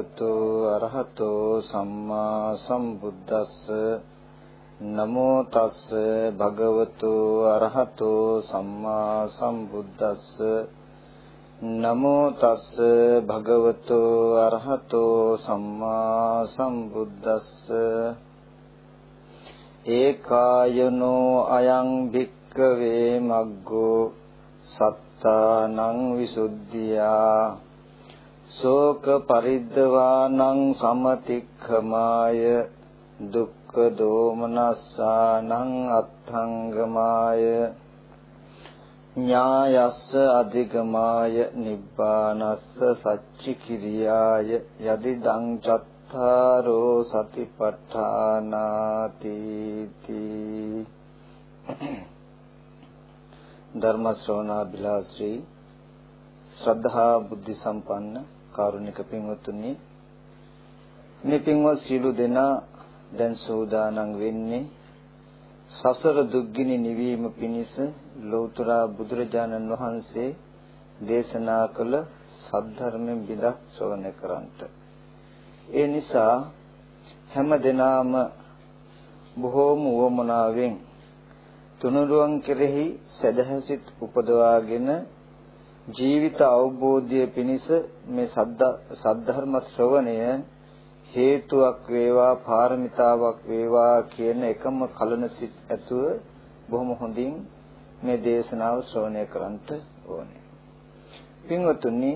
භගවතු අරහතෝ සම්මා සම්බුද්දස්ස. නමෝ තස්ස භගවතු අරහතෝ සම්මා සම්බුද්දස්ස. නමෝ තස්ස භගවතු අරහතෝ සම්මා සම්බුද්දස්ස. ඒකායනෝ අයං භික්කවේ මග්ගෝ සත්තානං විසුද්ධියා. ශෝක පරිද්දවානං සමතික්ඛමාය දුක්ඛ දෝමනස්සානං අත්ථංගමාය ඥායස්ස අධිගමාය නිබ්බානස්ස සච්චි කිරියාය යදිදං චත්තාරෝ සතිපට්ඨානාති ධර්ම ශ්‍රවණා බිලාශ්‍රී ශ්‍රද්ධා බුද්ධ සම්පන්න කාරුණික පින්වත්නි මේ පින්වත් සීළු දෙනා දැන් සෝදානම් වෙන්නේ සසර දුක්ගිනි නිවීම පිණිස ලෞතර බුදුරජාණන් වහන්සේ දේශනා කළ සද්ධර්මෙන් බිදක් ශ්‍රවණය කරන්ට. ඒ නිසා හැම දිනාම බොහෝම වමනාවෙන් තුනුරුවන් කෙරෙහි සදහසිත උපදවාගෙන ජීවිත අවබෝධය පිණිස මේ සද්ධර්ම ශ්‍රවණය හේතුවක් වේවා පාරමිතාවක් වේවා කියන එකම කලන සිත් ඇතුව බොහොම හොඳින් මේ දේශනාව ශ්‍රවණය කරන්ට ඕනේ. පින්වතුනි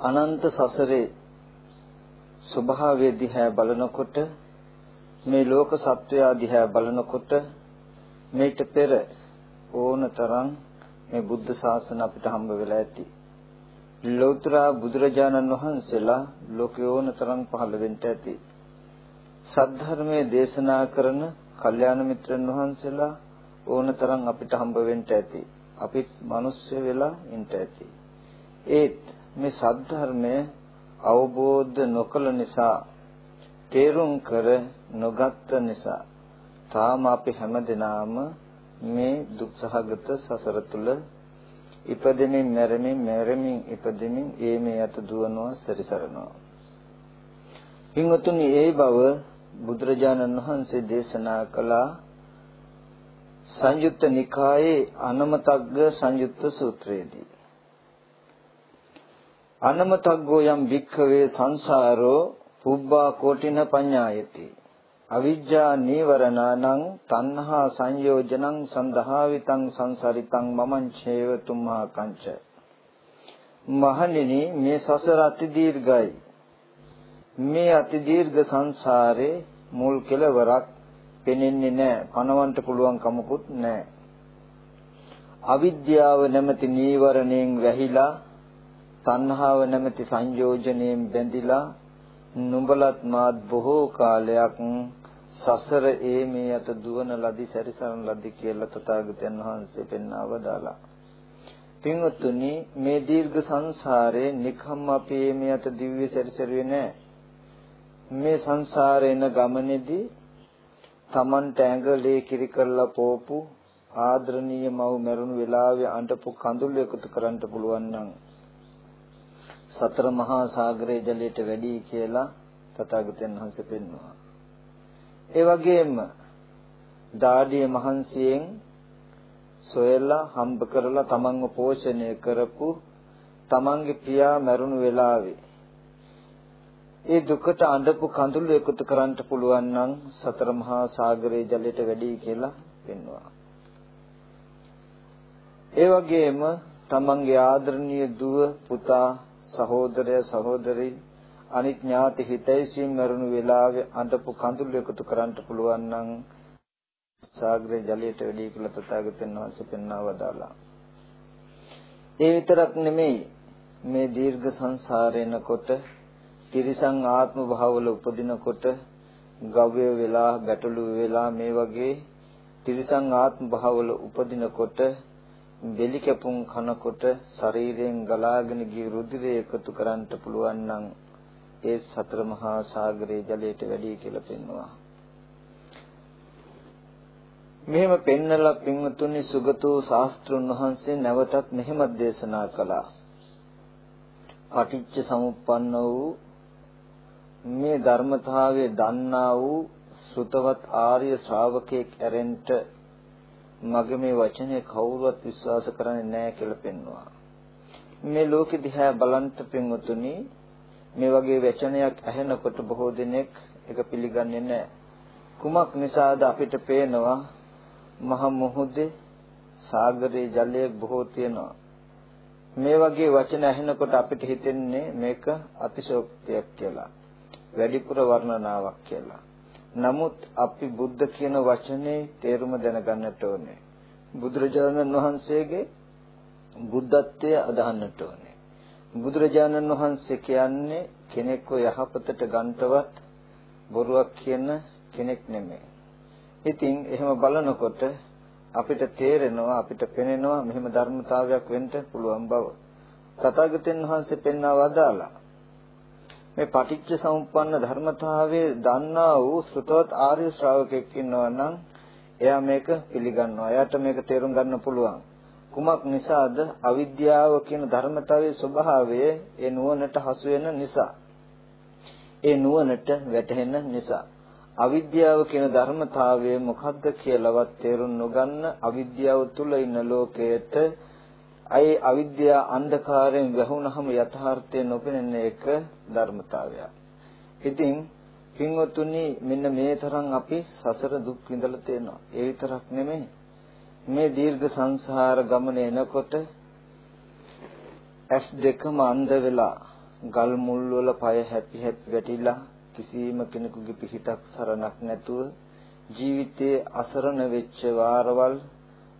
අනන්ත සසරේ ස්වභාවය දිහා බලනකොට මේ ලෝක සත්වයා දිහා බලනකොට මේට පෙර ඕනතරම් මේ බුද්ධ ශාසන අපිට හම්බ වෙලා ඇති. ලෞතර බුදුරජාණන් වහන්සේලා ලෝකේ ඕනතරම් පහළ වෙන්න ඇති. සද්ධර්මයේ දේශනා කරන කල්යාණ මිත්‍රන් වහන්සේලා ඕනතරම් අපිට හම්බ වෙන්න ඇති. අපිත් මිනිස්සු වෙලා ඉන්න ඇති. ඒත් මේ සද්ධර්මය අවබෝධ නොකළ නිසා තේරුම් කර නොගත්ත නිසා තාම අපි හැමදෙනාම මේ දුක්සහගත සසර තුල ඉපදෙමින් මැරෙමින් මැරෙමින් ඉපදෙමින් ඒ මේ යත දුවනවා සැරිසරනවා. පින්වතුනි ඒ බව බුදුරජාණන් වහන්සේ දේශනා කළා සංයුත්ත නිකායේ අනමතග්ග සංයුත්ත සූත්‍රයේදී. අනමතග්ගෝ යම් භික්ඛවේ සංසාරෝ පුබ්බා කෝටින පඤ්ඤායති අවිජ්ජා නීවරණානං තණ්හා සංයෝජනං සන්දහාවිතං සංසරිතං මමං චේව තුම්හා කංච. මහණෙනි මේ සසර අති දීර්ඝයි. මේ අති දීර්ඝ සංසාරේ මුල් කෙලවරක් පෙනෙන්නේ නැහැ පණවන්න පුළුවන් කමකුත් නැහැ අවිද්‍යාව නැමැති නීවරණයෙන් වැහිලා තණ්හාව නැමැති සංයෝජනයෙන් බැඳිලා නුඹලත් මාත් බොහෝ කාලයක් සසර ඒ මේ යත දුවන ලදි සැරිසරන ලදි කියලා තථාගතයන් වහන්සේ පෙන්වා වදාලා. පින්වත්නි මේ දීර්ඝ සංසාරේ නිකම්ම අපි මේ යත දිව්‍ය සැරිසරුවේ නැහැ. මේ සංසාරේන ගමනේදී Tamanට ඇඟලේ කිරි කරලා පෝපු ආදරණීය මව් මරුණු වෙලාවේ අඬපු කඳුළු එකතු කරන්න පුළුවන් නම් සතර මහා සාගරයේ ජලයට වැඩි කියලා තථාගතයන් වහන්සේ පෙන්වනවා. ඒ වගේම දාඩිය මහන්සියෙන් සොයලා හම්බ කරලා තමන්ව පෝෂණය කරපු තමන්ගේ පියා මැරුණු වෙලාවේ ඒ දුකට අඬපු කඳුළු එකතු කරන්න පුළුවන් නම් සතර මහා සාගරයේ ජලයට වැඩි කියලා පෙන්වනවා. ඒ වගේම තමන්ගේ ආදරණීය දුව පුතා සහෝදරය සහෝදරි අනිත් ඥාති හිතයිසින් මරුණු වෙලාවේ අඬපු කඳුළු එකතු කරන්න පුළුවන් නම් සාගරේ ජලයට වැඩි කියලා තථාගතයන් වහන්සේ පෙන්වා වදාලා. ඒ විතරක් නෙමෙයි මේ දීර්ඝ සංසාරේනකොට තිරිසං ආත්ම භාවවල උපදිනකොට ගව්‍ය වෙලා ගැටලු වෙලා මේ වගේ තිරිසං ආත්ම භාවවල උපදිනකොට බෙලි කැපුම් කනකොට ශරීරයෙන් ගලාගෙන ගිය රුධිරය එකතු කරන්නට පුළුවන් නම් ඒ සතර මහා සාගරයේ ජලයට වැඩි කියලා පෙන්වනවා. මෙහෙම පෙන්නලා පින්වතුනි සුගතෝ ශාස්ත්‍රුන් වහන්සේ නැවතත් මෙහෙම දේශනා කළා. පටිච්ච සමුප්පන්න වූ මේ ධර්මතාවයේ දන්නා වූ සුතවත් ආර්ය ශ්‍රාවකෙක් ඇරෙන්ට මගේ මේ වචනේ කවුරුවත් විශ්වාස කරන්නේ නැහැ කියලා පෙන්වුවා. මේ ලෝකෙ දිහා බලන්ට පින්වතුනි මේ වගේ වචනයක් ඇහෙනකොට බොහෝ දෙනෙක් ඒක පිළිගන්නේ නැහැ. කුමක් නිසාද අපිට පේනවා මහ මුහුදේ සාගරයේ ජලය බොහෝ තියෙනවා. මේ වගේ වචන ඇහෙනකොට අපිට හිතෙන්නේ මේක අතිශෝක්තියක් කියලා. වැඩිපුර වර්ණනාවක් කියලා. නමුත් අපි බුද්ධ කියන වචනේ තේරුම දැනගන්නට ඕනේ. බුදුරජාණන් වහන්සේගේ බුද්ධත්වය අදහන්නට ඕනේ. බුදුරජාණන් වහන්සේ කියන්නේ කෙනෙක්ව යහපතට ගන්නටවත් බොරුවක් කියන කෙනෙක් නෙමෙයි. ඉතින් එහෙම බලනකොට අපිට තේරෙනවා අපිට පෙනෙනවා මෙහෙම ධර්මතාවයක් වෙන්න පුළුවන් බව. තථාගතයන් වහන්සේ පෙන්වා වදාලා මේ පටිච්ච සමුප්පන්න ධර්මතාවයේ දන්නා වූ ශ්‍රතවත් ආර්ය ශ්‍රාවකෙක් ඉන්නවා නම් එයා මේක පිළිගන්නවා. එයාට මේක තේරුම් ගන්න පුළුවන්. කුමක් නිසාද? අවිද්‍යාව කියන ධර්මතාවයේ ස්වභාවය ඒ නුවණට හසු වෙන නිසා. ඒ නුවණට වැටහෙන නිසා. අවිද්‍යාව කියන ධර්මතාවය මොකක්ද කියලාවත් තේරුම් නොගන්න අවිද්‍යාව තුල ඉන්න ලෝකයට අයි අවිද්‍යා අන්ධකාරයෙන් වැහුනහම යථාර්ථය නොපෙනෙන එක ධර්මතාවයක්. ඉතින් පින්වතුනි මෙන්න මේ තරම් අපි සසර දුක් විඳලා තියෙනවා. ඒ විතරක් නෙමෙයි. මේ දීර්ඝ සංසාර ගමන එනකොට ඇස් දෙකම අන්ධ වෙලා ගල් මුල් වල පය හැපි හැපි වැටිලා කිසිම කෙනෙකුගේ පිහිටක් සරණක් නැතුව ජීවිතයේ අසරණ වෙච්ච වාරවල්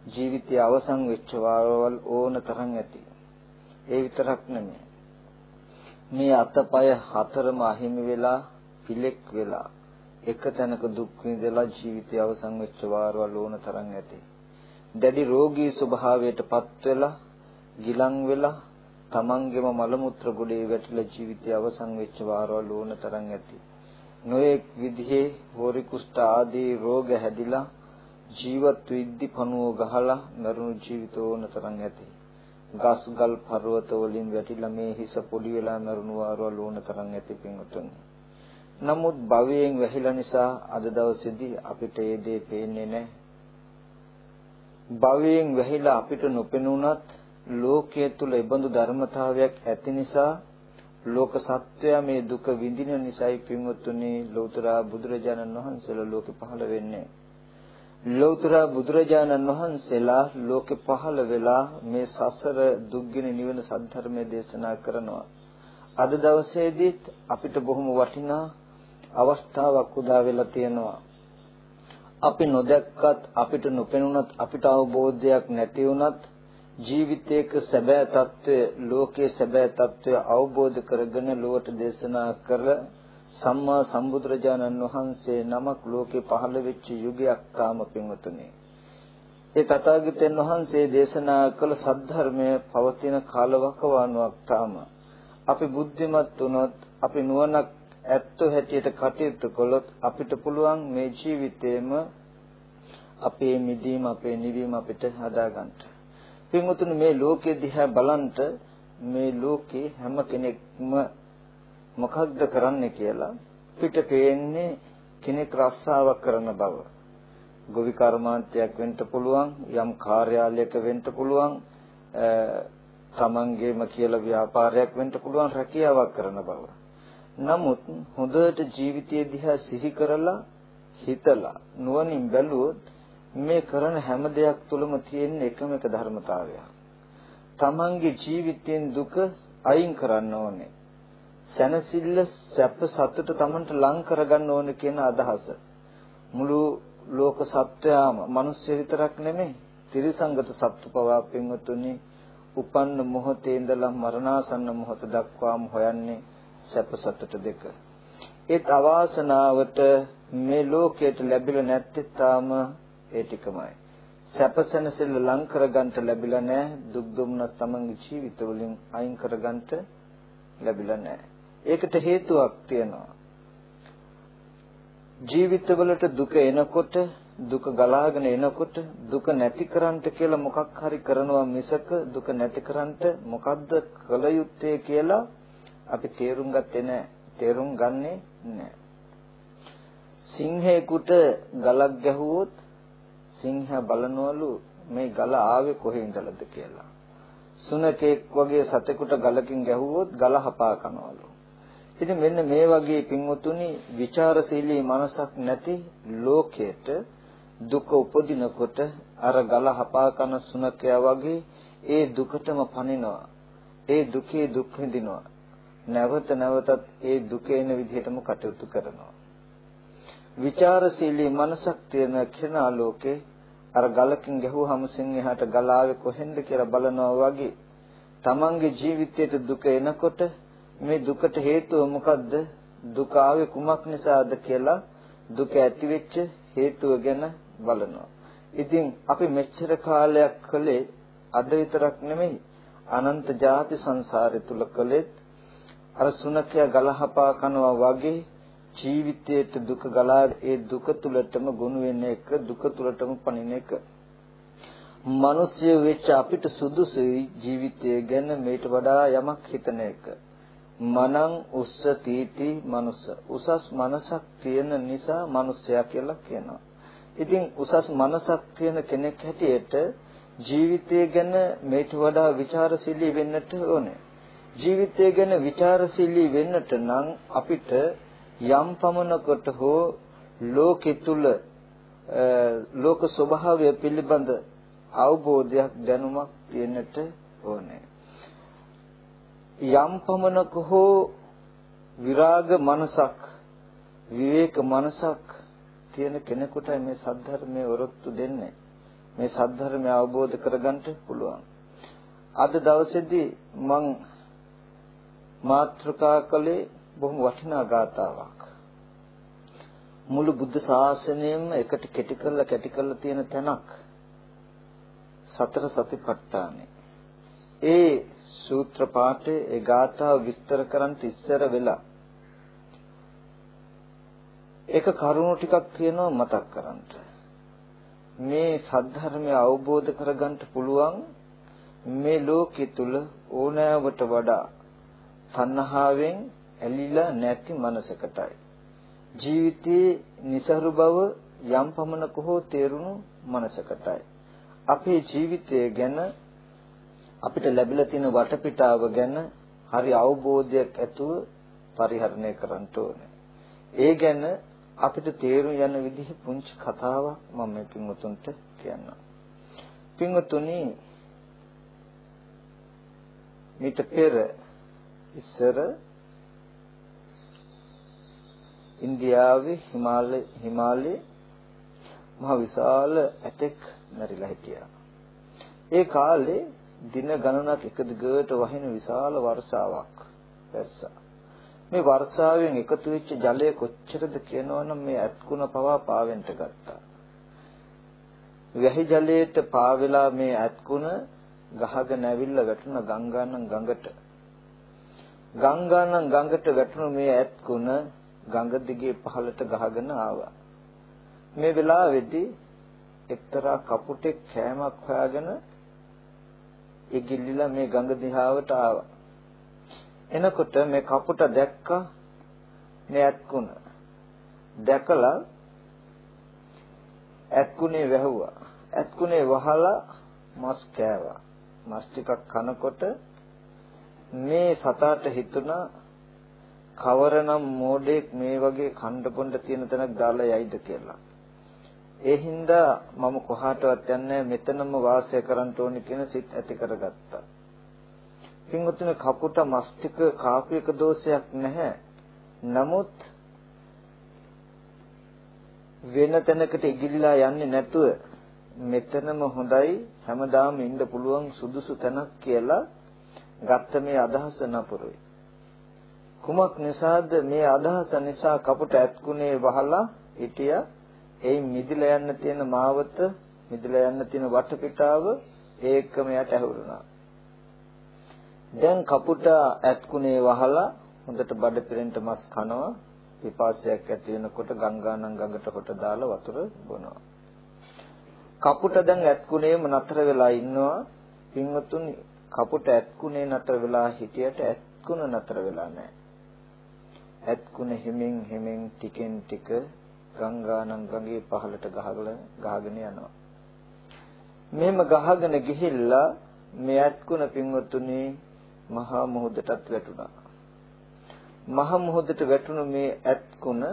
ජීවිතය අවසන් වෙච්ච වාරවල් ඕන තරම් ඇති. ඒ විතරක් නෙමෙයි. මේ අතපය හතරම අහිමි වෙලා පිලෙක් වෙලා එක තැනක දුක් විඳලා ජීවිතය අවසන් වෙච්ච වාරවල් ඕන තරම් ඇති. දැඩි රෝගී ස්වභාවයටපත් වෙලා ගිලන් වෙලා තමන්ගේම මල මුත්‍ර ගොඩේ වැටිලා ජීවිතය අවසන් වෙච්ච වාරවල් ඕන තරම් ඇති. නොඑක් විදිහේ හෝරි කුෂ්ඨ ආදී රෝග හැදිලා ජීවත් වෙද්දි පණුව ගහලා මරුණු ජීවිත ඕන තරම් ඇති. ගස් ගල් පර්වත වලින් වැටිලා මේ හිස පොඩි වෙලා මරුණු වාරවල් ඕන තරම් ඇති පින්වතුනි. නමුත් භවයෙන් වැහිලා නිසා අද දවසේදී අපිට ඒ දේ පේන්නේ නැහැ. භවයෙන් වැහිලා අපිට නොපෙනුනත් ලෝකයේ තුල ඉබඳු ධර්මතාවයක් ඇති නිසා ලෝක සත්වයා මේ දුක විඳින නිසායි පින්වත්තුනි ලෞතර බුදුරජාණන් වහන්සේලා ලෝකෙ පහළ වෙන්නේ. ලෞතර බුදුරජාණන් වහන්සේලා ලෝකෙ පහළ වෙලා මේ සසර දුක්ගින නිවන සත්‍යධර්මය දේශනා කරනවා. අද දවසේදීත් අපිට බොහොම වටිනා අවස්ථාවක් උදා වෙලා තියෙනවා. අපි නොදැක්කත් අපිට නොපෙනුනත් අපිට අවබෝධයක් නැති වුණත් ජීවිතයක සැබෑ తত্ত্বය ලෝකයේ සැබෑ తত্ত্বය අවබෝධ කරගෙන ලොවට දේශනා කරලා සම්මා සම්බුදුරජාණන් වහන්සේ නමක් ලෝකේ පහළ වෙච්ච යුගයක් තාම පින්වතුනි. ඒ තථාගතයන් වහන්සේ දේශනා කළ සද්ධර්මය පවතින කාලවකවානුවක් තාම. අපි බුද්ධිමත් වුණොත් අපි නුවණක් ඇත්තෝ හැටියට කටයුතු කළොත් අපිට පුළුවන් මේ ජීවිතේම අපේ මිදීම අපේ නිවීම අපිට හදාගන්න. පින්වතුනි මේ ලෝකෙ දිහා බලන්ට මේ ලෝකේ හැම කෙනෙක්ම මොකක්ද කරන්නේ කියලා පිට පේන්නේ කෙනෙක් රස්සාවක් කරන බව. ගොවි කර්මාන්තයක් වෙන්න පුළුවන්, යම් කාර්යාලයක වෙන්න පුළුවන්, තමන්ගේම කියලා ව්‍යාපාරයක් වෙන්න පුළුවන් රැකියාවක් කරන බව. නමුත් හොඳට ජීවිතය දිහා සිහි කරලා හිතලා නුවණින් බැලුවොත් මේ කරන හැම දෙයක් තුළම තියෙන එකම එක ධර්මතාවයක්. තමන්ගේ ජීවිතයෙන් දුක අයින් කරන්න ඕනේ. සැනසෙල්ල සැප සතුට තමන්ට ලං කරගන්න ඕනේ කියන අදහස. මුළු ලෝක සත්වයාම මිනිස්සු විතරක් නෙමෙයි ත්‍රිසංගත සත්තු පවා පින්වතුනි උපන්න මොහොතේ ඉඳලා මරණාසන්න මොහොත දක්වාම හොයන්නේ සැප සතුට දෙක. ඒත් අවාසනාවට මේ ලෝකයට ලැබිලා නැත්තේ තාම ඒ ටිකමයි. සැපසනසෙල්ල ලං කරගන්න ලැබිලා නැහැ. දුක් දුම්නස් තමන්ගේ ජීවිතවලින් අයින් කරගන්න ලැබිලා නැහැ. ඒකට හේතුවක් තියෙනවා. ජීවිතවලට දුක එනකොට දුක ගලාගෙන එනකොට දුක නැති කරන්නට කියලා මොකක් හරි කරනවා මිසක දුක නැති කරන්නට මොකද්ද කළ යුත්තේ කියලා අපි තේරුම් ගත්තේ නැහැ. තේරුම් ගන්නෙ නැහැ. සිංහේකට ගලක් ගැහුවොත් සිංහයා බලනවලු මේ ගල ආවේ කොහේ ඉඳලාද කියලා. සුනකෙක් වගේ සතෙකුට ගලකින් ගැහුවොත් ගල හපා කනවලු. ඉතින් මෙන්න මේ වගේ පින්වතුනි ਵਿਚාරශීලී මනසක් නැති ලෝකයට දුක උපදිනකොට අර ගල හපා කන සුනකයා වගේ ඒ දුකටම පනිනවා. ඒ දුකේ දුක් විඳිනවා. නැවත නැවතත් ඒ දුකේන විදිහටම කටයුතු කරනවා. විචාරශීලී මනසක් තියෙන කෙනා ලෝකේ අර ගලකින් ගැහුවාම සිංහයාට ගලාවේ කොහෙන්ද කියලා බලනවා වගේ තමන්ගේ ජීවිතයට දුක එනකොට මේ දුකට හේතුව මොකද්ද? දුක ආවේ කුමක් නිසාද කියලා දුක ඇතිවෙච්ච හේතුව ගැන බලනවා. ඉතින් අපි මෙච්චර කාලයක් කළේ අද විතරක් නෙමෙයි අනන්ත ಜಾති සංසාරය තුල කළෙත් අර සුනකයා ගලහපා කනවා වගේ ජීවිතයට දුක ගලා ඒ දුක තුලටම ගොනු වෙන එක දුක තුලටම පනින එක. මිනිස්සු වෙච්ච අපිට සුදුසුයි ජීවිතය ගැන මේට වඩා යමක් හිතන එක. මනං උස්සතිති මනුස්ස. උසස් මනසක් තියෙන නිසා මිනිසයා කියලා කියනවා. ඉතින් උසස් මනසක් තියෙන කෙනෙක් හැටියට ජීවිතය ගැන මේට වඩා ਵਿਚාරශීලී වෙන්නට ඕනේ. ජීවිතය ගැන ਵਿਚාරශීලී වෙන්නට නම් අපිට යම් පමණකට හෝ ලෝකෙ තුල ලෝක ස්වභාවය පිළිබඳ අවබෝධයක් දැනුමක් තියෙන්නට ඕනේ. යම් පමණක හෝ විරාග මනසක් විවේක මනසක් තියෙන කෙනෙකුට මේ සද්ධර්මයේ වරොත්තු දෙන්නේ. මේ සද්ධර්මය අවබෝධ කරගන්න පුළුවන්. අද දවසේදී මම මාත්‍රකා කළේ බොහොම වටිනා ගාතාවක්. මුළු බුද්ධ ශාසනයෙම එකට කෙටි කරලා කැටි කරලා තියෙන තැනක් සතර සතිපට්ඨානේ. ඒ සූත්‍ර පාඨයේ ඒ ගාථාව විස්තර කරන්න ඉස්සර වෙලා ඒක කරුණු ටිකක් කියනවා මතක් කරන්න. මේ සද්ධර්මය අවබෝධ කරගන්න පුළුවන් මේ ලෝකෙ තුල ඕනෑවට වඩා තණ්හාවෙන් ඇලිලා නැති මනසකටයි. ජීවිතයේ નિසරු බව යම් පමණක හෝ තේරුණු මනසකටයි. අපේ ජීවිතය ගැන අපිට ලැබිලා තියෙන වටපිටාව ගැන හරි අවබෝධයක් ඇතුව පරිහරණය කරන්න ඕනේ. ඒ ගැන අපිට තේරුම් යන විදිහ පුංචි කතාවක් මම මේ පින්වතුන්ට කියන්නම්. පින්වතුනි මිට පෙර ඉස්සර ඉන්දියාවේ හිමාලය හිමාලයේ මහ විශාල ඇතෙක් මැරිලා හිටියා. ඒ කාලේ දින ගණනක් එක දිගට වහින විශාල වර්ෂාවක් දැස්සා. මේ වර්ෂාවෙන් එකතු වෙච්ච ජලය කොච්චරද කියනවනම් මේ ඇත්කුණ පවා පාවෙන්න ගත්තා. වැහි ජලයට පාවෙලා මේ ඇත්කුණ ගහගෙන ඇවිල්ලා වැටුණ ගංගානම් ගඟට. ගංගානම් ගඟට වැටුණු මේ ඇත්කුණ ගඟ දිගේ පහළට ගහගෙන ආවා. මේ වෙලාවේදී එක්තරා කපුටෙක් කෑමක් හොයාගෙන ඒ ගිල්ලිලා මේ ගඟ දිහාවට ආවා. එනකොට මේ කපුට දැක්කා මේ ඇත්කුණ. දැකලා ඇත්කුණේ වැහුවා. ඇත්කුණේ වහලා මස් කෑවා. මස් ටිකක් කනකොට මේ සතාට හිතුණා කවරනම් මෝඩෙක් මේ වගේ කණ්ඩ පොණ්ඩ තියෙන තැනක් දාලා යයිද කියලා. ඒ හින්දා මම කොහාටවත් යන්නේ මෙතනම වාසය කරන්න ඕනි කියන සිත් ඇති කරගත්තා. පින්වත්නි කපුට මස්තික කාපියක දෝෂයක් නැහැ. නමුත් වෙන තැනකට ඉගිලිලා යන්නේ නැතුව මෙතනම හොඳයි හැමදාම ඉන්න පුළුවන් සුදුසු තැනක් කියලා ගත්ත මේ අදහස නපුරුයි. කුමක් නිසාද මේ අදහස නිසා කපුට ඇත්කුනේ වහලා හිටියා ඒ මිදිලා යන්න තියෙන මාවත මිදිලා යන්න තියෙන වටපිටාව ඒකම යට ඇහුරුණා. දැන් කපුට ඇත්කුනේ වහලා හොඳට බඩ පිරෙන්න මස් කනවා. විපාසයක් ඇති වෙනකොට ගංගානම් ගඟට කොට දාලා වතුර බොනවා. කපුට දැන් ඇත්කුනේම නතර වෙලා ඉන්නවා. පින්වතුනි කපුට ඇත්කුනේ නතර වෙලා හිටියට ඇත්කුණ නතර වෙලා නැහැ. ඇත්කුණ හිමින් හිමින් ටිකෙන් ටික ගංගානම් ගඟේ පහළට ගහගෙන ගහගෙන යනවා. මෙහෙම ගහගෙන ගිහිල්ලා මේ ඇත්කුණ පින්වතුනි මහා මොහොතටත් වැටුණා. මහා මොහොතට වැටුණු මේ ඇත්කුණ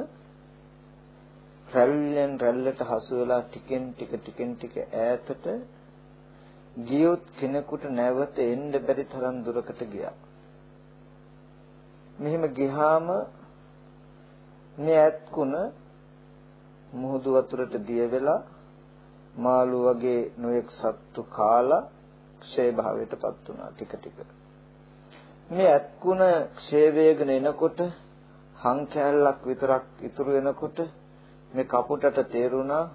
රැල්ලෙන් රැල්ලට හසු වෙලා ටිකෙන් ටික ටිකෙන් ටික ඈතට ගියොත් කෙනෙකුට නැවත එන්න බැරි තරම් දුරකට ගියා. මෙහෙම ගියාම මේ ඇත්කුණ මුහුදු වතුරට දිය වෙලා මාළු වගේ නොයෙක් සත්තු කාලා ක්ෂය භාවයටපත් වුණා ටික ටික. මේ ඇත්කුණ ක්ෂය වේගන එනකොට හං කැලලක් විතරක් ඉතුරු වෙනකොට මේ කපුටට තේරුණා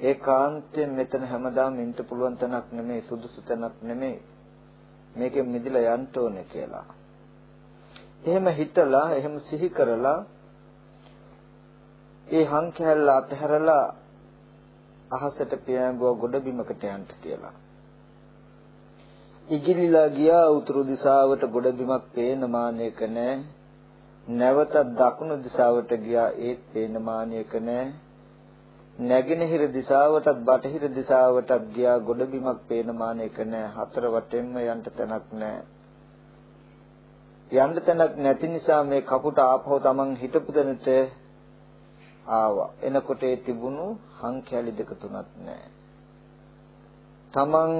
ඒකාන්තයෙන් මෙතන හැමදාම ඉන්න පුළුවන් තැනක් නෙමෙයි සුදුසු තැනක් නෙමෙයි මේකෙන් මිදලා යන්න ඕනේ කියලා. එහෙම හිතලා එහෙම සිහි කරලා ඒ හං කැලල අතහැරලා අහසට පියාඹුව ගොඩ බිමකට යන්න කියලා. ඉගිලිලා ගියා උතුරු දිශාවට ගොඩ බිමක් පේන මානයක නැහැ. නැවත දකුණු දිශාවට ගියා ඒත් පේන මානයක නැහැ. නැගෙනහිර දිශාවටත් බටහිර දිශාවටත් ගියා ගොඩ බිමක් පේන මානයක නැහැ. හතර වටෙන්ම යන්න තැනක් නැහැ. යන්න තැනක් නැති නිසා මේ කපුට ආපහු තමන් හිටපු තැනට ආවා. එනකොට ඒ තිබුණු හංකැලි දෙක තුනක් නැහැ. තමන්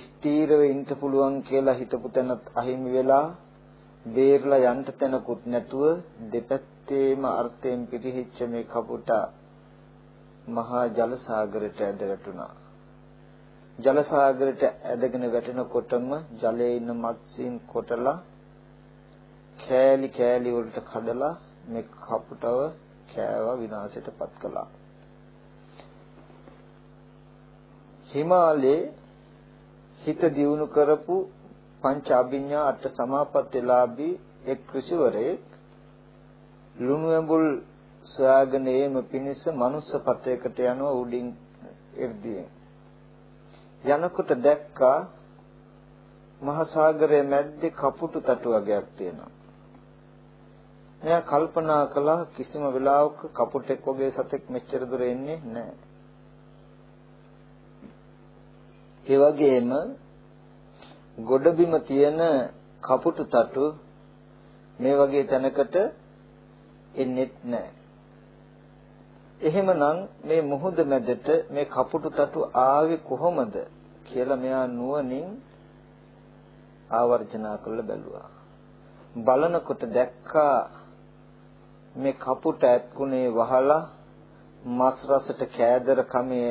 ස්ථීරව ඉන්න පුළුවන් කියලා හිතපු තැනත් අහිමි වෙලා බේරලා යන්න තැනකුත් නැතුව දෙපැත්තේම අර්ථයෙන් පිරිහිච්ච මේ කපුට මහා ජල සාගරයට ඇද වැටුණා. ජල සාගරයට ඇදගෙන වැටෙනකොටම ජලයේ ඉන්න මත්ස්‍යන් කොටලා කෑලි කෑලි වලට කඩලා මේ කපුටව කෑවා විනාශයටපත් කළා. හිමාලයේ හිත දියුණු කරපු පංච අභිඥා අට සමාපත්තිලාභී එක් ඍෂිවරයෙක් ලුණු ඇඹුල් සොයාගෙන ඒම පිණිස මනුස්ස පතයකට යනවා උඩින් එර්දියෙන් යනකොට දැක්කා මහා සාගරයේ මැද්දේ කපුටු තටු වගේක් තියෙනවා එයා කල්පනා කළා කිසිම වෙලාවක කපුටෙක් වගේ සතෙක් මෙච්චර දුර එන්නේ නැහැ. ඒ වගේම ගොඩබිම තියෙන කපුටු තටු මේ වගේ තැනකට එන්නේත් නැහැ. එහෙමනම් මේ මුහුද මැදට මේ කපුටු තටු ආවේ කොහොමද කියලා මෙයා නුවණින් ආවර්ජනා කරලා බැලුවා. බලනකොට දැක්කා මේ කපුට ඇත්කුණේ වහලා මස් රසට කෑදර කමේ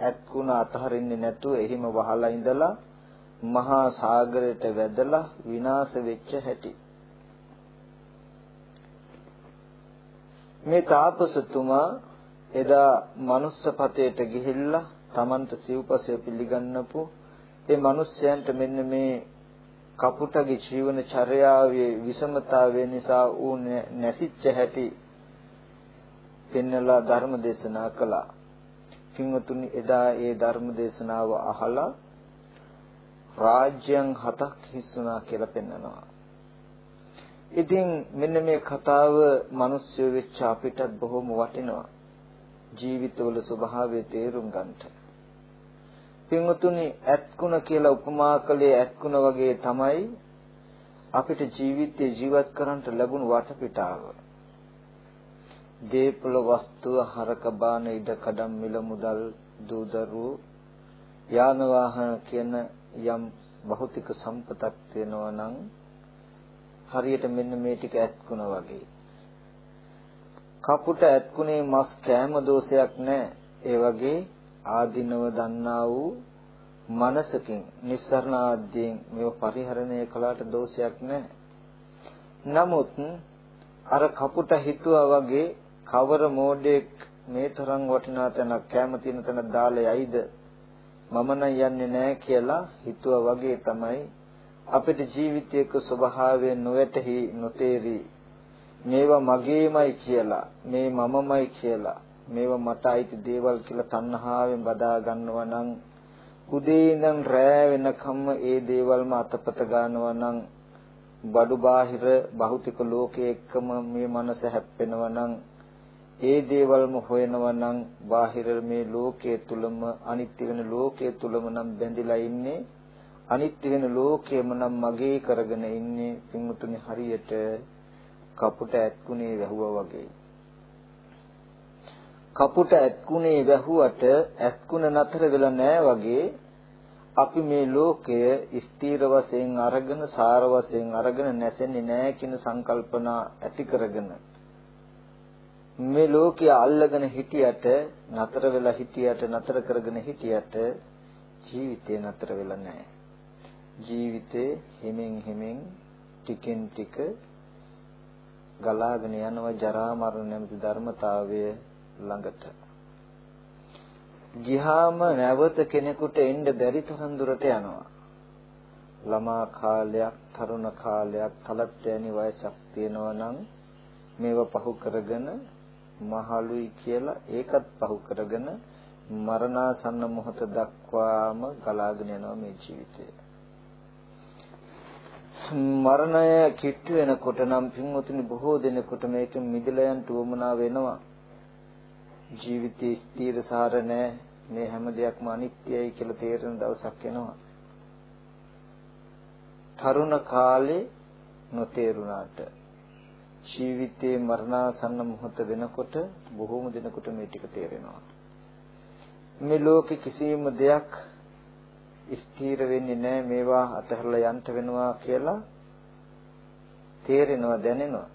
ඇත්කුණ අතහරින්නේ නැතුව එහිම වහලා ඉඳලා මහා සාගරයට වැදලා විනාශ වෙච්ච හැටි. මේ තාපසතුමා එදා මනුස්ස පතේට ගිහිල්ලා Tamanට සිව්පසය පිළිගන්නපු ඒ මිනිස්යන්ට මෙන්න මේ කපුටගේ ජීවන චර්යාවේ විෂමතාවය නිසා ඌ නැසිච්ච හැටි පෙන්නලා ධර්ම දේශනා කළා. කිංවතුනි එදා ඒ ධර්ම දේශනාව අහලා රාජ්‍යයන් හතක් හිස්සුනා කියලා පෙන්නනවා. ඉතින් මෙන්න මේ කතාව මිනිස්සු වෙච්ච අපිටත් බොහොම වටිනවා. ජීවිතවල ස්වභාවය තේරුම් ගන්නට. පින්වතුනි ඇත්කුණ කියලා උපමා කළේ ඇත්කුණ වගේ තමයි අපිට ජීවිතේ ජීවත් කරන්නට ලැබුණු වටපිටාව. දීපල වස්තුව හරක බාන ඉඩ කඩම් මිල මුදල් දූදරු යාන වාහන කියන යම් භෞතික සම්පතක් තියෙනවා නම් හරියට මෙන්න මේ ටික ඇත්කුණ වගේ. කපුට ඇත්කුණේ මස් කෑම දෝෂයක් නැහැ. ඒ වගේ ආධිනව දන්නා වූ මනසකින් නිස්සරණ ආද්‍යයෙන් මේව පරිහරණය කළාට දෝෂයක් නැහැ. නමුත් අර කපුට හිතුවා වගේ කවර මෝඩෙක් මේ තරම් වටිනා තැනක් කැම තියෙන තැන දාලා යයිද මම නම් යන්නේ නැහැ කියලා හිතුවා වගේ තමයි අපිට ජීවිතයක ස්වභාවය නොවැටහි නොතේරි මේවා මගේමයි කියලා මේ මමමයි කියලා මේවා මට අයිති දේවල් කියලා තණ්හාවෙන් බදා ගන්නවා නම් උදේ ඉඳන් රෑ වෙනකම්ම ඒ දේවල්ම අතපත ගන්නවා නම් බඩු බාහිර භෞතික ලෝකයේ එක්කම මේ මනස හැප්පෙනවා නම් ඒ දේවල්ම හොයනවා නම් බාහිර මේ ලෝකයේ තුලම අනිත්‍ය වෙන ලෝකයේ තුලම නම් බැඳිලා ඉන්නේ අනිත්‍ය වෙන ලෝකයම නම් මගේ කරගෙන ඉන්නේ පින්වතුනි හරියට කපුට ඇත්කුනේ වැහුවා වගේ. කපුට ඇත්කුනේ වැහුවට ඇත්කුණ නතර වෙලා නැහැ වගේ අපි මේ ලෝකය ස්ථීර වශයෙන් අරගෙන සාර වශයෙන් අරගෙන නැසෙන්නේ නැහැ කියන සංකල්පනා ඇති කරගෙන. මේ ලෝකය අල්ලගෙන හිටියට නතර වෙලා හිටියට නතර කරගෙන හිටියට ජීවිතේ නතර වෙලා නැහැ ජීවිතේ හිමින් හිමින් ටිකෙන් ටික ගලාගෙන යනවා ජරා මරණ නැමැති ධර්මතාවය ළඟට. ගිහාම නැවත කෙනෙකුට එන්න බැරි තරම් දුරට යනවා. ළමා කාලයක්, තරුණ කාලයක්, තලත් යැනි වයසක් තියෙනවා නම් මේව පහු කරගෙන මහලුයි කියලා ඒකත් පහු කරගෙන මරණාසන්න මොහොත දක්වාම ගලාගෙන යනවා මේ ජීවිතය. මරණය කිට්ටු වෙනකොට නම් පින්වතුනි බොහෝ දෙනෙකුට මේකෙන් මිදලා යන්න උවමනා වෙනවා. ජීවිතේ ස්ථීර සාර නැහැ. මේ හැම දෙයක්ම අනිත්‍යයි කියලා තේරෙන දවසක් එනවා. තරුණ කාලේ නොතේරුණාට ජීවිතේ මරණාසන්න මොහොත වෙනකොට බොහෝම දෙනෙකුට මේ ටික තේරෙනවා. මේ ලෝකේ කිසිම දෙයක් ස්ථීර වෙන්නේ නැහැ මේවා අතහැරලා යන්න වෙනවා කියලා තේරෙනවා දැනෙනවා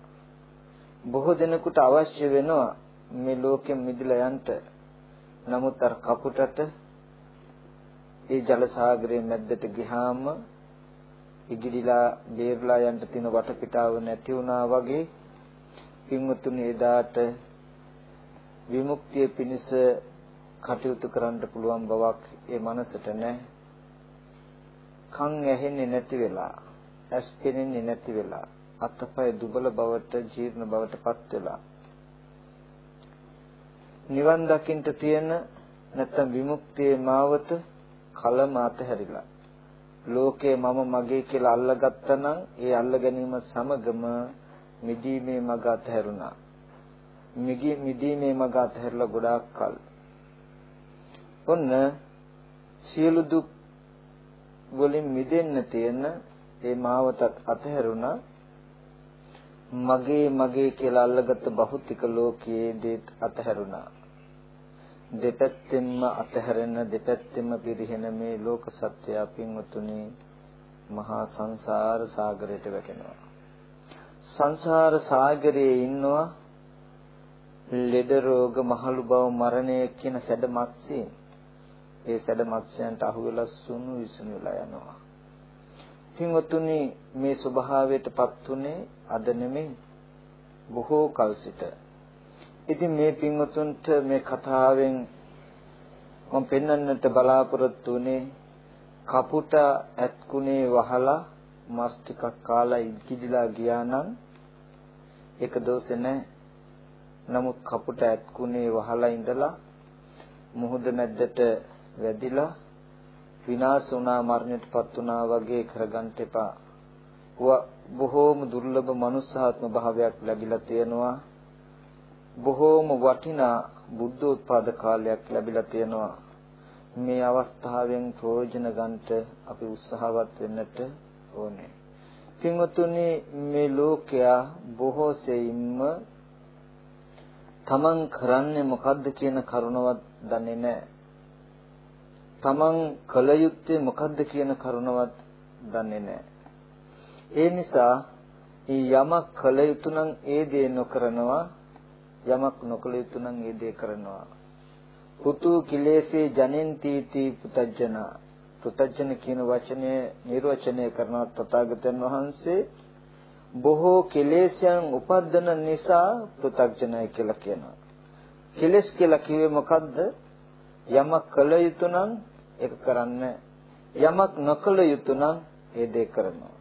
බොහෝ දෙනෙකුට අවශ්‍ය වෙනවා මේ ලෝකෙන් මිදලා යන්න නමුත් අර කපුටට ඒ ජල සාගරයේ මැද්දට ගියාම ඉගිඩිලා බේරලා යන්න තියෙන වටපිටාව නැති වුණා වගේ පින්වතුනි එදාට විමුක්තිය පිණිස කටයුතු කරන්න පුළුවන් බවක් ඒ මනසට නැහැ. කන් ඇහෙන්නේ නැති වෙලා ඇස් පෙනෙන්නේ නැති වෙලා අතපය දුබල බවට ජීර්ණ බවට පත් වෙලා නිවන් දකින්න තියෙන නැත්තම් විමුක්තියේ මාවත කලම අතහැරිලා. ලෝකේ මම මගේ කියලා අල්ලගත්තා නම් ඒ අල්ල ගැනීම සමගම මිදීමේ මඟ අතහැරුණා. මිගී මිදීමේ මඟ අතහැරලා ගොඩාක් කල්. ඔන්න සියලු දුක් වලින් මිදෙන්න තියෙන ඒ මාවතත් අතහැරුණා. මගේ මගේ කියලා අල්ලගත්ත භෞතික ලෝකයේ දේත් අතහැරුණා. දෙපැත්තෙන්ම අතහැරෙන දෙපැත්තෙන්ම පිරිහෙන මේ ලෝක සත්‍යය පින්වතුනි මහා සංසාර සාගරයට වැටෙනවා. සංසාර සාගරයේ ඉන්නවා ලෙඩ රෝග මහලු බව මරණය කියන සැඩ මත්සින් ඒ සැඩ මත්ස්‍යයන්ට අහු වෙලා සුණු විසුණු වෙලා යනවා. පින්වතුනි මේ ස්වභාවයටපත් උනේ අද නෙමෙයි බොහෝ කල් සිට. ඉතින් මේ පින්වතුන්ට මේ කතාවෙන් මම පෙන්වන්නට බලාපොරොත්තු උනේ කපුට ඇත්කුනේ වහලා මස් ටිකක් කාලා ඉදිරිලා ගියා නම් ඒක දෝෂේ නැහැ. නමුත් කපුට ඇත්කුනේ වහලා ඉඳලා මුහුද මැද්දට වැදිලා විනාශ වුණා මරණයටපත් වුණා වගේ කරගන්න එපා. බොහෝම දුර්ලභ මනුස්සාත්ම භාවයක් ලැබිලා තියෙනවා. බොහෝම වටිනා බුද්ධෝත්පාද කාලයක් ලැබිලා තියෙනවා. මේ අවස්ථාවෙන් ප්‍රයෝජන ගන්නට අපි උත්සාහවත් වෙන්නට ඕනේ. පින්වතුනි මේ ලෝකයා බොහෝ සෙයින්ම තමන් කරන්නේ මොකද්ද කියන කරුණවත් දන්නේ නැහැ. තමන් කල යුත්තේ මොකද්ද කියන කරුණවත් දන්නේ නැහැ. ඒ නිසා යමක් කල යුතු නම් ඒ දේ නොකරනවා යමක් නොකල යුතු නම් ඒ දේ කරනවා. පුතු කිලේසේ ජනෙන්ති තී පුතජන පුතජන කියන වචනය නිර්වචනය කරන තථාගතයන් වහන්සේ බොහෝ කෙලෙස්යන් උපද්දන නිසා පෘථග්ජනය කියලා කියනවා. කෙලස් කියලා කිව්වේ මොකද්ද? යමක් කළ යුතු නම් ඒක කරන්න යමක් නොකළ යුතු නම් ඒ දේ කරනවා.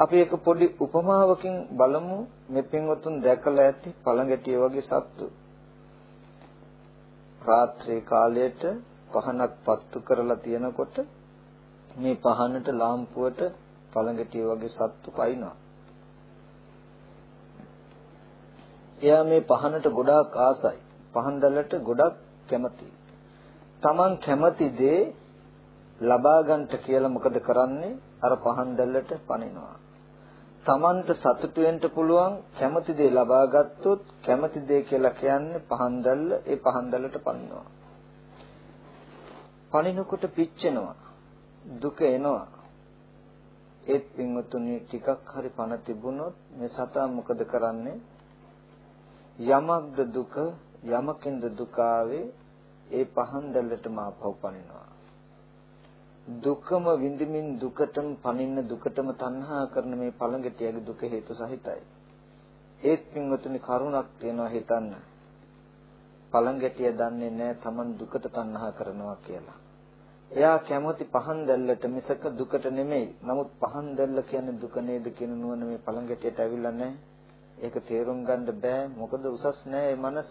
අපි ඒක පොඩි උපමාවකින් බලමු මේ පින්වතුන් දැකලා ඇති පළඟැටිය වගේ සත්තු. රාත්‍රී කාලයට පහනක් පත්තු කරලා තියනකොට මේ පහනට ලාම්පුවට පළඟැටිය වගේ සත්තු පයින්නවා. එයා මේ පහනට ගොඩාක් ආසයි. පහන් දැලට ගොඩක් කැමතියි. Taman කැමති දේ ලබා ගන්නට කියලා මොකද කරන්නේ? අර පහන් දැල්ලට පනිනවා. Tamanට සතුටු වෙන්න පුළුවන් කැමති දේ ලබා ගත්තොත් කැමති දේ කියලා කියන්නේ පහන් දැල්ල ඒ පහන් දැල්ලට පනිනවා. පනිනකොට පිච්චෙනවා. දුක එනවා. ඒත් පින්වතුනි ටිකක් හරි පණ තිබුණොත් මේ සතා මොකද කරන්නේ? යමක්ද දුක යමකින්ද දුක ආවේ ඒ පහන් දැල්ලට මාපව පනිනවා. දුකම විඳිමින් දුකටම පනින්න දුකටම තණ්හා කරන මේ පළඟටියගේ දුක හේතු සහිතයි. ඒත් පින්වතුනි කරුණක් තියෙනවා හිතන්න. පළඟටිය දන්නේ නැහැ Taman දුකට තණ්හා කරනවා කියලා. එයා කැමති පහන් දැල්ලට මිසක දුකට නෙමෙයි. නමුත් පහන් දැල්ල කියන්නේ දුක නේද කියන නුවණ මේ පළඟටියට ඇවිල්ලා නැහැ. ඒක තේරුම් ගන්න බෑ. මොකද උසස් නෑ ඒ මනස.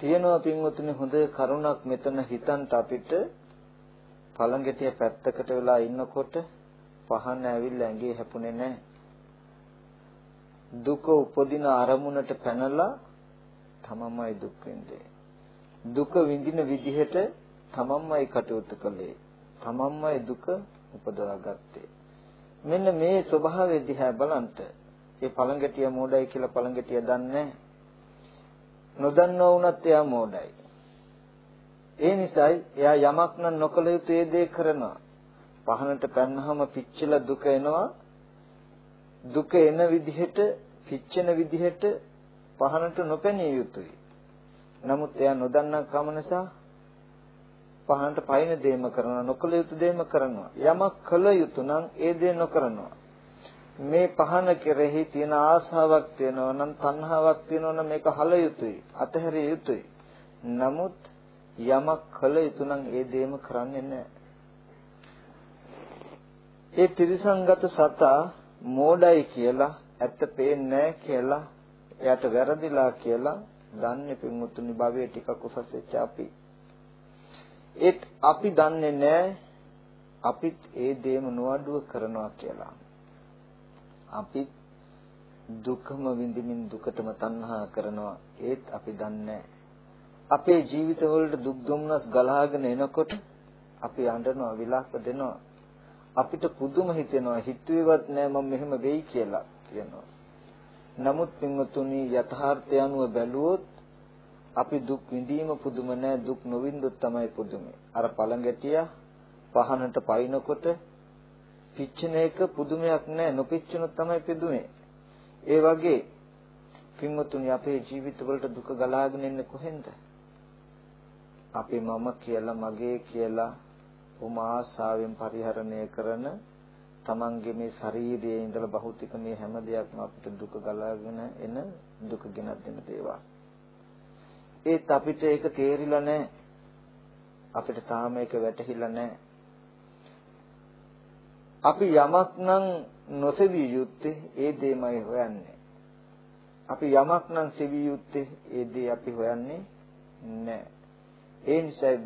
තියෙනවා පින්වතුනි හොඳ කරුණක් මෙතන හිතන්ට අපිට පළඟටිය පැත්තකට වෙලා ඉන්නකොට පහන ඇවිල්ලා ඇඟේ හැපුණේ නැහැ. දුක උපදින අරමුණට පැනලා තමමයි දුක් විඳේ. දුක විඳින විදිහට තමන්මයි කටයුතු කළේ. තමන්මයි දුක උපදවාගත්තේ. මෙන්න මේ ස්වභාවය දිහා බලන්ට ඒ පළඟටිය මෝඩයි කියලා පළඟටිය දන්නේ නොදන්නව වුණත් එයා මෝඩයි. ඒ නිසායි එයා යමක් නම් නොකළ යුතු ඒ දේ කරනවා. පහනට පැන්නහම පිච්චිලා දුක එනවා. දුක එන විදිහට පිච්චෙන විදිහට පහනට නොපැනිය යුතුයි. නමුත් එයා නොදන්නා කම නිසා පහනට පයින් දෙයම කරනවා නොකළ යුතු දෙයම කරනවා යමක් කළ යුතු නම් ඒ දේ නොකරනවා මේ පහන කෙරෙහි තියෙන ආශාවක් තියෙනවා නම් තණ්හාවක් තියෙනවා නම් මේක හල යුතුයි අතහැරිය යුතුයි නමුත් යමක් කළ යුතු නම් ඒ දේම කරන්නේ නැහැ ඒ ත්‍රිසංගත සතා මෝඩයි කියලා ඇත්ත පේන්නේ නැහැ කියලා එයාට වැරදිලා කියලා දන්නේ පින්මුතුනි භවයේ ටිකක් උසස් වෙච්ච අපි. ඒත් අපි දන්නේ නැහැ අපිත් ඒ දේම නොඅඩුව කරනවා කියලා. අපි දුකම විඳින්මින් දුකටම තණ්හා කරනවා. ඒත් අපි දන්නේ අපේ ජීවිතවලට දුක් දුම්නස් ගලාගෙන එනකොට අපි අඬනවා විලාප දෙනවා. අපිට පුදුම හිතෙනවා හිතුවේවත් නෑ මම මෙහෙම වෙයි කියලා කියනවා. නමුත් පින්වතුනි යථාර්ථය අනුව බැලුවොත් අපි දුක් විඳීම පුදුම නෑ දුක් නොවින්දොත් තමයි පුදුමේ. අර පළඟැටිය පහනට පයින්නකොට පිච්චෙන එක පුදුමයක් නෑ නොපිච්චුනොත් තමයි පුදුමේ. ඒ වගේ පින්වතුනි අපේ ජීවිතවලට දුක ගලාගෙන ඉන්නේ කොහෙන්ද? අපි මම කියලා මගේ කියලා උම ආසාවෙන් පරිහරණය කරන තමන්ගේ මේ ශරීරයේ ඉඳලා භෞතික මේ හැම දෙයක්ම අපිට දුක ගලාගෙන එන දුක ගෙනත් දෙන දේවල්. ඒත් අපිට ඒක තේරිලා නැහැ. අපිට තාම ඒක වැටහිලා නැහැ. අපි යමක් නම් නොසෙවිය යුත්තේ ඒ දෙමයි හොයන්නේ. අපි යමක් නම් සෙවිය යුත්තේ ඒ දේ අපි හොයන්නේ නැහැ. ඒ නිසායි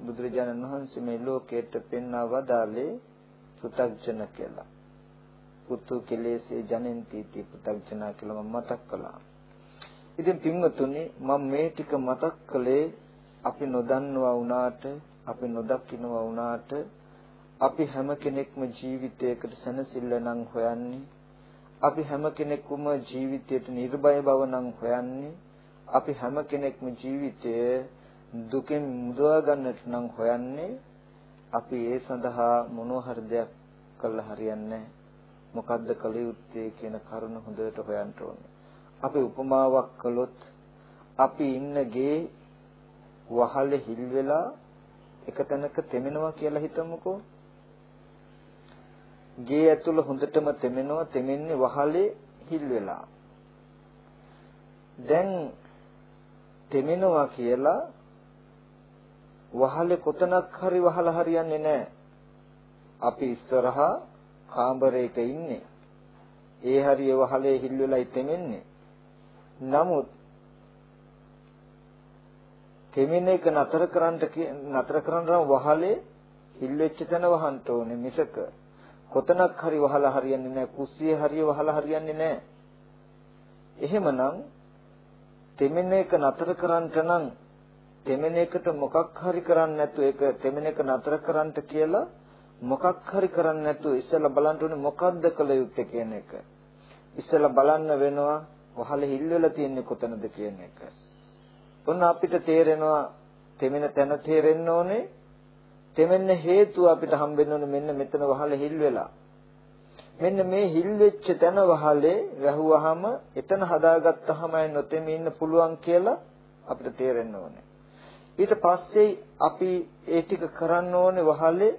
බුදුරජාණන් වහන්සේ මේ ලෝකයට පෙන්වා වදාළේ පෘථග්ජන කියලා. පුතු කෙලෙසේ ජනෙන්ති ති පෘථග්ජන කියලා මම මතක් කළා. ඉතින් පින්වතුනි මම මේ ටික මතක් කළේ අපි නොදන්නවා වුණාට අපි නොදකින්නවා වුණාට අපි හැම කෙනෙක්ම ජීවිතයකට සැනසෙල්ල නම් හොයන්නේ අපි හැම කෙනෙකුම ජීවිතයට නිර්භය බව නම් හොයන්නේ අපි හැම කෙනෙක්ම ජීවිතය දුකෙන් මුදවා ගන්නට නම් හොයන්නේ අපි ඒ සඳහා මොනවා හරි දෙයක් කළා හරියන්නේ මොකද්ද කළ යුත්තේ කියන කරුණ හොඳට හොයන්න ඕනේ. අපි උපමාවක් කළොත් අපි ඉන්න ගේ වහලේ හිල් වෙලා එක තැනක තෙමෙනවා කියලා හිතමුකෝ. ගේ ඇතුළ හොඳටම තෙමෙනවා තෙමෙන්නේ වහලේ හිල් වෙලා. දැන් තෙමෙනවා කියලා වහලේ කොතනක් හරි වහලා හරියන්නේ නැහැ. අපි ඉස්සරහා කාමරයක ඉන්නේ. ඒ හරිය වහලේ හිල් වෙලා ඉතෙන්නේ. නමුත් කෙමින එක නතර කරන්න නතර කරන්න වහලේ හිල් වෙච්ච තැන වහන්න ඕනේ මිසක කොතනක් හරි වහලා හරියන්නේ නැහැ කුස්සියේ හරිය වහලා හරියන්නේ නැහැ එහෙමනම් තෙමෙන එක නතර කරන්නට නම් තෙමෙන එකට මොකක් හරි කරන්න නැතු ඒක තෙමෙන එක නතර කරන්නට කියලා මොකක් හරි කරන්න නැතු ඉස්සෙල්ලා බලන්න ඕනේ මොකද්ද කළ යුත්තේ කියන එක. ඉස්සෙල්ලා බලන්න වෙනවා වහල හිල් වෙලා තියෙන්නේ කොතනද කියන එක. ඔන්න අපිට තේරෙනවා තෙමෙන තැන තේරෙන්න ඕනේ. තෙමෙන්න හේතුව අපිට හම්බෙන්න ඕනේ මෙන්න මෙතන වහල හිල් වෙලා. මෙන්න මේ හිල් වෙච්ච තැන වහලේ වැහුවාම එතන හදාගත්තාමයි නොතෙමී ඉන්න පුළුවන් කියලා අපිට තේරෙන්න ඕනේ. ඊට පස්සේ අපි ඒ ටික කරන්න ඕනේ වහලේ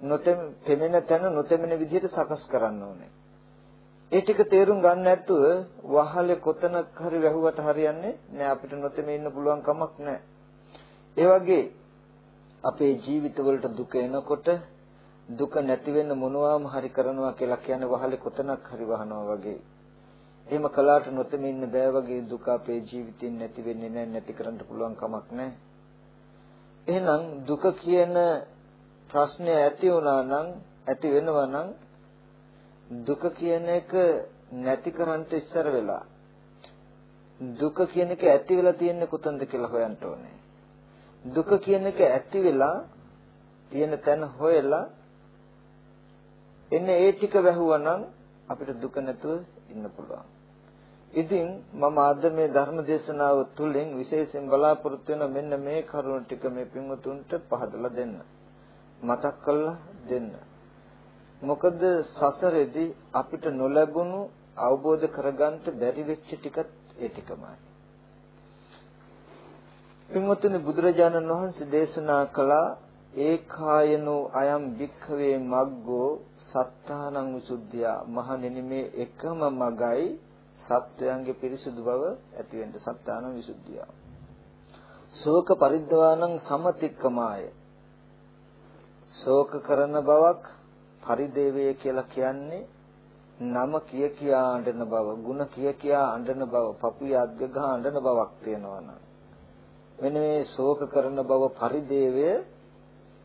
නොතෙමෙන තැන නොතෙමෙන විදිහට සකස් කරන්න ඕනේ. ඒ ටික තේරුම් ගන්න නැතුව වහලේ කොතනක හරි වැහුවට හරියන්නේ නෑ අපිට නොතෙමෙ ඉන්න පුළුවන් කමක් නෑ. ඒ වගේ අපේ ජීවිතවලට දුක එනකොට දුක නැති වෙන්න මොනවාම හරි කරනවා කියලා කියන්නේ වහලේ කොතනක් හරි වහනවා වගේ. එහෙම කළාට නොතෙම ඉන්න බෑ වගේ දුක අපේ ජීවිතෙන් නැති වෙන්නේ නැහැ නැති කරන්න පුළුවන් කමක් නැහැ. එහෙනම් දුක කියන ප්‍රශ්නය ඇති වුණා නම් ඇති වෙනවා නම් දුක කියන එක නැති කරන්න ඉස්සර වෙලා දුක කියන එක ඇති වෙලා තියෙන්නේ කොතනද කියලා හොයන්න ඕනේ. දුක කියන එක ඇති වෙලා තියෙන තැන හොයලා එන්නේ ඒ ටික වැහුවනම් අපිට දුක නැතුව ඉන්න පුළුවන්. ඉතින් මම අද මේ ධර්ම දේශනාව තුළින් විශේෂයෙන් බලාපොරොත්තු වෙන මෙන්න මේ කරුණු ටික මේ පින්වතුන්ට පහදලා දෙන්න. මතක් කරලා දෙන්න. මොකද සසරේදී අපිට නොලැබුණු අවබෝධ කරගන්න බැරි වෙච්ච ටිකත් ඒ ටිකමයි. පින්වතුනි බුදුරජාණන් වහන්සේ දේශනා කළා ඒකායනෝ අයම් භික්ඛවේ මග්ගෝ සත්තානං විසුද්ධිය. මහණෙනි මේ එකම මගයි සත්වයන්ගේ පිරිසුදු බව ඇති වෙන්න සත්තානං විසුද්ධිය. ශෝක පරිද්දවානං සමතික්කමාය. ශෝක කරන බවක් පරිදේවය කියලා කියන්නේ නම කිය කියා අඬන බව, ಗುಣ කිය කියා අඬන බව, පපුවේ අද්ග ගහ අඬන බවක් තියෙනවා නම් මෙන්න මේ ශෝක කරන බව පරිදේවය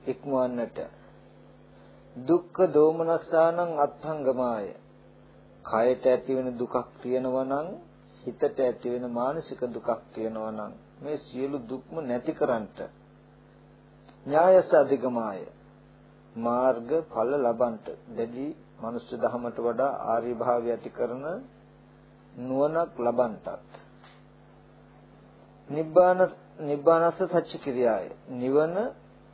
ඉක්මවන්නට. දුක්ඛ දෝමනස්සානං අත්ංගමාය කයට ඇති වෙන දුකක් තියෙනවා නම් හිතට ඇති වෙන මානසික දුකක් තියෙනවා නම් මේ සියලු දුක්ම නැති කරන්නට. ඥායස අධිගමාය. මාර්ග ඵල ලබන්ට දෙවි මනුෂ්‍ය ධහමට වඩා ආර්ය භාවය ඇති කරන නුවණක් ලබන්ටත් නිබ්බාන නිබ්බානස්ස සච්ච කිරියාය නිවන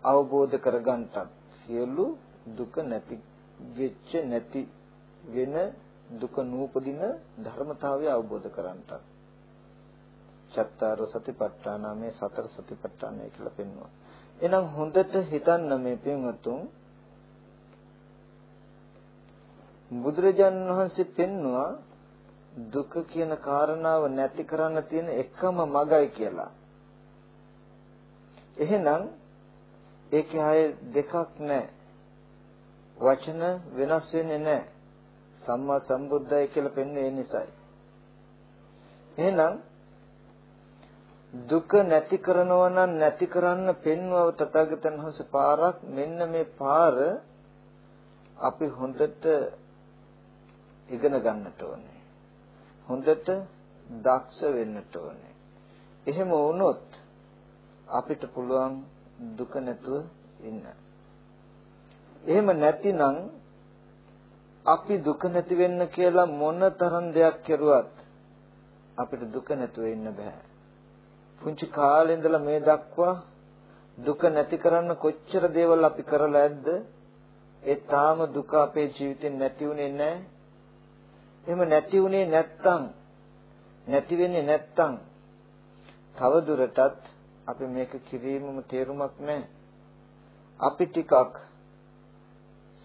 අවබෝධ කරගන්නටත් සියලු දුක නැති වෙච්ච නැති වෙන දුක නූපදින ධර්මතාවය අවබෝධ කරගන්නටත් චත්තාර සතිපට්ඨාන මේ සතර සතිපට්ඨානය කියලා පෙන්වනවා. එහෙනම් හොඳට හිතන්න මේ පින්වතුන් බුදුරජාණන් වහන්සේ පෙන්නවා දුක කියන කාරණාව නැති කරන්න තියෙන එකම මගයි කියලා. එහෙනම් ඒකේ ආයේ දෙකක් නැහැ. වචන වෙනස් වෙන්නේ නැහැ. සම්මා සම්බුද්දයි කියලා පෙන්වන්නේ ඒ නිසායි. එහෙනම් දුක නැති කරනවා නම් නැති කරන්න පෙන්වව තථාගතයන් වහන්සේ පාරක් මෙන්න මේ පාර අපි හොඳට ඉගෙන ගන්නට ඕනේ. හොඳට දක්ෂ වෙන්නට ඕනේ. එහෙම වුණොත් අපිට පුළුවන් දුක නැතුව ඉන්න. එහෙම නැතිනම් අපි දුක නැති වෙන්න කියලා මොන තරම් දෙයක් කරුවත් අපිට දුක නැතුව ඉන්න බෑ. පුංචි කාලේ ඉඳලා මේ දක්වා දුක නැති කරන්න කොච්චර දේවල් අපි කරලා ඇද්ද? ඒ තාම දුක අපේ ජීවිතෙන් නැති වුණේ නැහැ. එහෙම නැති වුණේ නැත්තම් නැති වෙන්නේ නැත්තම් තව දුරටත් අපි මේක කිරීමම තේරුමක් නැහැ. අපි ටිකක්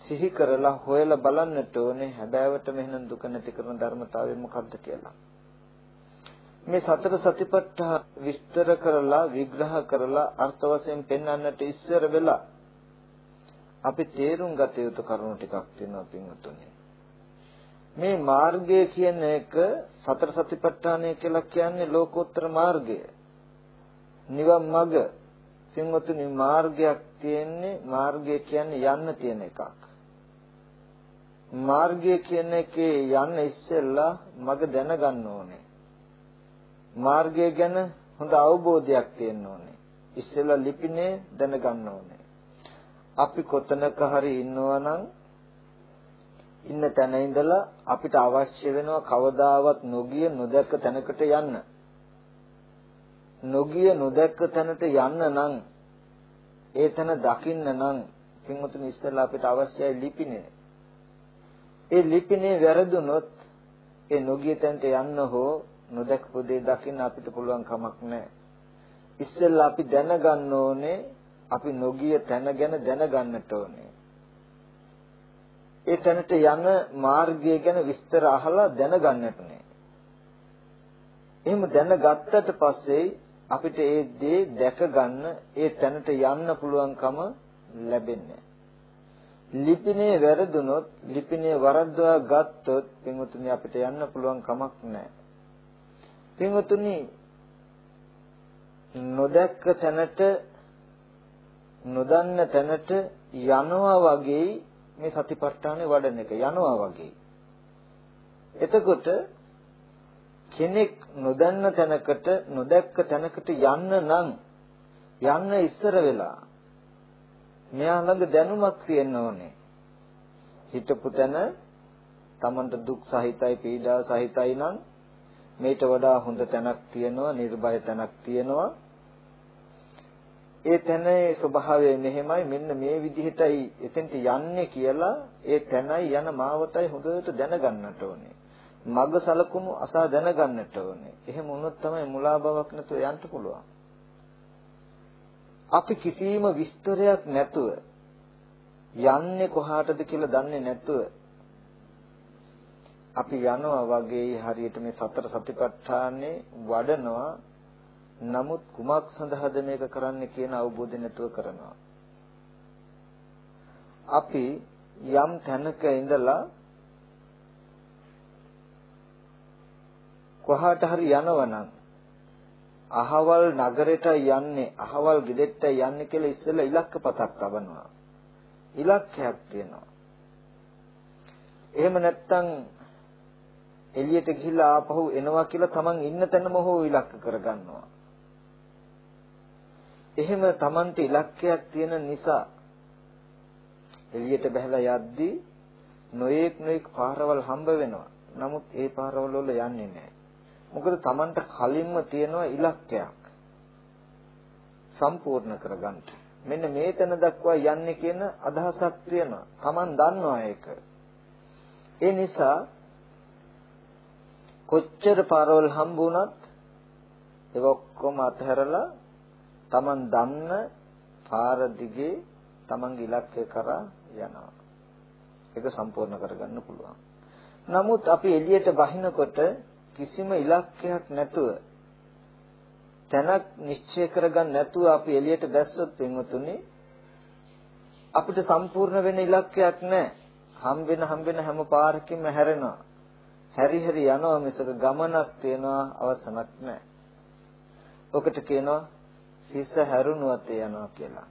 සිහි කරලා හොයලා බලන්නට ඕනේ හැබෑවට මෙහෙනම් දුක නැති කරන ධර්මතාවය මොකක්ද කියලා. මේ සතර සතිපට්ඨාන විස්තර කරලා විග්‍රහ කරලා අර්ථ වශයෙන් පෙන්වන්නට ඉස්සර වෙලා අපි තේරුම් ගත යුතු කරුණු ටිකක් තියෙනවා පින්වතුනි. මේ මාර්ගය කියන එක සතර සතිපට්ඨානය කියලා කියන්නේ ලෝකෝත්තර මාර්ගය. නිවන් මඟ පින්වතුනි මාර්ගයක් තියෙන්නේ මාර්ගය කියන්නේ යන්න තියෙන එකක්. මාර්ගය කියන එකේ යන්න ඉස්සෙල්ලා මග දැනගන්න ඕනේ. මාර්ගය ගැන හොඳ අවබෝධයක් තියෙන්න ඕනේ. ඉස්සෙල්ලා ලිපිනේ දැනගන්න ඕනේ. අපි කොතනක හරි ඉන්නවා නම් ඉන්න තැන ඉඳලා අපිට අවශ්‍ය වෙනවා කවදාවත් නොගිය නොදැක්ක තැනකට යන්න. නොගිය නොදැක්ක තැනට යන්න නම් ඒ තැන දකින්න නම් පින්වතුනි ඉස්සෙල්ලා අපිට අවශ්‍යයි ලිපිනේ. ඒ ලිපිනේ වැරදුනොත් ඒ නොගිය තැනට යන්න හෝ නොදැකපු දේ දකින්න අපිට පුළුවන් කමක් නැහැ. ඉස්සෙල්ලා අපි දැනගන්න ඕනේ අපි නොගිය තැන ගැන දැනගන්නට ඕනේ. ඒ තැනට යන මාර්ගය ගැන විස්තර අහලා දැනගන්නට නේ. එහෙම දැනගත්තට පස්සේ අපිට ඒ දේ දැක ගන්න ඒ තැනට යන්න පුළුවන්කම ලැබෙන්නේ. ලිපිනේ වැරදුනොත් ලිපිනේ වරද්දවා ගත්තොත් පින්වතුනි අපිට යන්න පුළුවන් කමක් නැහැ. පින්වතුනි නොදැක්ක තැනට නොදන්න තැනට යනවා වගේ මේ සතිපට්ඨානේ වඩන එක යනවා වගේ. එතකොට කෙනෙක් නොදන්න තැනකට නොදැක්ක තැනකට යන්න නම් යන්න ඉස්සර වෙලා මෙයා ළඟ දැනුමක් තියෙන්න ඕනේ. හිතපු තැන Tamanට දුක් සහිතයි පීඩා සහිතයි නම් මේට වඩා හොඳ තැනක් තියෙනවා නිර්භය තැනක් තියෙනවා ඒ තැනේ ස්වභාවය මෙහෙමයි මෙන්න මේ විදිහටයි එතෙන්ට යන්නේ කියලා ඒ තැනයි යන මාවතයි හොඳට දැනගන්නට ඕනේ. මග සලකුණු අසා දැනගන්නට ඕනේ. එහෙම වුණොත් තමයි මුලා බවක් නැතුව යන්න පුළුවන්. අපි කිසිම විස්තරයක් නැතුව යන්නේ කොහාටද කියලා දන්නේ නැතුව අපි යනවා වගේ හරියට මේ සතර සතිපට්ඨානේ වඩනවා නමුත් කුමක් සඳහාද මේක කරන්නේ කියන අවබෝධය නැතුව කරනවා. අපි යම් තැනක ඉඳලා කොහාට හරි යනවනම් අහවල් නගරයට යන්නේ අහවල් ගෙදෙට්ට යන්නේ කියලා ඉස්සෙල්ලා ඉලක්ක පතක් තබනවා. ඉලක්කයක් තියෙනවා. එහෙම නැත්නම් එළියට ගිහිල්ලා ආපහු එනවා කියලා තමන් ඉන්න තැනම හෝ ඉලක්ක කරගන්නවා. එහෙම Tamante ඉලක්කයක් තියෙන නිසා එළියට බහලා යද්දී නොයෙක් නොයෙක් පාරවල් හම්බ වෙනවා. නමුත් ඒ පාරවල් වල යන්නේ නැහැ. මොකද Tamante කලින්ම තියෙනවා ඉලක්කයක්. සම්පූර්ණ කරගන්න. මෙන්න මේ තැන දක්වා යන්නේ කියන අදහසක් තියෙනවා. Taman දන්නවා ඒක. ඒ නිසා කොච්චර පාරවල් හම්බ වුණත් ඒක ඔක්කොම අතහැරලා Taman දන්න පාර දිගේ Tamanගේ ඉලක්කය කරා යනවා. ඒක සම්පූර්ණ කරගන්න පුළුවන්. නමුත් අපි එළියට බහිනකොට කිසිම ඉලක්කයක් නැතුව තැනක් නිශ්චය කරගන්න නැතුව අපි එළියට බැස්සොත් වෙනතුනේ අපිට සම්පූර්ණ වෙන ඉලක්කයක් නැහැ. හම් වෙන හම් වෙන හැම පාරකින්ම හැරෙනවා. හැරි හැරි යනවා මිසක ගමනක් තියනවා අවසනක් නැහැ. ඔකට කියනවා හිස හැරුණුවත් යනවා කියලා.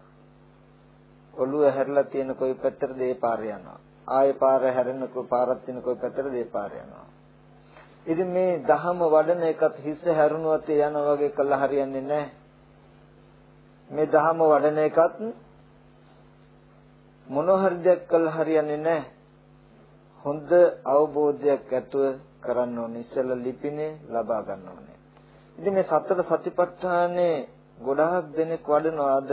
ඔළුව හැරලා තියෙන කොයි පැත්තටද ඒ පාරේ යනවා. ආයේ පාර හැරෙන කොයි පාරක් තියෙන කොයි පැත්තටද ඒ පාරේ යනවා. ඉතින් මේ දහම වඩන එකත් හිස හැරුණුවත් යනවා වගේ කළා හරියන්නේ නැහැ. මේ දහම වඩන එකත් මොන හරි දෙයක් කළා හරියන්නේ නැහැ. හොඳ අවබෝධයක් ඇතුව කරන්න ඕනේ. ඉස්සෙල්ලා ලිපිනේ ලබා ගන්න ඕනේ. ඉතින් මේ සතර සතිපට්ඨානේ ගොඩාක් දෙනෙක් වඩනවා අද.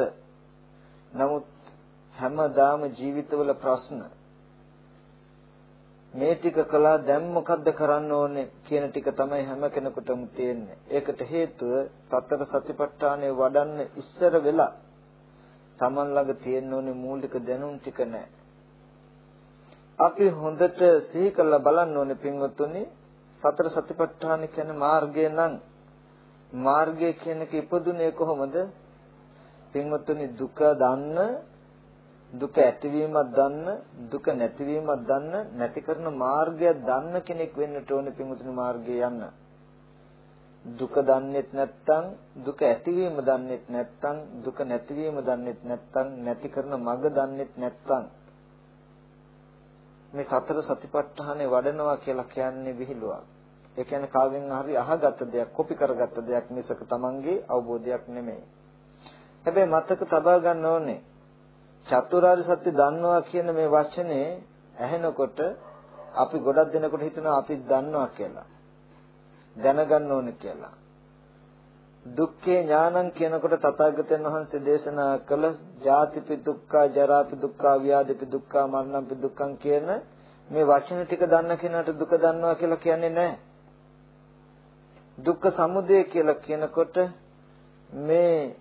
නමුත් හැමදාම ජීවිතවල ප්‍රශ්න මේ ටික කළා දැන් මොකද්ද කරන්න ඕනේ කියන ටික තමයි හැම කෙනෙකුටම තියෙන්නේ. ඒකට හේතුව සතර සතිපට්ඨානය වඩන්න ඉස්සර වෙලා Taman ළඟ තියෙන්න ඕනේ මූලික දැනුම් ටික නැහැ. අපි හොඳට සිහි කරලා බලන්න ඕනේ පින්වත්තුනි සතර සතිපට්ඨාන කියන්නේ මාර්ගය නම් මාර්ගය කියන එක ඉපදුනේ කොහොමද? පින්වත්තුනි දුක දන්න දුක ඇතිවීමක් දන්න දුක නැතිවීමක් දන්න නැති කරන මාර්ගය දන්න කෙනෙක් වෙන්නට ඕනේ පින්වත්තුනි මාර්ගය යන්න. දුක දන්නෙත් නැත්නම් දුක ඇතිවීම දන්නෙත් නැත්නම් දුක නැතිවීම දන්නෙත් නැත්නම් නැති කරන මඟ දන්නෙත් නැත්නම් මේ සතර සතිපට්ඨානේ වඩනවා කියලා කියන්නේ විහිළුවක්. ඒ කියන්නේ කාගෙන් හරි අහගත්ත දෙයක්, කොපි කරගත්ත දෙයක් මිසක Tamanගේ අවබෝධයක් නෙමෙයි. හැබැයි මතක තබා ගන්න ඕනේ. චතුරාර්ය සත්‍ය දන්නවා කියන මේ වචනේ ඇහෙනකොට අපි ගොඩක් දෙනෙකුට හිතනවා අපි දන්නවා කියලා. දැනගන්න ඕනේ කියලා. දුක්ඛේ ඥානං කියනකොට තථාගතයන් වහන්සේ දේශනා කළ ජාතිපි දුක්ඛ, ජරාපි දුක්ඛ, ව්‍යාධිපි දුක්ඛ, මරණපි දුක්ඛං කියන මේ වචන ටික දන්න කෙනාට දුක දන්නවා කියලා කියන්නේ නැහැ. දුක්ඛ සමුදය කියලා කියනකොට මේ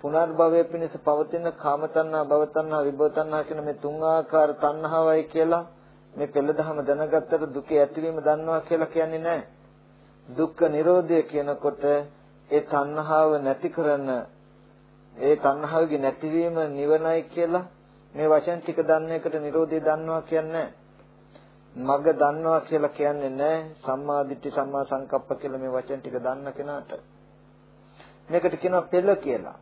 පුනර්භවය පිණිස පවතින කාම තණ්හා, භව තණ්හා, විභව තණ්හා කියන මේ තුන් ආකාර තණ්හාවයි කියලා මේ පෙළ දහම දැනගත්තට දුකේ ඇතිවීම දන්නවා කියලා කියන්නේ නැහැ. දුක්ඛ නිරෝධය කියනකොට ඒ තණ්හාව නැති කරන ඒ තණ්හාවගේ නැතිවීම නිවනයි කියලා මේ වචන ටික දන්න එකට නිරෝධය දන්නවා කියන්නේ මග දන්නවා කියලා කියන්නේ නැහැ. සම්මා දිට්ඨි සම්මා සංකප්ප කියලා මේ වචන ටික දන්න කෙනාට. මේකට කියනවා පෙළ කියලා.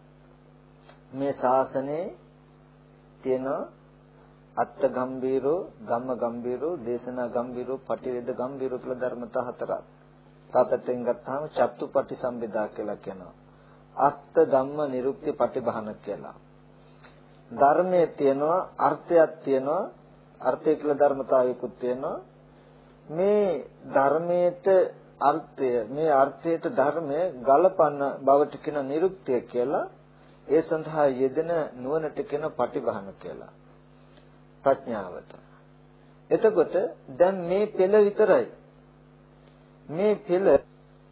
මේ ශාසනයේ තියෙන අත්ත ගම්බීරෝ ධම්ම ගම්බීරෝ දේශනා ගම්බීරෝ පටිවේද ගම්බීරෝ කියලා ධර්මතා හතරක් තාපතෙන් ගත්තාම චත්තුපටි සම්බෙදා කියලා කියනවා. අත්ත ධම්ම නිරුක්ති පටිභාන කියලා. ධර්මයේ තියෙනවා අර්ථයක් තියෙනවා අර්ථය කියලා ධර්මතාවයකුත් තියෙනවා. මේ ධර්මයට අර්ථය මේ අර්ථයට ධර්මය ගලපන්න බවට කියන නිරුක්තිය කියලා ඒ සඳහා යෙදෙන නුවණට කියන පටිභාන කියලා. ප්‍රඥාවට. එතකොට දැන් මේ පෙළ විතරයි මේ පෙළ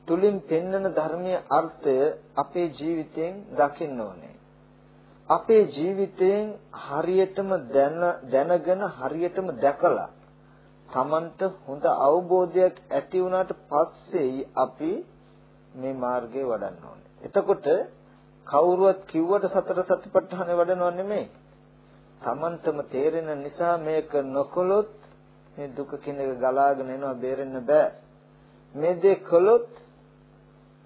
තුලින් පෙන්වන ධර්මයේ අර්ථය අපේ ජීවිතයෙන් දකින්න ඕනේ. අපේ ජීවිතයෙන් හරියටම දැනගෙන හරියටම දැකලා Tamanට හොඳ අවබෝධයක් ඇති වුණාට පස්සේ අපි මේ මාර්ගය වඩන්න ඕනේ. එතකොට කවුරුවත් කිව්වට සතර සතිපට්ඨාන වඩනව නෙමෙයි. Tamanටම තේරෙන නිසා මේක නොකළොත් මේ දුක කියන එක ගලාගෙන එනවා බේරෙන්න බෑ. මේ දේ කළොත්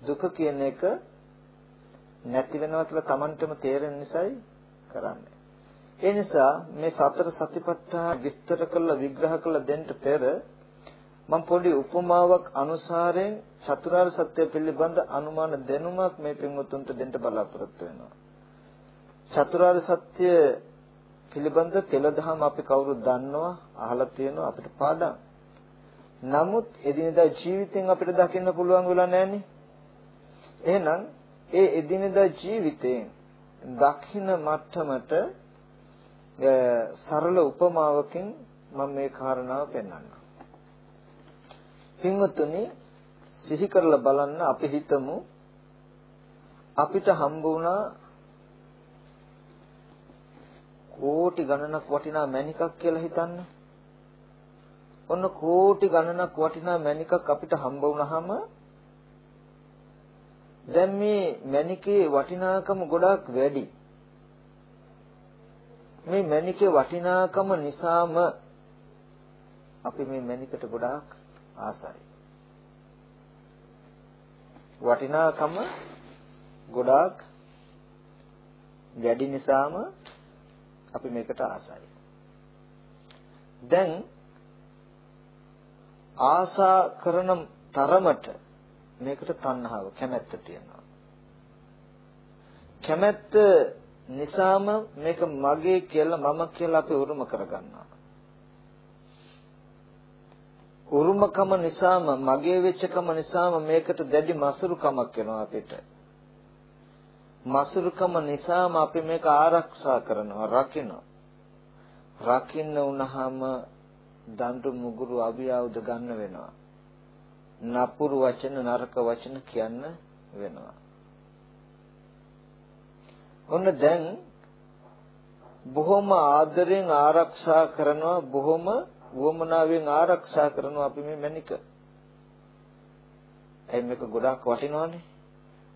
දුක කියන එක නැති වෙනවා කියලා Tamanටම තේරෙන නිසායි කරන්නේ. ඒ නිසා මේ සතර සතිපට්ඨාන විස්තර කරලා විග්‍රහ කරලා දෙන්න පෙර මම පොඩි උපමාවක් අනුසාරයෙන් චතුරාර්ය සත්‍ය පිළිබඳ අනුමාන දැනුමක් මේ පින්වතුන්ට දෙන්න බලාපොරොත්තු වෙනවා. චතුරාර්ය සත්‍ය පිළිබඳ තෙලදහම අපි කවුරුත් දන්නවා අහලා තියෙනවා අපිට පාඩම් නමුත් එදිනෙදා ජීවිතෙන් අපිට දකින්න පුළුවන් වෙලා නැහනේ. එහෙනම් ඒ එදිනෙදා ජීවිතයෙන් දකින්න මට්ටමට සරල උපමාවකින් මම මේ කාරණාව පෙන්වන්නම්. පින්වතුනි සිහි කරලා බලන්න අපි හිතමු අපිට හම්බ වුණා කෝටි ගණනක් වටිනා මණිකක් කියලා හිතන්න. ඔන්න කෝටි ගණනක් වටිනා මණිකක් අපිට හම්බ වුණාම දැන් මේ මණිකේ වටිනාකම ගොඩාක් වැඩි. මේ මණිකේ වටිනාකම නිසාම අපි මේ මණිකට ගොඩාක් ආසයි. වටිනාකම ගොඩාක් වැඩි නිසාම අපි මේකට ආසයි. දැන් ආසා කරන තරමට මේකට තණ්හාව කැමැත්ත තියෙනවා. කැමැත්ත නිසාම මේක මගේ කියලා මම කියලා අපි උරුම කරගන්නවා. උරුමකම නිසාම මගේ වෙච්චකම නිසාම මේකට දැඩි මසුරුකමක් වෙනවා අපිට. මසුරුකම නිසාම අපි මේක ආරක්ෂා කරනවා, රකින්නවා. රකින්න වුණාම දඬු මුගුරු අභියවුද ගන්න වෙනවා. නපුරු වචන නරක වචන කියන්න වෙනවා. ඔන්න දැන් බොහොම ආදරෙන් ආරක්ෂා කරනවා බොහොම වුවමනාවෙන් ආරක්ෂා කරනවා අපි මේ මැනික. එයි මේක ගොඩාක් වටිනවනේ.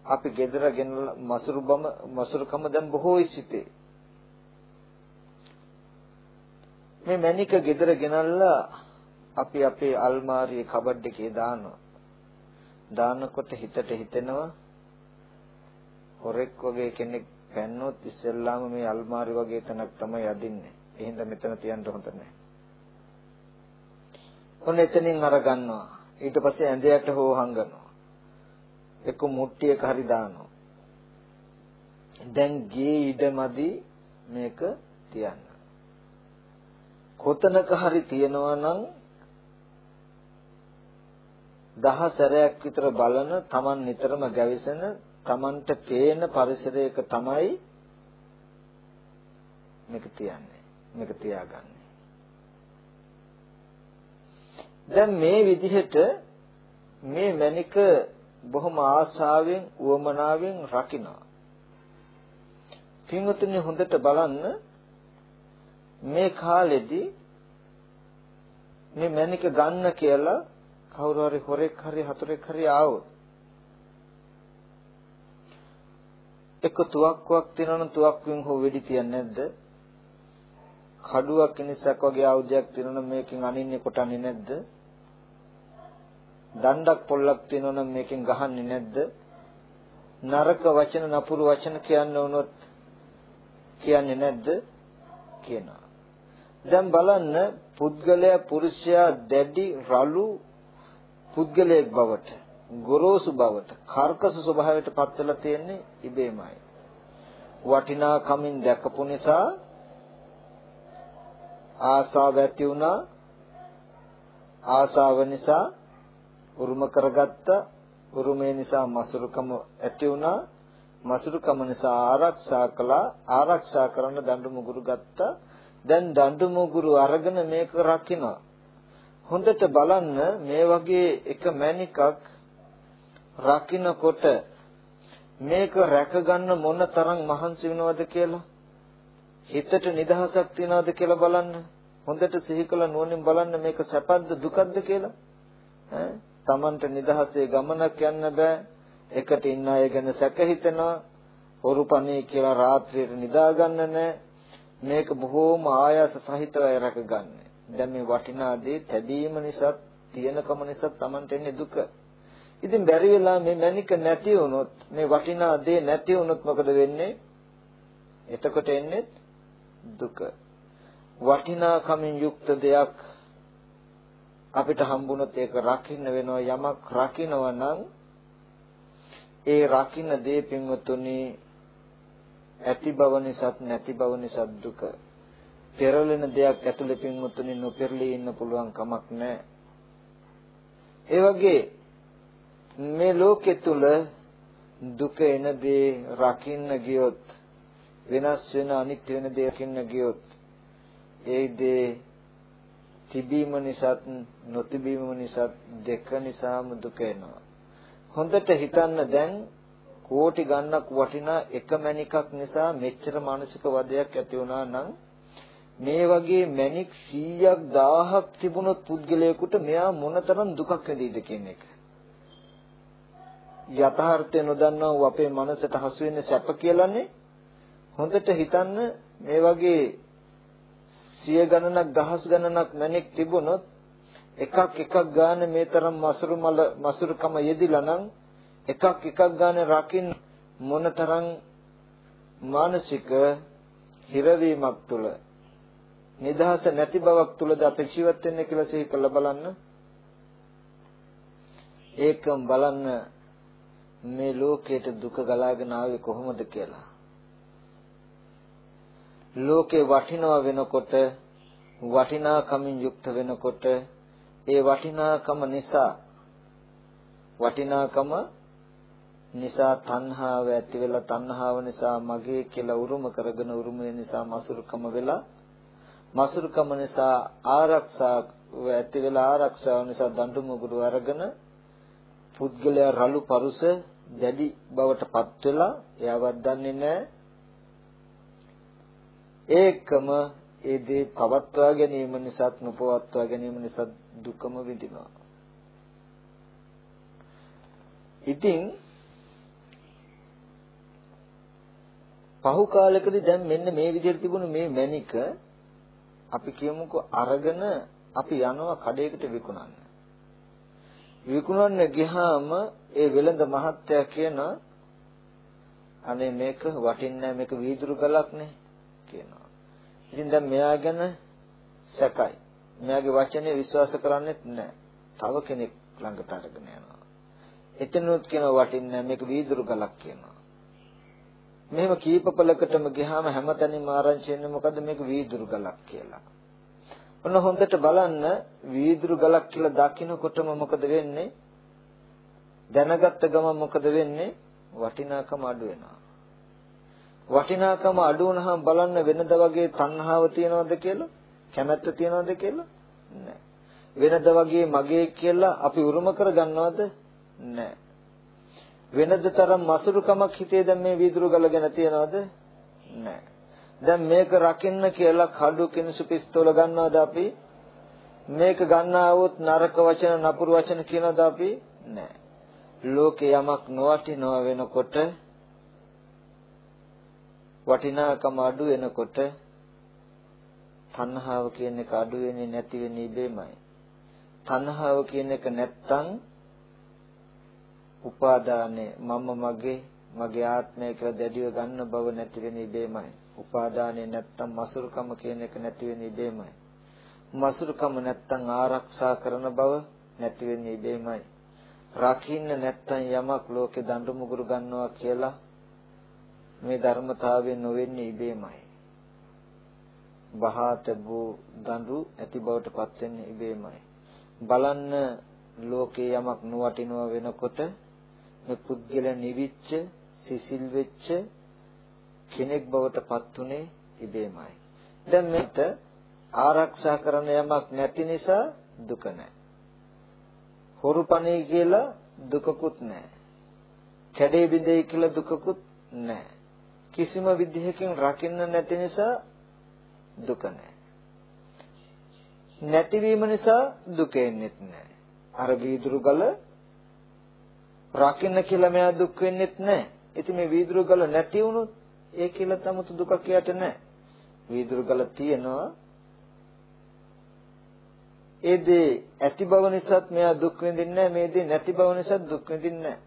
අපි ගෙදර ගෙනලා මසුරු බම මසුරුකම දැන් බොහෝයි සිටේ. මේ මැනික ගෙදර ගෙනල්ලා අපි අපේ අල්මාරියේ කබඩ් එකේ දානවා. දානකොට හිතට හිතෙනවා හොරෙක් වගේ කෙනෙක් පැන්නොත් ඉස්සෙල්ලාම මේ අල්මාරි වගේ තැනක් තමයි යදින්නේ. එහෙනම් මෙතන තියන්න හොඳ නැහැ. ඔන්න එතනින් අර ගන්නවා. ඊට පස්සේ ඇඳයට හෝ හංගනවා. එක්ක මුට්ටියක හරි දානවා. දැන් ගේ ඉඩමදි මේක තියන්න. කොතනක හරි තියනවා නම් දහ සැරයක් විතර බලන Taman නිතරම ගැවිසෙන Tamanට පේන පරිසරයක තමයි මේක තියන්නේ මේක තියාගන්නේ දැන් මේ විදිහට මේ මණික බොහොම ආශාවෙන් උවමනාවෙන් රකින්නවා පින්වතුනි හොඳට බලන්න මේ කාලෙදී මේ මණික ගන්න කියලා කවුරු හරි හොරෙක් හරි හතුරෙක් හරි ආවොත් එක්ක තුවක්කුවක් තියෙනවනම් තුවක්කුවෙන් හෝ වෙඩි තියන්නේ නැද්ද? කඩුවක් කෙනෙක්ක් වගේ ආයුධයක් තියෙනවනම් මේකෙන් අනින්නේ කොටන්නේ නැද්ද? දණ්ඩක් පොල්ලක් තියෙනවනම් මේකෙන් ගහන්නේ නැද්ද? නරක වචන නපුරු වචන කියන්න වුණොත් කියන්නේ නැද්ද? කියනවා. දැන් බලන්න පුද්ගලයා පුරුෂයා දැඩි රළු පුද්ගලයෙක් බවට ගොරෝසු බවට කර්කස ස්වභාවයට පත් වෙලා තියෙන්නේ ඉබේමයි. වටිනාකමින් දැකපු නිසා ආසාව ඇති වුණා ආසාව නිසා උරුම කරගත්ත. උරුමේ නිසා මසුරුකම ඇති වුණා. මසුරුකම නිසා ආරක්ෂා කළා. ආරක්ෂා කරන දඬු මුගුරු ගත්තා. දැන් දඬු මුගුරු අරගෙන මේක රකින්නවා හොඳට බලන්න මේ වගේ එක මණිකක් රකින්නකොට මේක රැකගන්න මොන තරම් මහන්සි වෙනවද කියලා? හිතට නිදහසක් තියනවද කියලා බලන්න. හොඳට සිහි කළ නුවණින් බලන්න මේක සැපද්ද දුකද්ද කියලා. ඈ? Tamanට නිදහසේ ගමනක් යන්න බෑ එකට ඉන්න අය ගැන සැක හිතෙනවා හොරුපණේ කියලා රාත්‍රියට නිදා ගන්න නෑ මේක බොහෝම ආයාස සහිතව රැකගන්නේ දැන් මේ වටිනා දේ තැබීම නිසා තියෙනකම නිසා Tamanට එන්නේ දුක. ඉතින් බැරි වෙලා මේ මණික නැති වුණොත් මේ වටිනා දේ නැති වුණොත් මොකද වෙන්නේ? එතකොට එන්නේ දුක. වටිනාකමින් යුක්ත දෙයක් අපිට හම්බුනොත් ඒක රකින්න වෙනවා යමක් රකින්නවා නම් ඒ රකින්න දේ පින්වතුනි ඇති බව නිසාත් නැති බව නිසාත් දුක පෙරලෙන දෙයක් ඇතුළේ පින්වතුනි නොපෙරළී ඉන්න පුළුවන් කමක් නැහැ. ඒ වගේ මේ ලෝකෙ තුල දුක එන දේ රකින්න ගියොත් වෙනස් වෙන අනිත්‍ය වෙන දේ රකින්න ගියොත් ඒ දේ තිබීම නිසාත් නොතිබීම නිසාත් දෙක නිසාම දුක එනවා. හොඳට හිතන්න දැන් කෝටි ගණනක් වටිනා එක මණිකක් නිසා මෙච්චර මානසික වදයක් ඇති වුණා නම් මේ වගේ මැණික් 100ක් 1000ක් තිබුණොත් පුද්ගලයෙකුට මෙයා මොනතරම් දුකක් විඳීද කියන එක. යථාර්ථය නොදන්නව අපේ මනසට හසු වෙන්නේ සැප කියලානේ. හොඳට හිතන්න මේ වගේ සිය ගණනක් දහස් ගණනක් මැණික් තිබුණොත් එකක් එකක් ගාන මේ තරම් මසුරු මල මසුරුකම යෙදිලා නම් එකක් එකක් ගාන රකින්න මොනතරම් මානසික හිරවීමක් තුළ නිදහස නැති බවක් තුලද අපි ජීවත් වෙන්නේ කියලා සිහි කරලා බලන්න. ඒකම් බලන්න මේ ලෝකයට දුක ගලාගෙන ආවේ කොහොමද කියලා. ලෝකේ වටිනවා වෙනකොට වටිනාකමින් යුක්ත වෙනකොට ඒ වටිනාකම නිසා වටිනාකම නිසා තණ්හාව ඇති වෙලා තණ්හාව නිසා මගේ කියලා උරුම කරගෙන උරුමය නිසා මසුරුකම වෙලා මසුරුකම නිසා ආරක්ෂා ඇති වෙලා ආරක්ෂාව නිසා දඬු මුගුරු අරගෙන පුද්ගලයා රළු පරුස දැඩි බවට පත් වෙලා එයාවත් දන්නේ නැහැ. ඒකම ඒ දේ පවත්වා ගැනීම නිසාත් නොපවත්වා ගැනීම නිසා දුකම විඳිනවා ඉතින් පහු කාලයකදී දැන් මෙන්න මේ විදිහට තිබුණු මේ මැනික අපි කියමුකෝ අරගෙන අපි යනවා කඩේකට විකුණන්න. විකුණන්න ගියාම ඒ වෙළඳ මහත්තයා කියන අනේ මේක වටින්නේ මේක වීදුරු ගලක් නේ කියනවා. ඉතින් දැන් මෙයා ගැන සැකයි. මෙයාගේ වචනේ විශ්වාස කරන්නේත් නැහැ. තව කෙනෙක් ළඟට අරගෙන යනවා. එතනොත් කියනවා වටින්නේ මේක වීදුරු ගලක් කියනවා. මෙහෙම කීප පළකටම ගියාම හැමතැනම ආරංචි වෙන්නේ මොකද්ද මේක වීදුරු ගලක් කියලා. ඔන්න හොඳට බලන්න වීදුරු ගලක් කියලා දකින්නකොටම මොකද වෙන්නේ? දැනගත්ත ගමන් මොකද වෙන්නේ? වටිනාකම අඩු වෙනවා. වටිනාකම අඩු වුණාම බලන්න වෙනද වගේ තණ්හාව තියනවද කියලා? කැමැත්ත තියනවද කියලා? නැහැ. වෙනද වගේ මගේ කියලා අපි උරුම කරගන්නවද? නැහැ. වෙනද තරම් මසුරුකමක් හිතේ දැන් මේ වීදුරු ගල ගැන තියනවද? නැහැ. දැන් මේක රකින්න කියලා කඩු කිනිසු පිස්තෝල ගන්නවද අපි? මේක ගන්නවොත් නරක වචන නපුරු වචන කියනවද අපි? නැහැ. ලෝකේ යමක් නොවටිනව වෙනකොට වටිනාකම අඩු වෙනකොට තණ්හාව කියන එක අඩු වෙන්නේ නැති වෙන්නේ ඉබේමයි. තණ්හාව කියන එක නැත්තම් උපාදානය මම මගේ මගේ ආත්මය කියලා දැඩිව ගන්න බව නැති වෙන්නේ ඉබේමයි. උපාදානය නැත්තම් මසුරුකම කියන එක නැති වෙන්නේ ඉබේමයි. මසුරුකම නැත්තම් ආරක්ෂා කරන බව නැති වෙන්නේ ඉබේමයි. රකින්න නැත්තම් යමක් ලෝකේ දඬු මුගුරු ගන්නවා කියලා මේ ධර්මතාවය නොවෙන්නේ ඉබේමයි. බහාතබු දඬු ඇති බවට පත් වෙන්නේ ඉබේමයි. බලන්න ලෝකේ යමක් නොවටිනව වෙනකොට මේ පුද්ගල නිවිච්ච සිසිල් වෙච්ච කෙනෙක් බවට පත් උනේ ඉබේමයි. දැන් මෙත ආරක්ෂා කරන යමක් නැති නිසා දුක නැහැ. හොරුපණේ කියලා දුකකුත් නැහැ. කැඩේ බිඳේ කියලා දුකකුත් නැහැ. කිසිම විදිහකින් රකින්න නැති නිසා දුක නැහැ. නැතිවීම නිසා දුක එන්නේත් නැහැ. අර වීදුරු ගල රකින්න කියලා මෙයා දුක් වෙන්නෙත් නැහැ. ඉතින් මේ වීදුරු ගල නැති වුණොත් ඒ කියලා තමුතු දුකක් යට නැහැ. වීදුරු ගල තියෙනවා ඒ දේ ඇති බව නිසාත් මෙයා දුක් විඳින්නේ නැහැ මේ දේ නැති බව නිසා දුක් විඳින්නේ නැහැ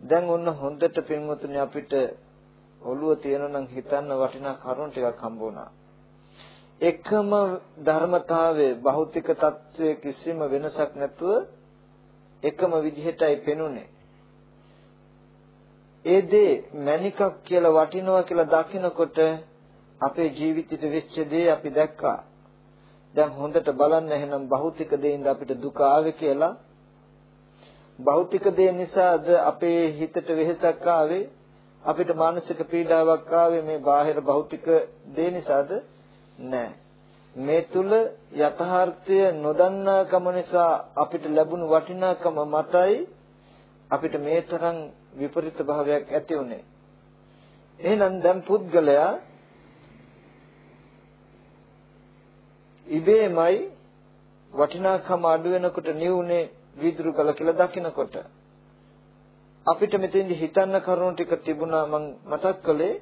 දැන් ඔන්න හොඳට පින්වතුනි අපිට ඔළුව තියෙනවා නම් හිතන්න වටිනා කරුණු ටිකක් හම්බ වුණා. එකම ධර්මතාවයේ භෞතික తත්වයේ කිසිම වෙනසක් නැතුව එකම විදිහටයි පෙනුනේ. ඒ දේ මණිකක් කියලා වටිනවා කියලා දකිනකොට අපේ ජීවිතේට වෙච්ච දේ අපි දැක්කා. දැන් හොඳට බලන්න එහෙනම් භෞතික දේින්ද අපිට දුක ආවේ කියලා. භෞතික දේ නිසාද අපේ හිතට වෙහෙසක් ආවේ? අපිට මානසික පීඩාවක් ආවේ මේ බාහිර භෞතික දේ නිසාද? නෑ. මේ තුල යථාර්ථය නොදන්නාකම නිසා අපිට ලැබුණු වටිනාකම මතයි අපිට මේ තරම් විපරිත භාවයක් ඇති උනේ එහෙනම් දැන් පුද්ගලයා ඉබේමයි වටිනාකම අඩු වෙනකොට නිවුනේ වීදුරු කල කියලා දකිනකොට අපිට මෙතෙන්දි හිතන්න කරුණු ටික තිබුණා මම මතක් කළේ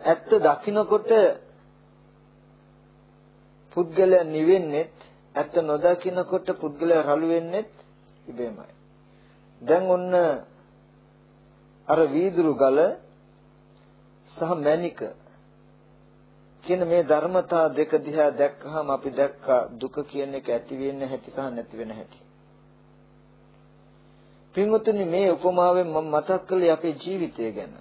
ඇත්ත දකිනකොට පුද්ගලයා නිවෙන්නෙත් ඇත්ත නොදකිනකොට පුද්ගලයා රළු වෙන්නෙත් ඉබේමයි දැන් ඔන්න අර වීදුරු ගල සහ මණික කියන මේ ධර්මතා දෙක දිහා දැක්කහම අපි දැක්කා දුක කියන එක ඇති වෙන්න හැටි සහ නැති වෙන හැටි. පින්වතුනි මේ උපමාවෙන් මම මතක් කළේ අපේ ජීවිතය ගැන.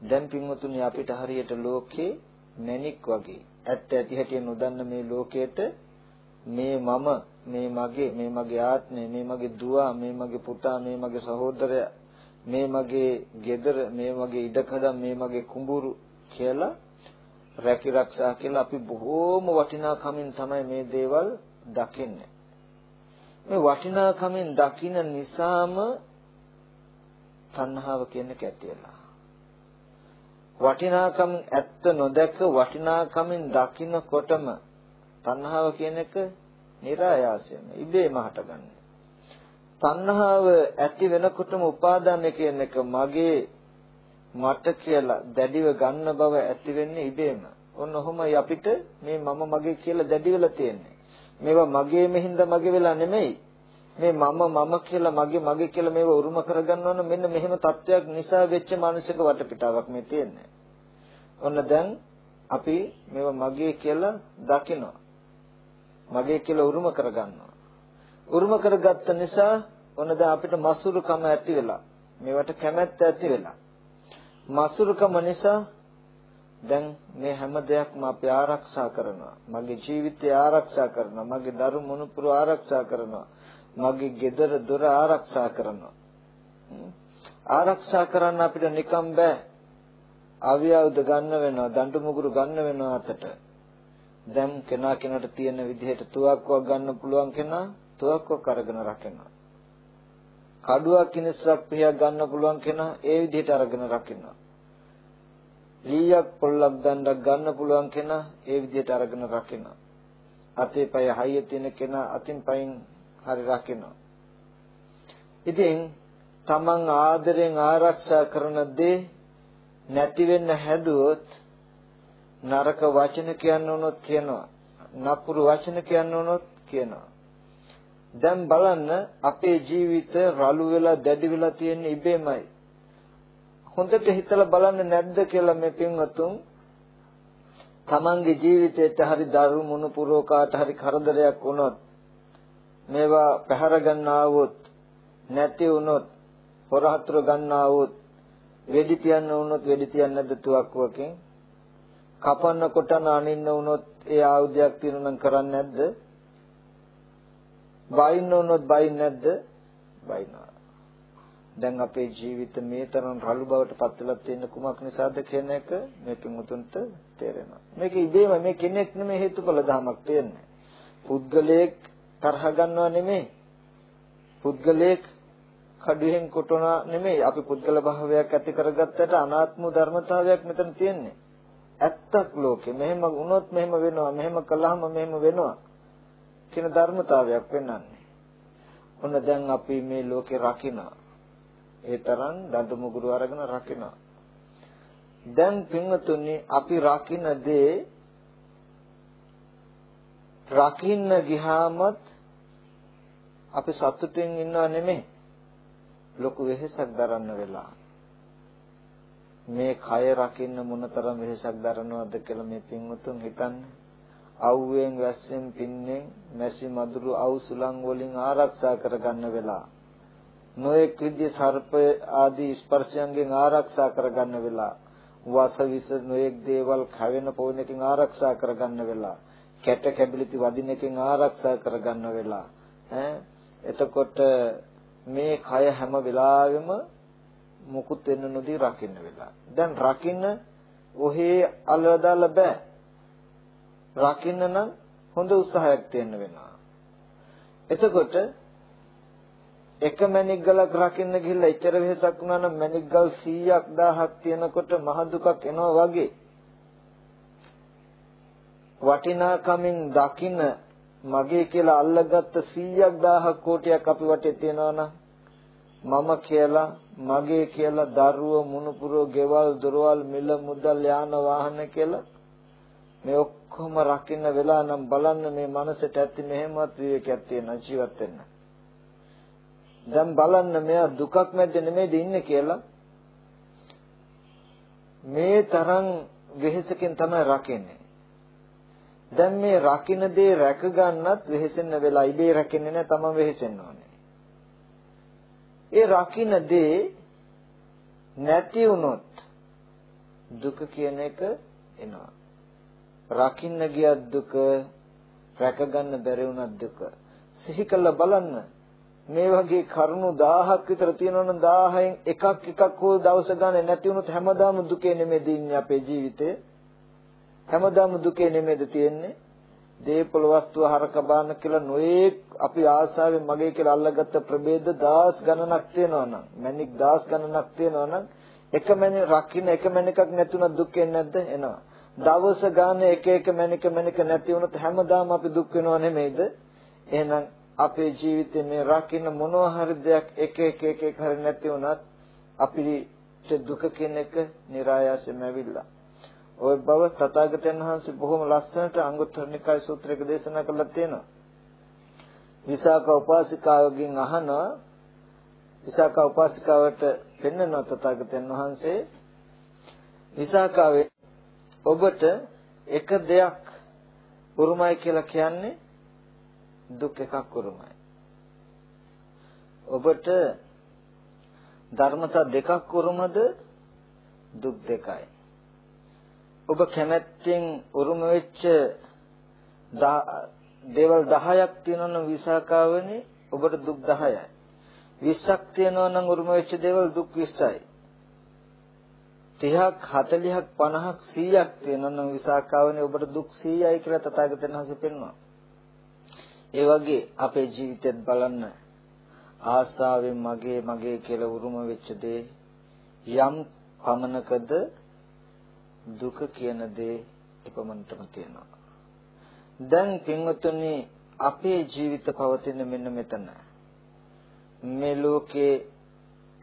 දැන් පින්වතුනි අපිට හරියට ලෝකේ මැණික් වගේ ඇත්ත ඇති හැටි නොදන්න මේ ලෝකයට මේ මම මේ මගේ මේ මගේ ආත්මය මේ මගේ දුව මේ මගේ පුතා මේ මගේ සහෝදරයා මේ මගේ ගෙදර මේ මගේ ඉඩකඩම් මේ මගේ කුඹුරු කියලා රැකි රක්ෂා කියලා අපි බොහෝම වටිනාකමින් තමයි මේ දේවල් දකින්නේ. මේ වටිනාකමින් දකින නිසාම තණ්හාව කියන එක ඇති වෙලා. වටිනාකම් ඇත්ත නොදැක වටිනාකමින් දකින්නකොටම තණ්හාව කියන එක નિરાයාසයෙන්ම ඉබේම හටගන්නේ. තණ්හාව ඇති වෙනකොටම උපාදානය කියන එක මගේ මට කියලා දැඩිව ගන්න බව ඇති වෙන්නේ ඉබේම. ඔන්න ඔහොමයි අපිට මේ මම මගේ කියලා දැඩි වෙලා තියෙන්නේ. මේවා මගේ මෙහින්ද මගේ වෙලා නෙමෙයි. මේ මම මම කියලා මගේ මගේ කියලා මේවා උරුම කරගන්න ඕන මෙන්න මෙහෙම තත්වයක් නිසා වෙච්ච මානසික වටපිටාවක් මේ තියෙන්නේ. ඔන්න දැන් අපි මේවා මගේ කියලා දකිනවා. මගේ කියලා උරුම කරගන්නවා. උරුම කරගත්ත නිසා ඔන්න දැන් අපිට මසුරුකම ඇති වෙලා මේවට කැමැත්ත ඇති වෙලා මසුරුකම නිසා දැන් මේ හැම දෙයක්ම අපි ආරක්ෂා කරනවා. මගේ ජීවිතය ආරක්ෂා කරනවා. මගේ දරු මොනුපුර ආරක්ෂා කරනවා. මගේ ගෙදර දොර ආරක්ෂා කරනවා. ආරක්ෂා කරන්න අපිට නිකම් බෑ. අවියවුද ගන්න වෙනවා දඬු මුගුරු ගන්න වෙනවා අතට. දැන් කෙනා කෙනාට තියෙන විදිහට තුවක්කුවක් ගන්න පුළුවන් කෙනා තුවක්කුවක් අරගෙන රකිනවා. කඩුවක් කිනිස්සක් පියා ගන්න පුළුවන් කෙනා ඒ විදිහට අරගෙන රකිනවා. ලීයක් පොල්ලක් දණ්ඩක් ගන්න පුළුවන් කෙනා ඒ විදිහට අරගෙන රකිනවා. අතේ පය හයිය තියෙන කෙනා අතින් පයින් හරි රකිනවා. ඉතින් තමන් ආදරෙන් ආරක්ෂා කරන දේ නැති වෙන්න හැදුවොත් නරක වචන කියන්න උනොත් කියනවා. නපුරු වචන කියන්න උනොත් කියනවා. දැන් බලන්න අපේ ජීවිත රළු වෙලා දැඩි වෙලා තියෙන ඉබේමයි. හොඳට හිතලා බලන්න නැද්ද කියලා මේ පින්වතුන්? තමන්ගේ ජීවිතේට හරි දරු මුණු පුරෝකාට හරි කරදරයක් වුණොත් මේවා පැහැර ගන්නවොත් නැති වුණොත් හොරහතුර ගන්නවොත් වෙඩි තියන්න වුණොත් වෙඩි තියන්නේ නැද්ද තුවක්කුවකින් කපන්න කොටන අනින්න වුණොත් ඒ ආයුධයක් තියෙනවා නම් කරන්නේ නැද්ද? බයින්න වුණොත් බයින්නේ නැද්ද? බයිනවා. දැන් අපේ ජීවිත මේ තරම් රළු බවට පත් වෙලා තියෙන කුමක් නිසාද කියන එක මේ පිමුතුන්ට තේරෙනවා. මේක ඉබේම මේ කෙනෙක් නෙමෙයි හේතුඵල ධමයක් තියෙන්නේ. පුද්ගලයෙක් තරහ ගන්නව නෙමෙයි පුද්ගලයෙක් කඩුවෙන් කොටනවා නෙමෙයි අපි පුද්ගල භාවයක් ඇති කරගත්තට අනාත්ම ධර්මතාවයක් මෙතන තියෙන්නේ. ඇත්තක් ලෝකේ මෙහෙම වුණොත් මෙහෙම වෙනවා මෙහෙම කළාම මෙහෙම වෙනවා කියන ධර්මතාවයක් පෙන්වන්නේ ඔන්න දැන් අපි මේ ලෝකේ රකිනවා ඒ තරම් දඬු මුගුරු අරගෙන රකිනවා. දැන් පින්වතුනි අපි රකින්න දේ රකින්න ගියාමත් අපි සතුටින් ඉන්නව නෙමෙයි. ලොකු වෙහෙසක් දරන්න වෙලා. මේ කය රකින්න මොනතරම් වෙහෙසක් දරනවද කියලා මේ පින්වතුන් හිතන්නේ. අවුවෙන් වැස්සෙන් පින්නෙන් මැසි මදුරු අවුසුලන් වලින් ආරක්ෂා කරගන්න වෙලා. නොඑක් විදිහේ සර්ප ආදී ස්පර්ශයන්ගෙන් ආරක්ෂා කරගන්න වෙලා වාස විස නොඑක් දේවල් කවෙන පොවනකින් ආරක්ෂා කරගන්න වෙලා කැට කැබිලිති වදින එකෙන් ආරක්ෂා කරගන්න වෙලා ඈ එතකොට මේ කය හැම වෙලාවෙම මුකුත් වෙන්න නොදී රකින්න වෙලා. දැන් රකින්න ඔහේ අලවදාල බෑ. රකින්න නම් හොඳ උත්සාහයක් තියෙන්න වෙනවා. එතකොට එක මණික් ගලක් රකින්න ගිහිල්ලා එච්චර වෙහසක් වුණා නම් මණික් ගල් 100ක් 1000ක් තියෙනකොට මහ දුකක් එනවා වගේ. වටිනාකමින් දකින්න මගේ කියලා අල්ලගත්ත 100ක් 1000ක් කෝටියක් අපි වටේ තියනවා නම් මම කියලා මගේ කියලා දරුව මුණුපුරෝ ගෙවල් දොරවල් මිල මුදල් යාන වාහන කියලා මේ ඔක්කොම රකින්න වෙලා නම් බලන්න මේ මනසට ඇති මෙහෙමත් විවේකයක් තියෙන ජීවත් වෙන්න. දැන් බලන්න මෙයා දුකක් මැද්ද නෙමෙයිද ඉන්නේ කියලා මේ තරම් වෙහෙසකින් තමයි රකින්නේ. දැන් මේ රකින්න දේ රැක ගන්නත් වෙහෙසෙන්න වෙලා ඉබේ රැකෙන්නේ නැහැ තමන් වෙහෙසෙන්න ඕනේ. ඒ රකින්න දේ නැති වුණොත් දුක කියන එක එනවා. රකින්න ගියත් දුක, රැක ගන්න බැරි වුණත් දුක. සිහි කළා බලන්න. මේ වගේ කරුණු 1000ක් විතර තියෙනවනම් 1000න් එකක් එකක් හෝ දවස ගන්න නැති වුණොත් හැමදාම දුකේ නෙමෙයි ඉන්නේ අපේ ජීවිතේ. හැමදාම දුකේ නෙමෙයිද තියෙන්නේ? දේපොළ වස්තුව හරක බාන කියලා නොයේක් අපි ආශාවෙන් මගේ කියලා අල්ලගත්ත ප්‍රභේද දාස් ගණනක් තියෙනවා නම් මැනික් දාස් ගණනක් තියෙනවා නම් එක මැනික රකින්න එක මැනිකක් නැතුණා දුක් එන්නේ නැද්ද එනවා දවස ගානේ එක එක මැනික මැනික නැති වුණොත් හැමදාම අපි දුක් වෙනව නෙමෙයිද එහෙනම් අපේ ජීවිතේ මේ රකින්න මොනවා හරි දෙයක් එක එක එක එක හරි නැති වුණත් අපිට දුක කියන එක નિરાයාසයෙන්ම ඇවිල්ලා. ওই බව තථාගතයන් වහන්සේ බොහොම ලස්සනට අංගුත්තර නිකාය සූත්‍රයක දේශනා කරලා තියෙනවා. විසාක උපාසිකාවගෙන් අහන විසාක උපාසිකාවට පෙන්වන තථාගතයන් වහන්සේ විසාකාවේ ඔබට එක දෙයක් උරුමයි කියලා කියන්නේ දුක් එකක් උරුමයි. ඔබට ධර්මතා දෙකක් උරුමද දුක් දෙකයි. ඔබ කැමැත්තෙන් උරුම වෙච්ච දේවල් 10ක් තියෙනවා නම් විසාකාවනේ ඔබට දුක් 10යි. 20ක් තියෙනවා නම් උරුම වෙච්ච දේවල් දුක් 20යි. 30ක් 40ක් 50ක් 100ක් තියෙනවා නම් විසාකාවනේ ඔබට දුක් 100යි කියලා තථාගතයන් වහන්සේ පෙන්වනවා. ඒ වගේ අපේ ජීවිතෙත් බලන්න ආසාවෙන් මගේ මගේ කියලා උරුම වෙච්ච දේ යම් පමණකද දුක කියන දේ එපමණටම තියෙනවා. දැන් පින්වතුනි අපේ ජීවිත පවතින මෙන්න මෙතන. මේ ලෝකේ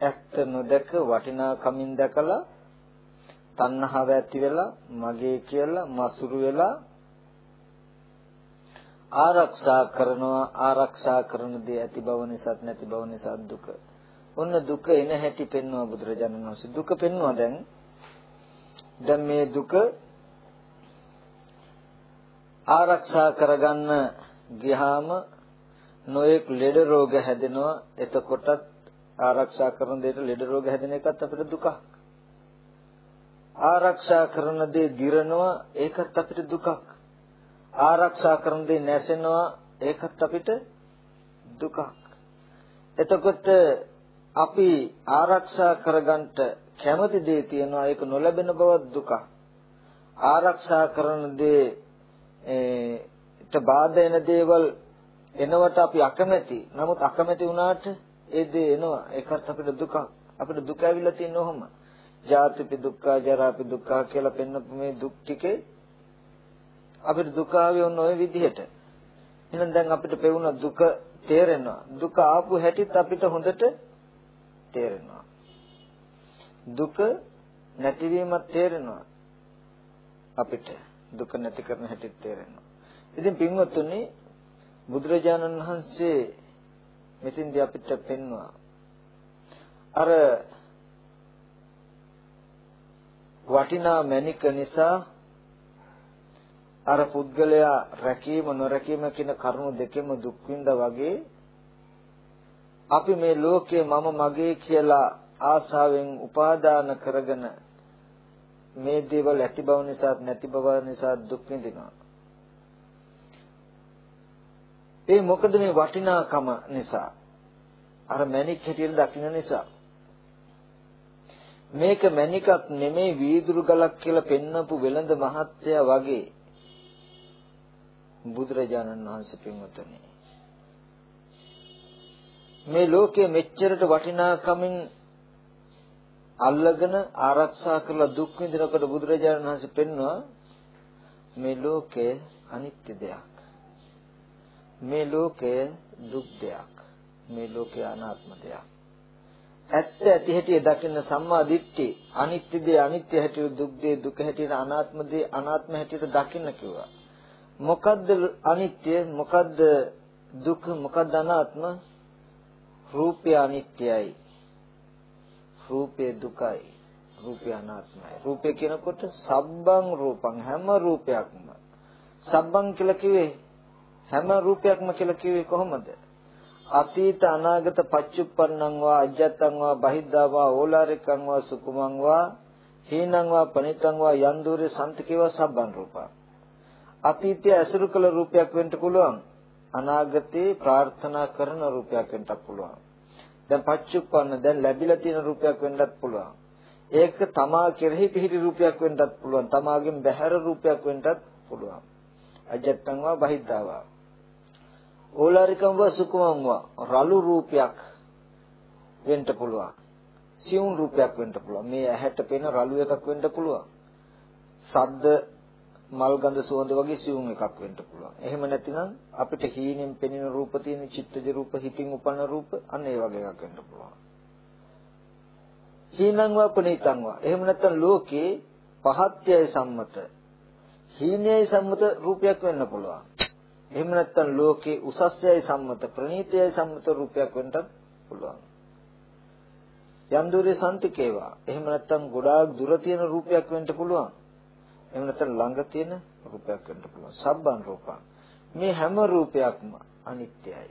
ඇත්ත නොදක වටිනාකමින් දැකලා තණ්හාව ඇති වෙලා මගේ කියලා මසුරු වෙලා ආරක්ෂා කරනවා ආරක්ෂා කරන දේ ඇති බව නිසා නැති බව නිසා දුක. ඔන්න දුක එන හැටි පෙන්වුවා බුදුරජාණන් වහන්සේ. දුක පෙන්වුවා දැන්. දැන් මේ දුක ආරක්ෂා කරගන්න ගියාම නොයෙක් ලෙඩ රෝග හැදෙනවා. එතකොටත් ආරක්ෂා කරන දෙයට ලෙඩ රෝග හැදෙන එකත් අපිට දුකක්. ආරක්ෂා කරන දේ දිරනවා ඒකත් අපිට දුකක්. ආරක්ෂා කරන දේ නැසෙනවා ඒකත් අපිට දුකක්. එතකොට අපි ආරක්ෂා කරගන්නට කැමති දේ තියෙනවා ඒක නොලැබෙන බව දුකක්. ආරක්ෂා කරන දේ ට බාධා එන දේවල් එනවට අපි අකමැති. නමුත් අකමැති වුණාට ඒ දේ එනවා. ඒකත් අපිට දුකක්. අපිට දුක ඇවිල්ලා තියෙන ඔහොම. ජාතිපි දුක්ඛ, ජරාපි දුක්ඛ කියලා පෙන්නපු මේ දුක් ටිකේ අපිට දුක ආවේ ඔන්න ඔය විදිහට. එහෙනම් දැන් අපිට පෙවුන දුක තේරෙනවා. දුක ආපු හැටිත් අපිට හොඳට තේරෙනවා. දුක නැතිවීමත් තේරෙනවා අපිට. දුක නැති කරන හැටි තේරෙනවා. ඉතින් පින්වත්තුනි බුදුරජාණන් වහන්සේ මෙතින්දී අපිට පෙන්වුවා අර වටිනා මණික නිසා අර පුද්ගලයා රැකීම නොරැකීම කියන කරුණු දෙකෙම දුක් විඳා වගේ අපි මේ ලෝකයේ මම මගේ කියලා ආසාවෙන් උපාදාන කරගෙන මේ දේවල් ඇති බව නිසා නැති බව නිසා දුක් විඳිනවා. ඒ මොකද මේ වටිනාකම නිසා අර මණික් හැටියට දකින්න නිසා මේක මණිකක් නෙමේ වීදුරු ගලක් කියලා පෙන්නපු වෙළඳ මහත්තයා වගේ බුදුරජාණන් වහන්සේ පින්වතුනි මේ ලෝකයේ මෙච්චරට වටිනාකමින් අල්ලගෙන ආරක්ෂා කරලා දුක් විඳිනකොට බුදුරජාණන් වහන්සේ පෙන්වනවා මේ ලෝකය අනිත්‍ය දෙයක්. මේ ලෝකය දුක් දෙයක්. මේ ලෝකය අනාත්ම දෙයක්. ඇත්ත ඇති හැටි දකින්න සම්මා දිට්ඨි අනිත්‍ය දේ අනිත්‍ය හැටියට දුක් දේ දුක හැටියට අනාත්ම දේ අනාත්ම හැටියට දකින්න කිව්වා. මොකද්ද අනිත්‍ය? මොකද්ද දුක? මොකද්ද අනාත්ම? රූපය අනිත්‍යයි. රූපය දුකයි. රූපය අනාත්මයි. රූපය කියනකොට සබ්බං රූපං හැම රූපයක්ම. සබ්බං කියලා කිව්වේ හැම රූපයක්ම කියලා කිව්වේ කොහොමද? අතීත අනාගත පච්චුප්පන්නං වා අජත්තං වා බහිද්ධා වා ඕලාරිකං වා සුකුමං වා හීනං වා පනිතං වා යන්දුරේ සම්තිකේවා සබ්බං රූපං. අතීතය ඇසුරු කළ රූපයක් වෙන්න පුළුවන් අනාගතේ ප්‍රාර්ථනා කරන රූපයක් වෙන්නත් පුළුවන් දැන් පච්චුප්පන්න දැන් ලැබිලා තියෙන රූපයක් වෙන්නත් පුළුවන්. ඒක තමා කෙරෙහි පිහිටි රූපයක් වෙන්නත් පුළුවන්. තමාගෙන් බැහැර රූපයක් වෙන්නත් පුළුවන්. අජත්තං වා බහිද්ධාවා. ඕලාරිකම් වා සුකුමං වා රළු රූපයක් වෙන්න පුළුවන්. සියුම් රූපයක් වෙන්න පුළුවන්. මේ ඇහැට පෙනෙන රළු එකක් වෙන්න පුළුවන්. සද්ද මල් ගඳ සුවඳ වගේ සියුම් එකක් වෙන්න පුළුවන්. එහෙම නැතිනම් අපිට හීනෙන් පෙනෙන රූප තියෙන චිත්තජ රූප හිතින් උපන්න රූප අන්න ඒ වගේ එකක් වෙන්න පුළුවන්. හීනං වා පුනීතං වා. එහෙම නැත්නම් ලෝකේ පහත්යයි සම්මත හීනයයි සම්මත රූපයක් වෙන්න පුළුවන්. එහෙම නැත්නම් ලෝකේ උසස්යයි සම්මත ප්‍රණීතයයි සම්මත රූපයක් වෙන්නත් පුළුවන්. යන්දුරේ සම්තිකේවා. එහෙම නැත්නම් ගොඩාක් දුර තියෙන රූපයක් වෙන්න පුළුවන්. එහෙම නැත්නම් ළඟ තියෙන රූපයක් වෙන්න පුළුවන්. සබ්බන් රූපං. මේ හැම රූපයක්ම අනිත්‍යයි.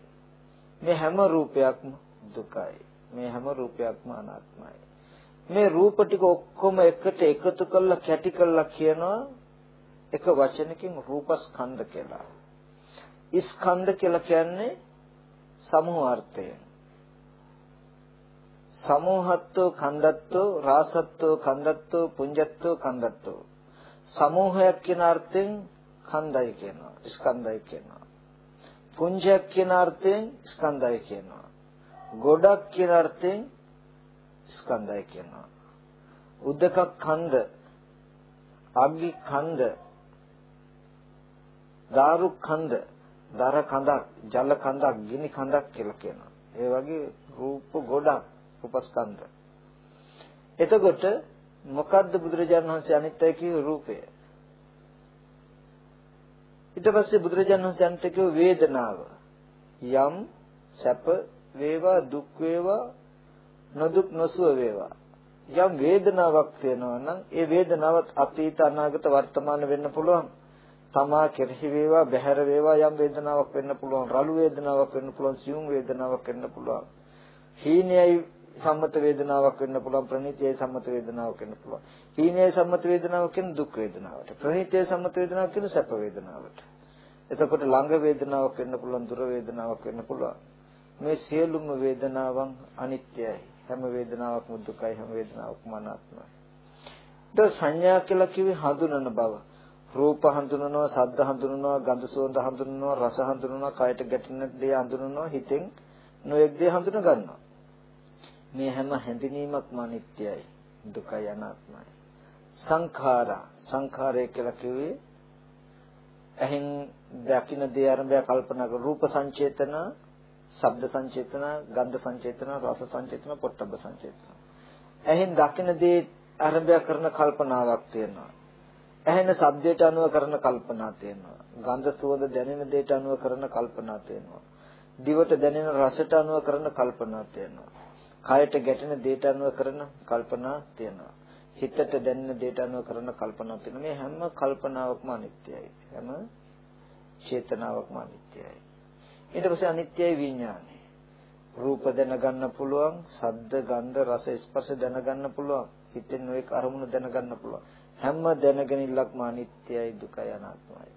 මේ හැම රූපයක්ම දුකයි. මේ හැම රූපයක්ම අනාත්මයි. මේ රූප ටික ඔක්කොම එකට එකතු කරලා කැටි කරලා කියනවා එක වචනකින් රූපස්කන්ධ කියලා. ස්කන්ධ කියලා කියන්නේ සමූහ අර්ථය. සමෝහත්තෝ කන්දත්තෝ රාසත්තෝ කන්දත්තෝ පුඤ්ජත්තෝ කන්දත්තෝ සමෝහයක් කියන අර්ථයෙන් කන්දයි කියනවා ස්කන්ධයි කියනවා. පුඤ්ජයක් කියන අර්ථයෙන් ස්කන්ධයි කියනවා. ගොඩක් කියන අර්ථයෙන් ස්කන්ධයි කියනවා. උදක කන්ද අග්ගි කන්ද දාරු කන්ද දර කඳක් ජල කඳක් ගිනි කඳක් කියලා කියනවා. ඒ වගේ රූප ගොඩක් උපස්කන්ධ. එතකොට මොකද්ද බුදුරජාණන් වහන්සේ අනිත්‍ය කිව්ව රූපය? ඊට පස්සේ බුදුරජාණන් වහන්සේ අනිත්‍ය කිව්ව වේදනාව. යම් සැප වේවා දුක් වේවා නොදුක් නොසුව වේවා. යම් වේදනාවක් තියෙනවා නම් ඒ වේදනාවත් අතීත අනාගත වර්තමාන වෙන්න පුළුවන්. තමා කෙරෙහි වේවා බහැර වේවා යම් වේදනාවක් වෙන්න පුළුවන් රළු වේදනාවක් වෙන්න පුළුවන් සියුම් වේදනාවක් වෙන්න පුළුවන් හීනයයි සම්මත වේදනාවක් වෙන්න පුළුවන් ප්‍රණීතයේ සම්මත වේදනාවක් වෙන්න පුළුවන්. හීනයේ සම්මත වේදනාවක් කියන දුක් වේදනාවට. ප්‍රණීතයේ සම්මත වේදනාවක් කියන සැප වේදනාවට. එතකොට ළඟ වේදනාවක් වෙන්න පුළුවන් දුර වේදනාවක් වෙන්න පුළුවන්. මේ සියලුම වේදනාවන් අනිත්‍යයි. හැම වේදනාවක්ම දුකයි හැම වේදනාවක්ම අනාත්මයි. ද සංඥා කියලා කිව්වේ හඳුනන බව. රූප හඳුනනවා ශබ්ද හඳුනනවා ගන්ධ සුවඳ හඳුනනවා රස හඳුනනවා කයට ගැටෙන දේ හඳුනනවා හිතෙන් නොයෙක් දේ හඳුන ගන්නවා මේ හැම හැඳිනීමක්ම අනිත්‍යයි දුකයි අනාත්මයි. සංඛාරා සංඛාරය කියලා කිව්වේ ඇහෙන් දකින්න දේ ආරම්භය කල්පනා කර රූප සංචේතන ශබ්ද සංචේතන ගන්ධ සංචේතන රස සංචේතන පොට්ටබ්බ සංචේතන. ඇහෙන් දකින්න දේ ආරම්භය කරන කල්පනාවක් තියෙනවා. ඇහෙන ශබ්දයට අනුව කරන කල්පනා තියෙනවා. ගන්ධ සුවඳ දැනෙන දේට අනුව කරන කල්පනා තියෙනවා. දිවට දැනෙන රසට අනුව කරන කල්පනා තියෙනවා. කයට ගැටෙන දේට අනුව කරන කල්පනා තියෙනවා. හිතට දැනෙන දේට අනුව කරන කල්පනා තියෙනවා. මේ හැම කල්පනාවක්ම අනිත්‍යයි. හැම චේතනාවක්ම අනිත්‍යයි. ඊට පස්සේ අනිත්‍යයි විඥානය. රූප දැනගන්න පුළුවන්, සද්ද, ගන්ධ, රස, ස්පර්ශ දැනගන්න පුළුවන්. හිතෙන් ඔයක අරමුණු දැනගන්න පුළුවන්. හැම දැනගැනිල්ලක්ම අනිත්‍යයි, දුකයි, අනාත්මයි.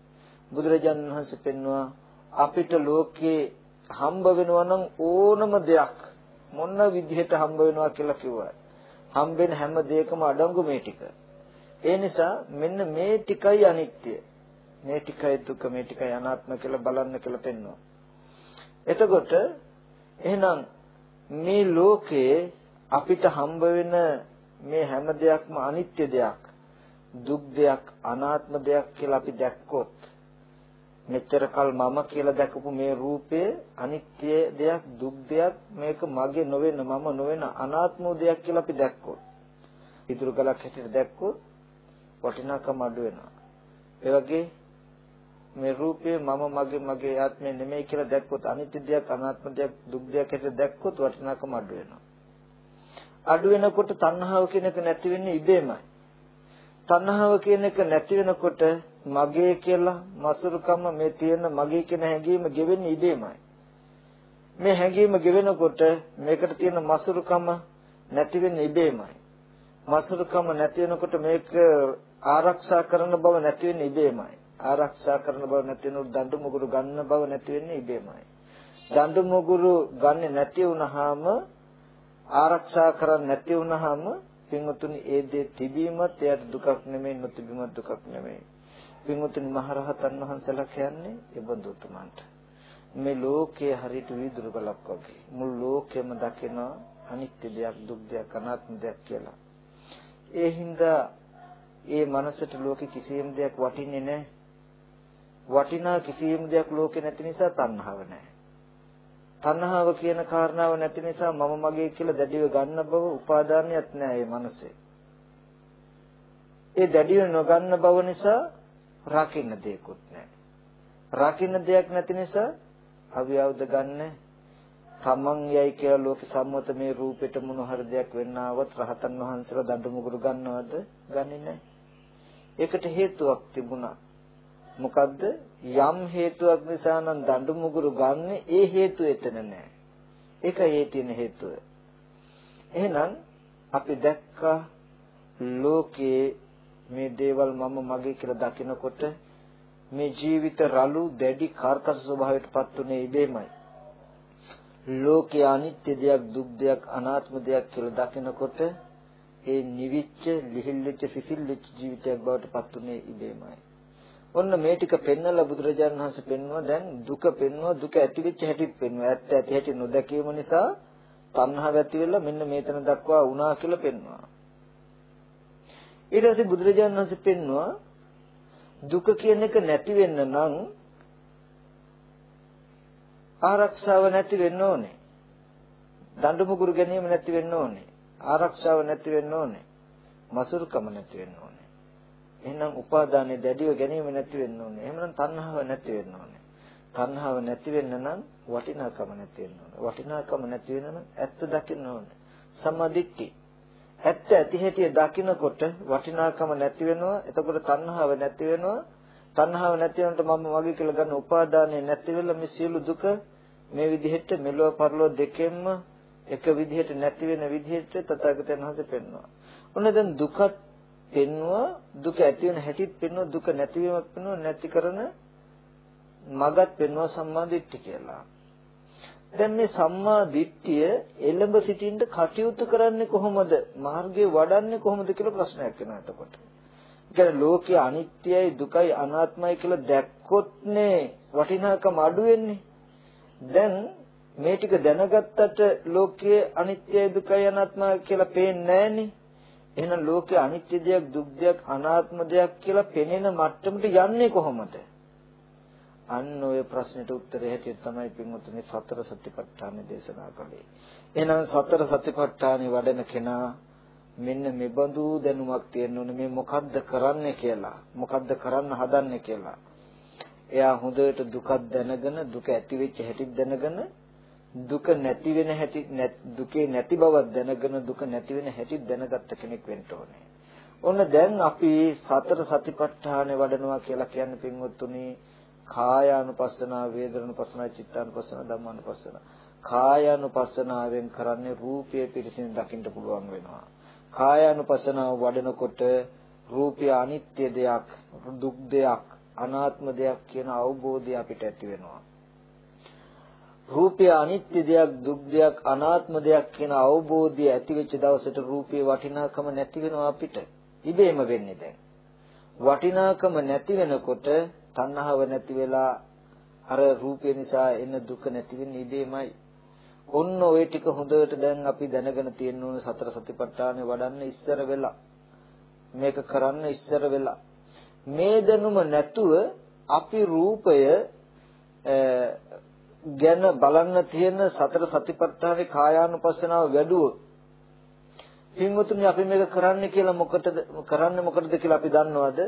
බුදුරජාණන් වහන්සේ පෙන්වුවා අපිට ලෝකේ හම්බ වෙනවා නම් ඕනම දෙයක් මොන විදිහට හම්බ වෙනවා කියලා කිව්වා. හම්බෙන හැම දෙයකම අඩංගු මේ ටික. ඒ නිසා මෙන්න මේ ටිකයි අනිත්‍ය. මේ ටිකයි දුක මේ ටිකයි අනාත්ම කියලා බලන්න කියලා පෙන්වනවා. එතකොට එහෙනම් මේ ලෝකේ අපිට හම්බ වෙන මේ හැම දෙයක්ම අනිත්‍ය දෙයක් දුක් දෙයක් අනාත්ම දෙයක් කියලා අපි දැක්කොත් මෙච්චර කල් මම කියලා දැකපු මේ රූපය අනිත්‍ය දෙයක් දුක් දෙයක් මේක මගේ නොවෙන මම නොවෙන අනාත්ම දෙයක් කියලා අපි දැක්කොත් ඉතුරු කලක් හැටියට දැක්කොත් වටිනාකම අඩු වෙනවා. ඒ වගේ මේ රූපය මම මගේ මගේ ආත්මය නෙමෙයි කියලා දැක්කොත් අනිත්‍ය දෙයක් අනාත්ම දෙයක් දුක් දෙයක් හැටියට දැක්කොත් වටිනාකම අඩු වෙනවා. අඩු වෙනකොට තණ්හාව කියන එක නැති වෙන්නේ ඉබේමයි. තණ්හාව කියන එක නැති වෙනකොට මගේ කියලා මසුරුකම මේ තියෙන මගේ කියන හැඟීම ගෙවෙන්නේ ඉබේමයි. මේ හැඟීම ගෙවෙනකොට මේකට තියෙන මසුරුකම නැති වෙන්නේ ඉබේමයි. මසුරුකම නැති වෙනකොට මේක ආරක්ෂා කරන බව නැති වෙන්නේ ඉබේමයි. ආරක්ෂා කරන බව නැති වෙනකොට දඬු මුගුරු ගන්න බව නැති වෙන්නේ ඉබේමයි. දඬු මුගුරු ගන්නෙ නැති වුනහම ආරක්ෂා කරන්නේ නැති වුනහම පින්වතුනි ඒ දේ තිබීමත් එයාට දුකක් නෙමෙයි නොතිබීමත් දුකක් නෙමෙයි. පින්වතුනි මහරහතන් වහන්සේලා කියන්නේ ඒ බඳු උතුමන්ට. මේ ලෝකයේ හරියට විදුරු ගලක් වගේ මුළු ලෝකෙම දකින අනිත්‍ය දෙයක් දුක් දෙයක් අනාත්ම දෙයක් කියලා. ඒ හින්දා ඒ මනසට ලෝකෙ කිසියම් දෙයක් වටින්නේ නැහැ. වටිනා කිසියම් දෙයක් ලෝකේ නැති නිසා තණ්හාව නැහැ. තණ්හාව කියන කාරණාව නැති නිසා මම මගේ කියලා දැඩිව ගන්න බව උපාදානියක් නෑ මේ මනසේ. ඒ දැඩිව නොගන්න බව නිසා රකින්න දෙයක්වත් නෑ. රකින්න දෙයක් නැති නිසා අවියවද ගන්න තමන් යයි කියලා ලෝක සම්මත මේ රූපෙට මොන හරි දෙයක් වෙන්නවවත් රහතන් වහන්සේලා දඬු මුගුරු ගන්නවද? ගන්නේ නැහැ. ඒකට හේතුවක් තිබුණා. මොකද්ද? යම් හේතුවක් නිසා නම් දඬු මුගුරු ගන්න ඒ හේතුව එතන නැහැ. ඒකයි ඒ තියෙන හේතුව. එහෙනම් අපි දැක්කා ලෝකයේ මේ දේවල් මම මගේ කියලා දකිනකොට මේ ජීවිත රළු දැඩි කාර්කස ස්වභාවයටපත් උනේ ඉබේමයි. ලෝකයේ අනිත්‍ය දෙයක් දුක් දෙයක් අනාත්ම දෙයක් කියලා දකිනකොට ඒ නිවිච්ච ලිහිල්ලෙච්ච සිසිල්ලෙච්ච ජීවිතයක් බවට පත් උනේ ඉබේමයි. ඔන්න මේ ටික පෙන්නලා බුදුරජාණන් වහන්සේ පෙන්වුවා දැන් දුක පෙන්වුවා දුක ඇති වෙච්ච හැටිත් පෙන්වුවා ඇත්ත ඇති හැටි නොදැකීම නිසා තණ්හාව ඇති වෙලා මෙන්න මේතන දක්වා වුණා කියලා පෙන්වුවා ඊට පස්සේ බුදුරජාණන් වහන්සේ පෙන්වුවා දුක කියන එක නැති වෙන්න නම් ආරක්ෂාව නැති වෙන්න ඕනේ දඬු මුගුරු ගැනීම නැති වෙන්න ඕනේ ආරක්ෂාව නැති වෙන්න ඕනේ මසුරුකම නැති වෙන්න ඕනේ එහෙනම් උපාදානයේ දැඩිව ගැනීම නැති වෙන්න ඕනේ. එහෙනම් තණ්හාව නැති වෙන්න ඕනේ. තණ්හාව නැති වෙන්න නම් වටිනාකම නැති වෙන්න ඕනේ. වටිනාකම නැති වෙන නම් ඇත්ත දකින්න ඕනේ. සම්මාදිට්ඨි. ඇත්ත ඇති හැටි දකින්නකොට වටිනාකම නැති වෙනවා. එතකොට තණ්හාව නැති වෙනවා. තණ්හාව නැති වෙනකොට මම වගේ කියලා ගන්න උපාදානය නැති වෙලා මේ සියලු දුක මේ විදිහට මෙලොව පරලොව දෙකෙන්ම එක විදිහට නැති වෙන විදිහට තථාගතයන් වහන්සේ පෙන්වනවා. ඔන්න දැන් දුකත් පෙන්වුවා දුක ඇති වෙන හැටිත් පෙන්වුවා දුක නැතිවීමක් පෙන්වුවා නැති කරන මගත් පෙන්වුවා සම්මා දිට්ඨිය කියලා. දැන් මේ සම්මා දිට්ඨිය එළඹ සිටින්න කටයුතු කරන්නේ කොහොමද? මාර්ගයේ වඩන්නේ කොහොමද කියලා ප්‍රශ්නයක් එනවා එතකොට. කියන්නේ ලෝකයේ අනිත්‍යයි දුකයි අනාත්මයි කියලා දැක්කොත්නේ වටිනාකම අඩු වෙන්නේ. දැන් මේ ටික දැනගත්තට ලෝකයේ අනිත්‍යයි දුකයි අනාත්මයි කියලා පේන්නේ නැහනේ. එහෙනම් ලෝකේ අනිත්‍ය දෙයක් දුක් දෙයක් අනාත්ම දෙයක් කියලා පෙනෙන මට්ටමට යන්නේ කොහොමද? අන්න ඔය ප්‍රශ්නෙට උත්තරය හැටියට තමයි පින්වතුනි සතර සතිපට්ඨාන දේශනා කළේ. එහෙනම් සතර සතිපට්ඨානෙ වඩන කෙනා මෙන්න මෙබඳු දැනුමක් තියෙන්න ඕනේ මේ මොකද්ද කරන්නේ කියලා. මොකද්ද කරන්න හදන්නේ කියලා. එයා හොඳට දුකක් දැනගෙන දුක ඇති වෙච්ච හැටි දැනගෙන දුක නැති වෙන හැටි දුකේ නැති බවක් දැනගෙන දුක නැති වෙන හැටි දැනගත්ත කෙනෙක් වෙන්න ඕනේ. ඔන්න දැන් අපි සතර සතිපට්ඨානෙ වඩනවා කියලා කියන්නේ පින්වත්තුනි කායානුපස්සනා වේදනානුපස්සනා චිත්තානුපස්සනා ධම්මානුපස්සනා කායානුපස්සනාවෙන් කරන්නේ රූපය පිරිසිදු දකින්න පුළුවන් වෙනවා. කායානුපස්සනාව වඩනකොට රූපය අනිත්‍ය දෙයක්, දුක් දෙයක්, අනාත්ම දෙයක් කියන අවබෝධය අපිට ඇති වෙනවා. රූපය අනිත්‍ය දෙයක් දුක් දෙයක් අනාත්ම දෙයක් කියන අවබෝධය ඇති වෙච්ච දවසට රූපේ වටිනාකම නැති වෙනවා අපිට ඉබේම වෙන්නේ දැන් වටිනාකම නැති වෙනකොට තණ්හාව නැති වෙලා අර රූපය නිසා එන දුක නැති වෙන්නේ ඉබේමයි. ඔන්න ওই ටික හොඳට දැන් අපි දැනගෙන තියෙන්න ඕන සතර සතිපට්ඨානෙ වඩන්න ඉස්සර වෙලා. මේක කරන්න ඉස්සර වෙලා. මේ දැනුම නැතුව අපි රූපය ගැන බලන්න තියෙන සතර සතිපට්ඨානේ කායානුපස්සනාව වැඩුවොත් පින්වතුනි අපි මේක කරන්න කියලා මොකටද කරන්නේ මොකටද කියලා අපි දන්නවද?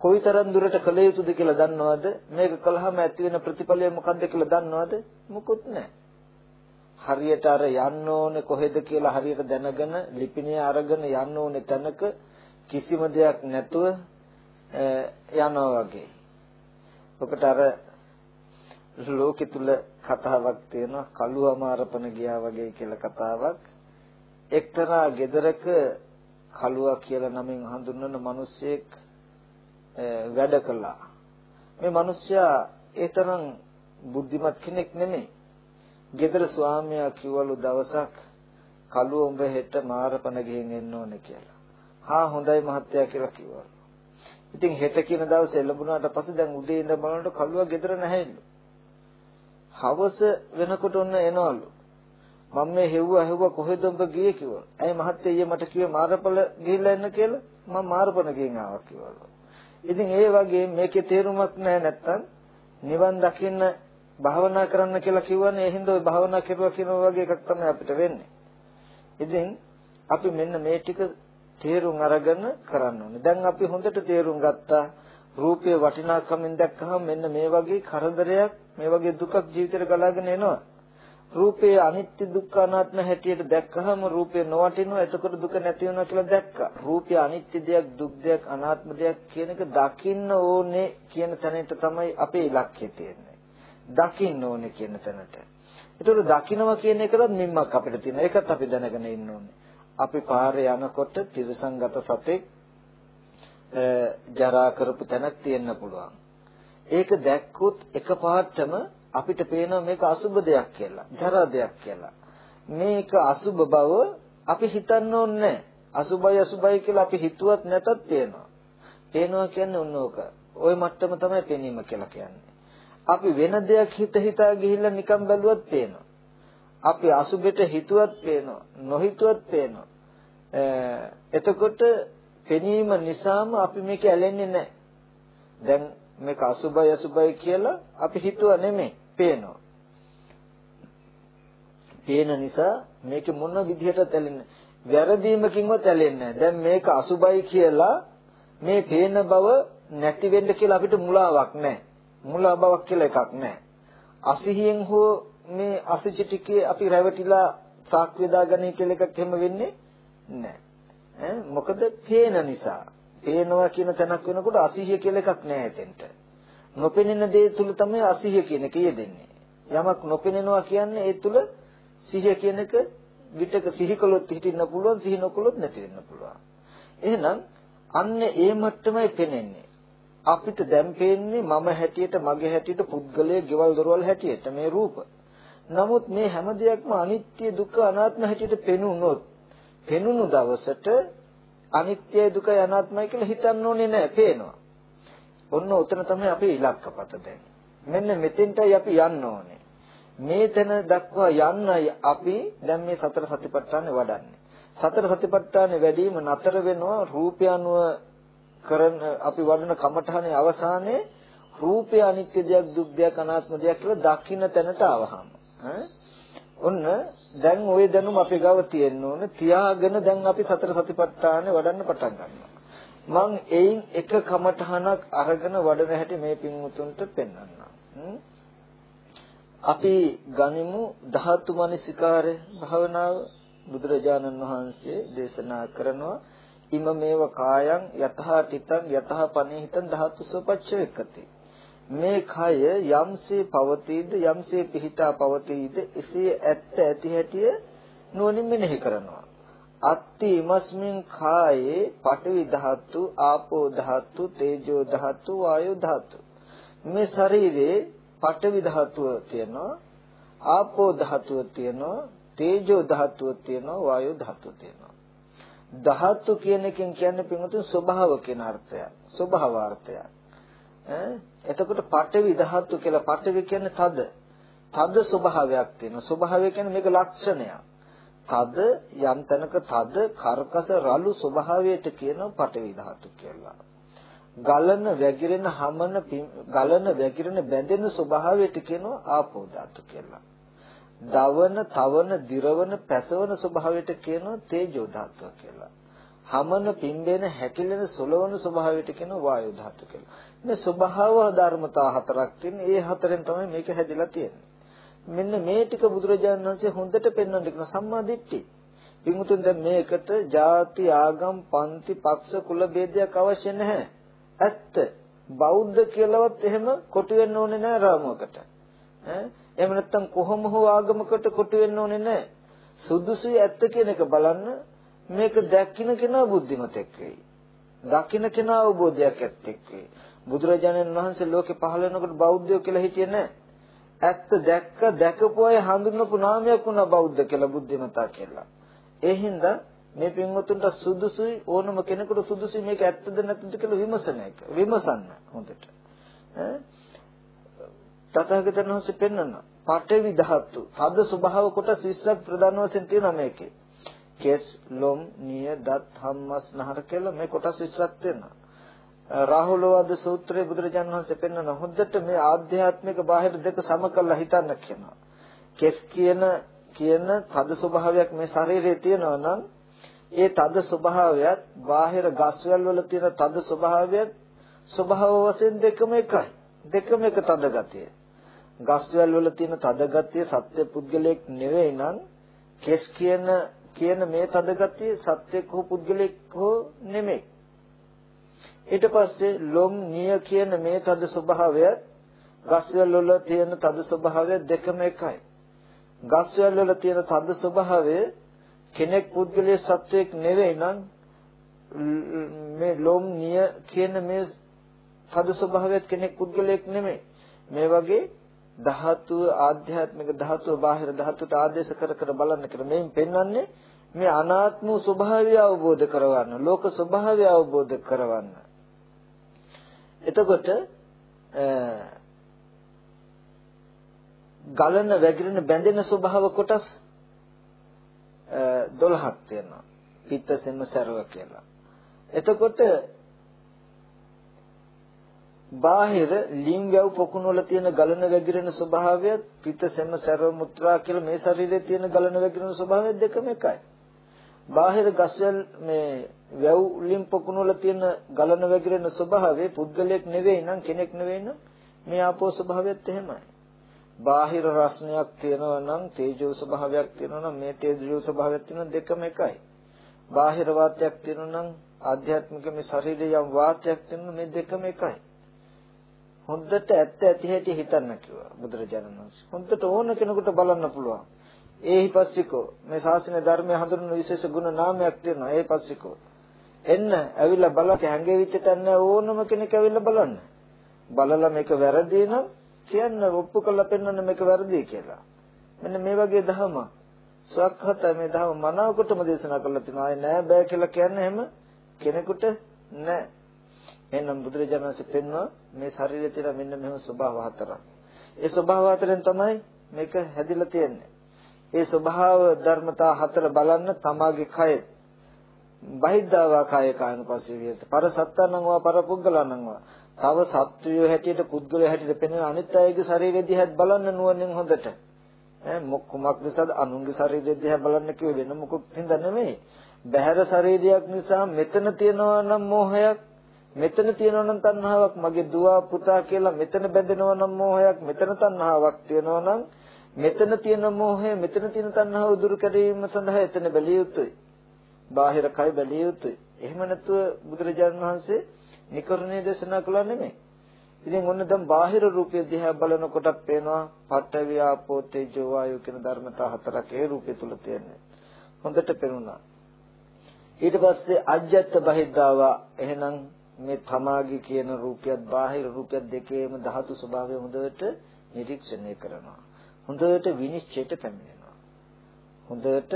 කොයිතරම් දුරට කළ යුතුද කියලා දන්නවද? මේක කළාම ඇති වෙන ප්‍රතිඵලය මොකක්ද කියලා දන්නවද? මොකුත් නැහැ. හරියට අර යන්න ඕනේ කොහෙද කියලා හරියට දැනගෙන ලිපිණිය අරගෙන යන්න ඕනේ තැනක කිසිම දෙයක් නැතුව යනවා වගේ. ඔකට අර ලෝකෙ තුල කතාවක් තියෙනවා කළුවම අරපන ගියා වගේ කියලා කතාවක් එක්තරා ගෙදරක කළුවා කියලා නමින් හඳුන්වන මිනිසෙක් වැඩ කළා මේ මිනිසයා ඒ තරම් බුද්ධිමත් කෙනෙක් නෙමෙයි ගෙදර ස්වාමියා කිව්වලු දවසක් කළුව උඹ හෙට මාරපන ගිහින් එන්න ඕනේ කියලා හා හොඳයි මහත්තයා කියලා කිව්වලු ඉතින් හෙට කියන දවසේ ලැබුණාට පස්සේ දැන් උදේ ඉඳන් බලනකොට කළුවා ගෙදර නැහැලු හවස වෙනකොට ඔන්න එනවලු. මම මේ හෙව්වා හෙව්වා කොහෙද උඹ ගියේ කිව්වා. ඇයි මහත්තයා ඊයේ මට කිව්වේ මාරපල ගිහිල්ලා එන්න කියලා? මම මාරපන ගෙන් ආවා කිව්වලු. ඉතින් ඒ වගේ මේකේ තේරුමක් නැහැ නැත්තම් නිවන් දකින්න භාවනා කරන්න කියලා කිව්වනේ ඒ හින්දා ඔය භාවනා කරුවා කියන වගේ එකක් තමයි අපිට වෙන්නේ. ඉතින් අපි මෙන්න මේ ටික තේරුම් අරගෙන කරන්න ඕනේ. දැන් අපි හොඳට තේරුම් ගත්තා රූපයේ වටිනාකමින් දැක්කහම මෙන්න මේ වගේ කරදරයක් මේ වගේ දුකක් ජීවිතේට ගලාගෙන එනවා රූපේ අනිත්‍ය දුක්ඛ අනාත්ම හැටියට දැක්කහම රූපේ නොවටිනවා එතකොට දුක නැති වෙනවා කියලා දැක්කා. රූපය අනිත්‍ය දෙයක් දුක් දෙයක් අනාත්ම දෙයක් කියන එක දකින්න ඕනේ කියන තැනට තමයි අපේ ඉලක්කය තියෙන්නේ. දකින්න ඕනේ කියන තැනට. ඒතකොට දකින්නවා කියන එකවත් මිම්මක් අපිට තියෙනවා. ඒකත් අපි දැනගෙන ඉන්න ඕනේ. අපි පාරේ යනකොට තිරසංගත සතෙක් ජරා කරපු තැනක් තියෙන්න පුළුවන්. ඒක දැක්කොත් එකපාරටම අපිට පේනවා මේක අසුබ දෙයක් කියලා, ජරා දෙයක් කියලා. මේක අසුබ බව අපි හිතන්න ඕනේ අසුබයි අසුබයි කියලා අපි හිතුවත් නැතත් පේනවා. පේනවා කියන්නේ ඔන්න ඕක. ওই මට්ටම තමයි පෙනීම කියලා කියන්නේ. අපි වෙන දෙයක් හිත හිතා ගිහිල්ලා නිකන් බැලුවත් පේනවා. අපි අසුබෙට හිතුවත් පේනවා, නොහිතුවත් පේනවා. එතකොට පෙනීම නිසාම අපි මේක ඇලෙන්නේ නැහැ. දැන් මේක අසුබයි අසුබයි කියලා අපි හිතුවා නෙමෙයි. පේනවා. පේන නිසා මේක මොන විදිහටත් ඇලෙන්නේ වැරදීමකින්වත් ඇලෙන්නේ නැහැ. දැන් මේක අසුබයි කියලා මේ පේන බව නැති වෙන්න කියලා අපිට මුලාවක් නැහැ. මුලා බවක් කියලා එකක් නැහැ. අසිහියෙන් හෝ මේ අසුචි ටිකේ අපි රැවටිලා සාක් වේදාගන්නේ කියලා එකක් එහෙම වෙන්නේ නැහැ. මොකද පේන නිසා. පේනවා කියන තැනක් වෙනකොට අසිහිය කියලා එකක් නැහැ එතෙන්ට. නොපෙනෙන දේ තුල තමයි අසිහිය කියන එක යෙදෙන්නේ. යමක් නොපෙනෙනවා කියන්නේ ඒ තුල සිහිය කියන එක විතක සිහි කළොත් හිටින්න පුළුවන් සිහි නොකළොත් නැති වෙන්න පුළුවන්. එහෙනම් අන්න ඒ මට්ටමයි පෙනෙන්නේ. අපිට දැන් පේන්නේ මම හැටියට මගේ හැටියට පුද්ගලයේ ගෙවල් දොරවල් හැටියට මේ රූප. නමුත් මේ හැම දෙයක්ම අනිත්‍ය දුක්ඛ අනාත්ම හැටියට පෙනුනොත් පෙනුණු දවසට අනිත්‍යයි දුකයි අනාත්මයි කියලා හිතන්න ඕනේ නැහැ පේනවා. ඔන්න උතන තමයි අපේ ඉලක්කපත දැන්. මෙන්න මෙතෙන්ටයි අපි යන්න ඕනේ. මේ තැන දක්වා යන්නයි අපි දැන් මේ සතර සතිපට්ඨාන වඩන්නේ. සතර සතිපට්ඨාන වැඩිම නතර වෙනවා රූපය අනුව කරන අපි වඩන කමඨහනේ අවසානයේ රූපය අනිත්‍ය දෙයක් දුක් දෙයක් අනාත්ම දෙයක් කියලා දකින්න තැනට ආවහම ඔන්න දැන් ওই දැනුම අපේ ගාව තියෙන්න ඕන තියාගෙන දැන් අපි සතර සතිපට්ඨාන වඩන්න පටන් ගන්නවා මං එයින් එක කමඨහනක් අරගෙන වඩන හැටි මේ පින්වුතුන්ට පෙන්වන්නම්. අපි ගනිමු ධාතු මනසිකාරය භාවනාව. බුදුරජාණන් වහන්සේ දේශනා කරනවා ඉම මේව කායං යතහා තිතං යතහා පනේහිතං ධාතු සෝපච්චයකති මේ කය යම්සේ පවතීද යම්සේ පිහිටා පවතීද එසේ ඇත්ත ඇති හැටිය නුවණින් මෙනෙහි කරනවා. අත්ති ඉමස්මින් කායේ පඨවි ධාතු ආපෝ ධාතු තේජෝ ධාතු වායෝ ධාතු. මේ ශරීරේ පඨවි ධාතුව තියෙනවා ආපෝ ධාතුව තියෙනවා තේජෝ ධාතුව තියෙනවා වායෝ ධාතුව තියෙනවා. ධාතු කියන එකෙන් කියන්නේ පින්වතුන් ස්වභාව කියන අර්ථය ස්වභාවාර්ථය ඈ? එතකොට පඨවි ධාතු කියලා පඨවි කියන්නේ තද. තද ස්වභාවයක් තියෙනවා. ස්වභාවය කියන්නේ මේක ලක්ෂණයක්. තද යම් තැනක තද කර්කස රළු ස්වභාවයට කියන පටවි ධාතු කියලා. ගලන වැగిරෙන හමන ගලන වැగిරෙන බැඳෙන ස්වභාවයට කියනවා ආපෝ ධාතු කියලා. දවන, තවන, දිරවන, පැසවන ස්වභාවයට කියනවා තේජෝ ධාතුව කියලා. හමන, පිම්බෙන, හැකිලෙන, සොලවන ස්වභාවයට කියනවා වායු ධාතු කියලා. මේ ස්වභාව ධර්මතා හතරක් තියෙන. ඒ හතරෙන් තමයි මේක හැදිලා තියෙන්නේ. මෙන්න මේ ටික බුදුරජාණන් වහන්සේ හොඳට පෙන්වන්න කියන සම්මා දිට්ඨි. පින්වුතුන් දැන් මේකට ಜಾති ආගම් පන්ති පක්ෂ කුල ભેදයක් අවශ්‍ය නැහැ. ඇත්ත. බෞද්ධ කියලාවත් එහෙම කොටු වෙන්න ඕනේ නැහැ රාමුවකට. ඈ එහෙම නැත්නම් කොහොම හෝ ආගමකට කොටු වෙන්න ඕනේ නැහැ. සුදුසුයි ඇත්ත කියන එක බලන්න මේක දැක්කින කෙනා බුද්ධිමතෙක් වෙයි. දකින්න කෙනා අවබෝධයක් ඇත්තෙක් වෙයි. බුදුරජාණන් වහන්සේ ලෝකේ පහළ වෙනකොට බෞද්ධයෝ කියලා හිටියේ නැහැ. ඇත්ත දැක්ක දැකපු අය හඳුන්වපු නාමයක් වුණා බෞද්ධ කියලා බුද්ධිමතා කියලා. ඒ හින්දා මේ පින්වතුන්ට සුදුසුයි ඕනම කෙනෙකුට සුදුසුයි මේක ඇත්තද නැත්ද කියලා විමසන එක. විමසන්න හොඳට. ඈ තථාගතයන් වහන්සේ පෙන්වනවා. පඨවි ධාතු. තද ස්වභාව කොටස් 20ක් ප්‍රධාන වශයෙන් තියෙනවා මේකේ. කෙස්, ලොම්, නිය, දත්, හම්මස්, නහර කියලා මේ කොටස් 20ක් තියෙනවා. රාහුලවාද සූත්‍රයේ බුදුරජාණන් වහන්සේ පෙන්වන හොද්දට මේ ආධ්‍යාත්මික බාහිර දෙක සම කරලා හිතන්න කියනවා. කෙස් කියන කියන තද ස්වභාවයක් මේ ශරීරයේ තියෙනවා නම් ඒ තද ස්වභාවයත් බාහිර ගස්වැල් වල තියෙන තද ස්වභාවයත් ස්වභාව වශයෙන් දෙකම එකයි. දෙකම එක තද ගතිය. ගස්වැල් වල තියෙන තද ගතිය සත්‍ය පුද්ගලයෙක් නෙවෙයි නම් කෙස් කියන කියන මේ තද ගතිය සත්‍යයක් හෝ පුද්ගලයෙක් හෝ නෙමෙයි. ඊට පස්සේ ලොම් නිය කියන මේ තද ස්වභාවය ගස්වැල් වල තියෙන තද ස්වභාවය දෙකම එකයි. ගස්වැල් වල තියෙන තද ස්වභාවය කෙනෙක් පුද්ගලයේ සත්වයක් නෙවෙයි නම් මේ ලොම් නිය කියන මේ තද ස්වභාවයත් කෙනෙක් පුද්ගලයෙක් නෙමෙයි. මේ වගේ ධාතු ආධ්‍යාත්මික ධාතුව බාහිර ධාතුවට ආදේශ කර කර බලන්න කියලා මේන් පෙන්වන්නේ මේ අනාත්ම ස්වභාවය අවබෝධ කරවන්න ලෝක ස්වභාවය අවබෝධ කරවන්න එතකොට ගලන වැగిරෙන බැඳෙන ස්වභාව කොටස් 12ක් තියෙනවා. පිත්ත සෙම සරව කියලා. එතකොට බාහිර ලිංගව පොකුණු වල තියෙන ගලන වැగిරෙන ස්වභාවයත් පිත්ත සෙම සරව මුත්‍රා කියලා මේ ශරීරයේ තියෙන ගලන වැగిරෙන ස්වභාවය දෙකම එකයි. බාහිර ගස්වල මේ වැව් ලිං පොකුණු වල තියෙන ගලන වැగిරෙන ස්වභාවය පුද්ගලයක් නෙවෙයි නම් කෙනෙක් නෙවෙයි නම් මේ ආපෝ ස්වභාවයත් එහෙමයි. බාහිර රස්නයක් තියෙනවා නම් තේජෝ ස්වභාවයක් තියෙනවා නම් මේ තේජෝ ස්වභාවයක් තියෙන දෙකම එකයි. බාහිර වාතයක් තියෙනවා නම් ආධ්‍යාත්මික මේ ශරීරයේ යම් වාතයක් තියෙනවා මේ දෙකම එකයි. හොඳට ඇත්ත ඇති හැටි හිතන්න කිව්වා බුදුරජාණන් වහන්සේ. හොඳට ඕන කෙනෙකුට බලන්න පුළුවන්. ඒහිපස්සිකෝ මේ ශාසන ධර්මයේ හඳුන්වන විශේෂ ගුණ නාමයක් තියෙනවා. ඒහිපස්සිකෝ. එන්න ඇවිල්ලා බලන්න හැංගෙවිච්ච තැන ඕනම කෙනෙක් ඇවිල්ලා බලන්න. බලලා මේක වැරදි නම් කියන්න ඔප්පු කරලා පෙන්වන්න මේක වැරදි කියලා. මෙන්න මේ වගේ ධර්ම සවක්හත මේ ධර්ම මනාවකටම දේශනා කරලා තිනවා. ආයේ නෑ බෑ කියලා කියන්නේ එහෙම කෙනෙකුට නෑ. එහෙනම් බුදුරජාණන් වහන්සේ පෙන්වනවා මේ ශරීරයේ තියෙන මෙන්න මෙහෙම ස්වභාව හතරක්. ඒ ස්වභාව හතරෙන් තමයි මේක හැදිලා තියෙන්නේ. ඒ ස්වභාව ධර්මතා හතර බලන්න තමාගේ කය බහිද්ධාවා කාය කායනුපස්සී විහෙත. පර සත්තනං වා පර පුද්ගලනං වා. තව සත්වයෝ හැටියට පුද්ගලයෝ හැටියට පෙනෙන අනිත් අයගේ ශරීරය දිහා බලන්න නුවණින් හොඳට. ඈ මොකක් නිසාද අනුන්ගේ ශරීරය දිහා බලන්න කිව්වේ වෙන මොකක් හින්දා නෙමෙයි. බහැර ශරීරයක් නිසා මෙතන තියනවා නම් මෝහයක් මෙතන තියෙනවා නම් තණ්හාවක් මගේ දුව පුතා කියලා මෙතන බැඳෙනවා නම් මෝහයක් මෙතන තණ්හාවක් තියෙනවා නම් මෙතන තියෙන මෝහය මෙතන තියෙන තණ්හාව දුරු කිරීම සඳහා එතන බැලිය යුතුයි. බාහිර කය බැලිය යුතුයි. එහෙම නැතුව බුදුරජාණන් වහන්සේ නිකරණේ දේශනා කළා නෙමෙයි. ඉතින් ඔන්න දැන් බාහිර රූපය දිහා බලනකොටත් පේනවා පඨවි ආපෝ තේජෝ වායෝ කියන ධර්මතා හතරක් ඒ රූපය තුල තියෙනවා. හොඳට පේනුණා. ඊට පස්සේ අජ්ජත් බහිද්ධාවා එහෙනම් මේ තමාගේ කියන රූපයත් බාහිර රූපයත් දෙකේම ධාතු ස්වභාවය හොඳට නිරීක්ෂණය කරනවා. හොඳට විනිශ්චයට පැමිණෙනවා. හොඳට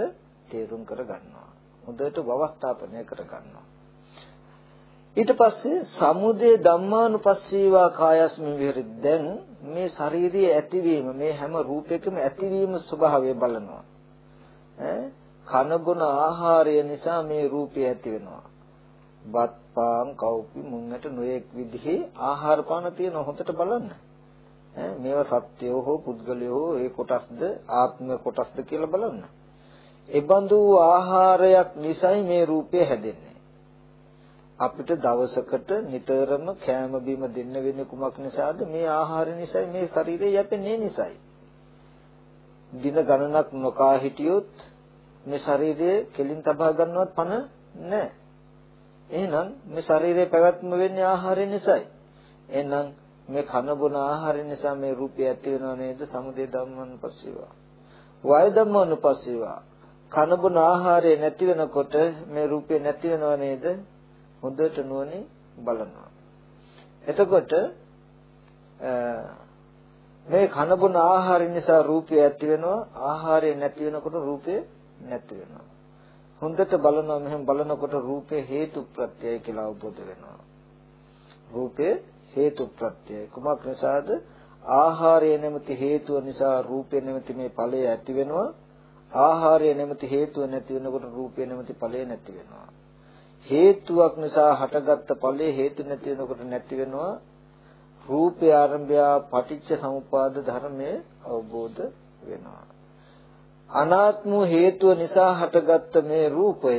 තේරුම් කර ගන්නවා. හොඳට වවස්ථාපනය කර ගන්නවා. ඊට පස්සේ සමුදේ ධම්මානුපස්සීවා කායස්මින් විහෙරි දැන් මේ ශාරීරියේ ඇතිවීම මේ හැම රූපයකම ඇතිවීම ස්වභාවය බලනවා ඈ කන බොන ආහාරය නිසා මේ රූපය ඇති වෙනවා බත් පාන් කව්පි මුංගට නොයෙක් විදිහේ ආහාර පාන තියෙන හොතට බලන්න. ඈ මේවා සත්‍යෝ හෝ පුද්ගලයෝ හෝ ඒ කොටස්ද ආත්ම කොටස්ද කියලා බලන්න. ඒබඳු ආහාරයක් නිසයි මේ රූපය හැදෙන්නේ. අපිට දවසකට නිතරම කෑම බීම දෙන්න වෙන්නේ කුමක් නිසාද? මේ ආහාර නිසයි මේ ශරීරය යැපෙන්නේ නිසයි. දින ගණනක් නොකා හිටියොත් මේ ශරීරය කෙලින් තබා ගන්නවත් පණ නැහැ. එහෙනම් මේ ශරීරයේ පැවැත්ම වෙන්නේ ආහාරය නිසායි. එහෙනම් මේ කන බොන ආහාරය නිසා මේ රූපය ඇති වෙනව නේද? සමුදය ධම්මනුපස්සීවා. වය ධම්මනුපස්සීවා. කන බොන ආහාරය නැති වෙනකොට මේ රූපය නැති වෙනව නේද? හොඳට නුවණින් බලනවා. එතකොට මේ කන බොන ආහාරය නිසා රූපය ඇති වෙනවා ආහාරය නැති වෙනකොට රූපය නැති වෙනවා හොඳට බලනවා මෙහෙම බලනකොට රූපේ හේතු ප්‍රත්‍යය කියලා අවබෝධ වෙනවා. රූපේ හේතු ප්‍රත්‍යය. කුමක් නිසාද? ආහාරය නැමැති හේතුව නිසා රූපේ නැමැති මේ ඵලය ඇති වෙනවා. ආහාරය නැමැති හේතුව නැති වෙනකොට රූපේ නැමැති ඵලය නැති වෙනවා. හේතුවක් නිසා හටගත්ත ඵලයේ හේතු නැති වෙනකොට නැති වෙනවා. රූපේ ආරම්භය පටිච්ච සමුපාද ධර්මයේ අවබෝධ වෙනවා. අනාත්ම හේතුව නිසා හටගත්ත මේ රූපය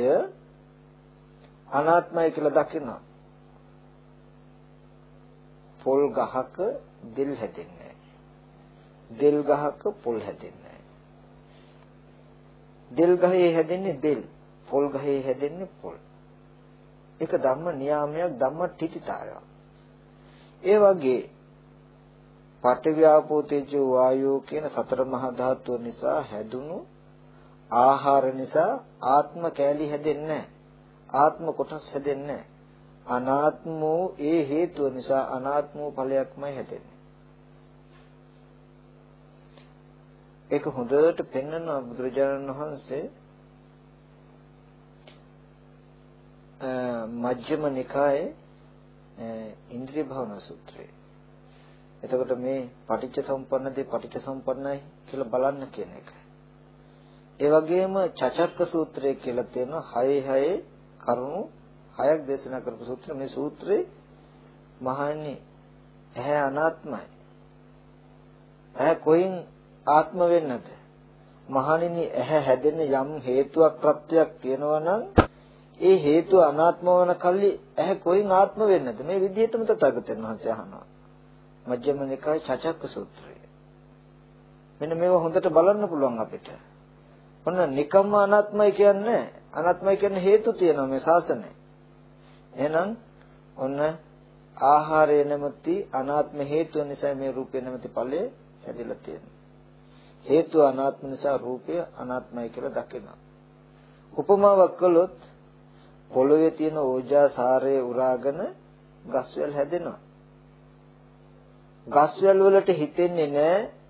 අනාත්මයි කියලා දකිනවා. පොල් ගහක දිල් හැදෙන්නේ දෙල් ගහක පොල් හැදෙන්නේ දෙල් ගහේ හැදෙන්නේ දෙල් පොල් ගහේ හැදෙන්නේ පොල්. ඒක ධම්ම නියාමයක් ධම්ම ටිටිතාවක් ඒ වගේ පඨවි තේජෝ වායෝ කියන සතර මහා ධාතුව නිසා හැදුණු ආහාර නිසා ආත්ම කැලි හැදෙන්නේ ආත්ම කොටස් හැදෙන්නේ අනාත්ම වූ ඒ හේතුව නිසා අනාත්ම වූ ඵලයක්මයි හැදෙන්නේ. ඒක හොඳට පෙන්වන බුදුරජාණන් වහන්සේ. මජ්ක්‍ධිම නිකායේ ඉන්ද්‍රිය භවන සූත්‍රයේ. එතකොට මේ පටිච්ච සම්පන්න දේ පටිච්ච සම්පන්නයි කියලා බලන්න කියන එක. ඒ වගේම චචක්ක සූත්‍රය කියලා තියෙනවා 6 6 කරුණු 6ක් දේශනා කරපු සූත්‍රය මේ සූත්‍රේ මහන්නේ ඇහැ අනාත්මයි. ඇහැ කොයින් ආත්ම වෙන්නද? මහණෙනි ඇහැ හැදෙන්න යම් හේතුවක් ප්‍රත්‍යක් තියෙනවා නම් ඒ හේතුව අනාත්ම වන කල්ලි ඇහැ කොයින් ආත්ම වෙන්නද? මේ විදිහටම තථාගතයන් වහන්සේ අහනවා. මජ්ක්‍ධිම නිකායේ චචක්ක සූත්‍රය. මෙන්න මේව හොඳට බලන්න පුළුවන් අපිට. ඔන්න නිකම්ම අනාත්මයි කියන්නේ අනාත්මයි කියන්නේ හේතු තියෙනවා මේ ශාසනය. එහෙනම් ඔන්න ආහාරය නැමැති අනාත්ම හේතුව නිසා මේ රූපය නැමැති ඵලය හැදිලා තියෙනවා. හේතුව අනාත්ම නිසා රූපය අනාත්මයි කියලා දකිනවා. උපමාවක් කළොත් පොළොවේ තියෙන ඕජා සාරය උරාගෙන ගස්වැල් හැදෙනවා. ගස්වැල් වලට හිතෙන්නේ නැහැ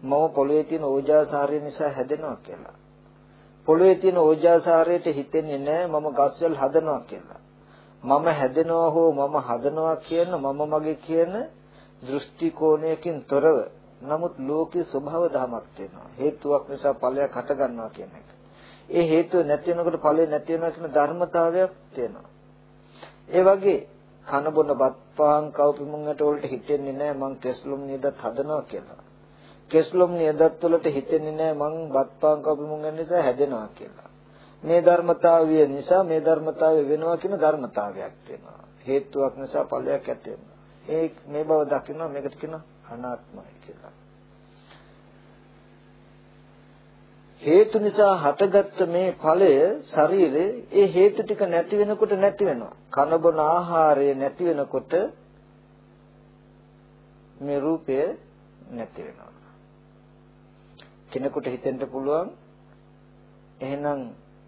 මම පොළොවේ තියෙන ඕජාසාරය නිසා හැදෙනවා කියලා. පොළොවේ තියෙන ඕජාසාරයට හිතෙන්නේ නැහැ මම ගස්වැල් හදනවා කියලා. මම හැදෙනවා හෝ මම හදනවා කියන මම මගේ කියන දෘෂ්ටි කෝණයකින් තොරව නමුත් ලෝකේ ස්වභාව ධමයක් තියෙනවා. හේතුවක් නිසා ඵලයක් හට ගන්නවා කියන එක. ඒ හේතුව නැති වෙනකොට ඵලය නැති වෙනවා කියන ධර්මතාවයක් තියෙනවා. ඒ වගේ කන බොන බත් පාන් කව්පිමුංගට වලට හිතෙන්නේ නැහැ මං කෙස්ලොම් නියදත් හදනවා කියලා. කෙස්ලොම් නියදත් වලට හිතෙන්නේ නැහැ මං බත් පාන් කව්පිමුංග නිසා හැදෙනවා කියලා. මේ ධර්මතාවය නිසා මේ ධර්මතාවය වෙනවා කියන ධර්මතාවයක් තියෙනවා. හේතුවක් නිසා ඵලයක් ඇති වෙනවා. ඒ මේ බව දකින්න මේකට කියනවා අනාත්මයි කියලා. හේතු නිසා හටගත්ත මේ ඵලය ශරීරේ ඒ හේතු ටික නැති වෙනකොට නැති වෙනවා. කන බොන ආහාරය නැති වෙනකොට මේ රූපය නැති වෙනවා. කෙනෙකුට හිතෙන්න පුළුවන් එහෙනම්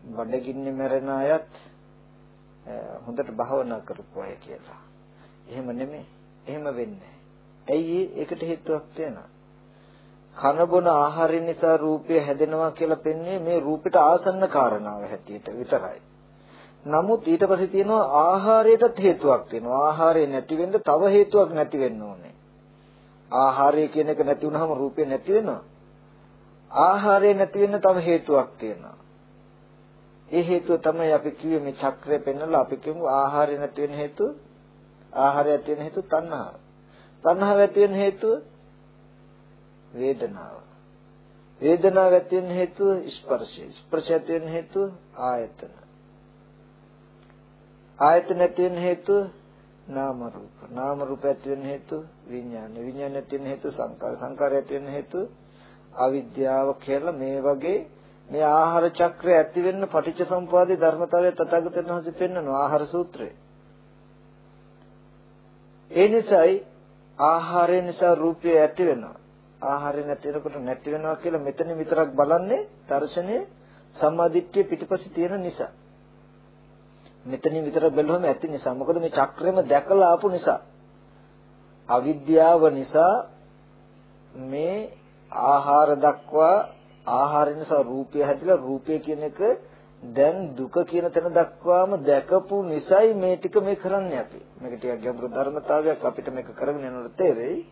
බඩගින්නේ මැරෙන අයත් හොඳට භාවනා කරපු අය කියලා. එහෙම නෙමෙයි. එහෙම වෙන්නේ නැහැ. ඇයි ඒකට හේතුවක් තියෙනවා. කන බොන ආහාරය නිසා රූපය හැදෙනවා කියලා පෙන්වන්නේ මේ රූපෙට ආසන්න කාරණාව හැටියට විතරයි. නමුත් ඊට පස්සේ තියෙනවා ආහාරයටත් හේතුවක් තියෙනවා. ආහාරය නැති වෙන්න තව හේතුවක් නැති වෙන්න ඕනේ. ආහාරය කියන එක නැති වුනහම රූපය නැති වෙනවා. ආහාරය නැති වෙන්න තව හේතුවක් තියෙනවා. ඒ හේතුව තමයි අපි කිව්වේ මේ චක්‍රය පෙන්වලා අපි කියමු ආහාරය නැති වෙන හේතුව ආහාරය ඇති වෙන හේතුව තණ්හාව. තණ්හාව ඇති වෙන හේතුව වේදනාව. වේදනාව ඇති වෙන හේතුව ස්පර්ශය. ස්පර්ශය ඇති වෙන හේතුව ආයතන. ආයතන ඇති වෙන හේතුව නාම රූප. නාම රූප ඇති වෙන හේතුව විඥාන. විඥාන ඇති වෙන හේතුව සංකාර. සංකාර ඇති වෙන හේතුව අවිද්‍යාව කියලා මේ වගේ මේ ආහාර චක්‍රය ඇති වෙන්න පටිච්ච සම්පදායේ ධර්මතාවය තථාගතයන් වහන්සේ පෙන්වනවා ආහාර සූත්‍රයේ. ඒ නිසායි ආහාරය නිසා රූපය ඇති වෙනවා. ආහාරය නැති වෙනකොට නැති වෙනවා කියලා මෙතන විතරක් බලන්නේ දර්ශනයේ සම්මාදිට්ඨිය පිටිපස්සේ තියෙන නිසා. මෙතනින් විතර බැලුවම ඇති නිසා. මොකද මේ චක්‍රෙම දැකලා ආපු නිසා. අවිද්‍යාව නිසා මේ ආහාර දක්වා ආහාර නිසා රූපය හැදිලා රූපය කියන එක දැන් දුක කියන තැන දක්වාම දැකපු නිසයි මේ ටික මේ කරන්නේ අපි. මේක ටිකක් ගැඹුරු ධර්මතාවයක් අපිට මේක කරගෙන යනකොට තේරෙයි.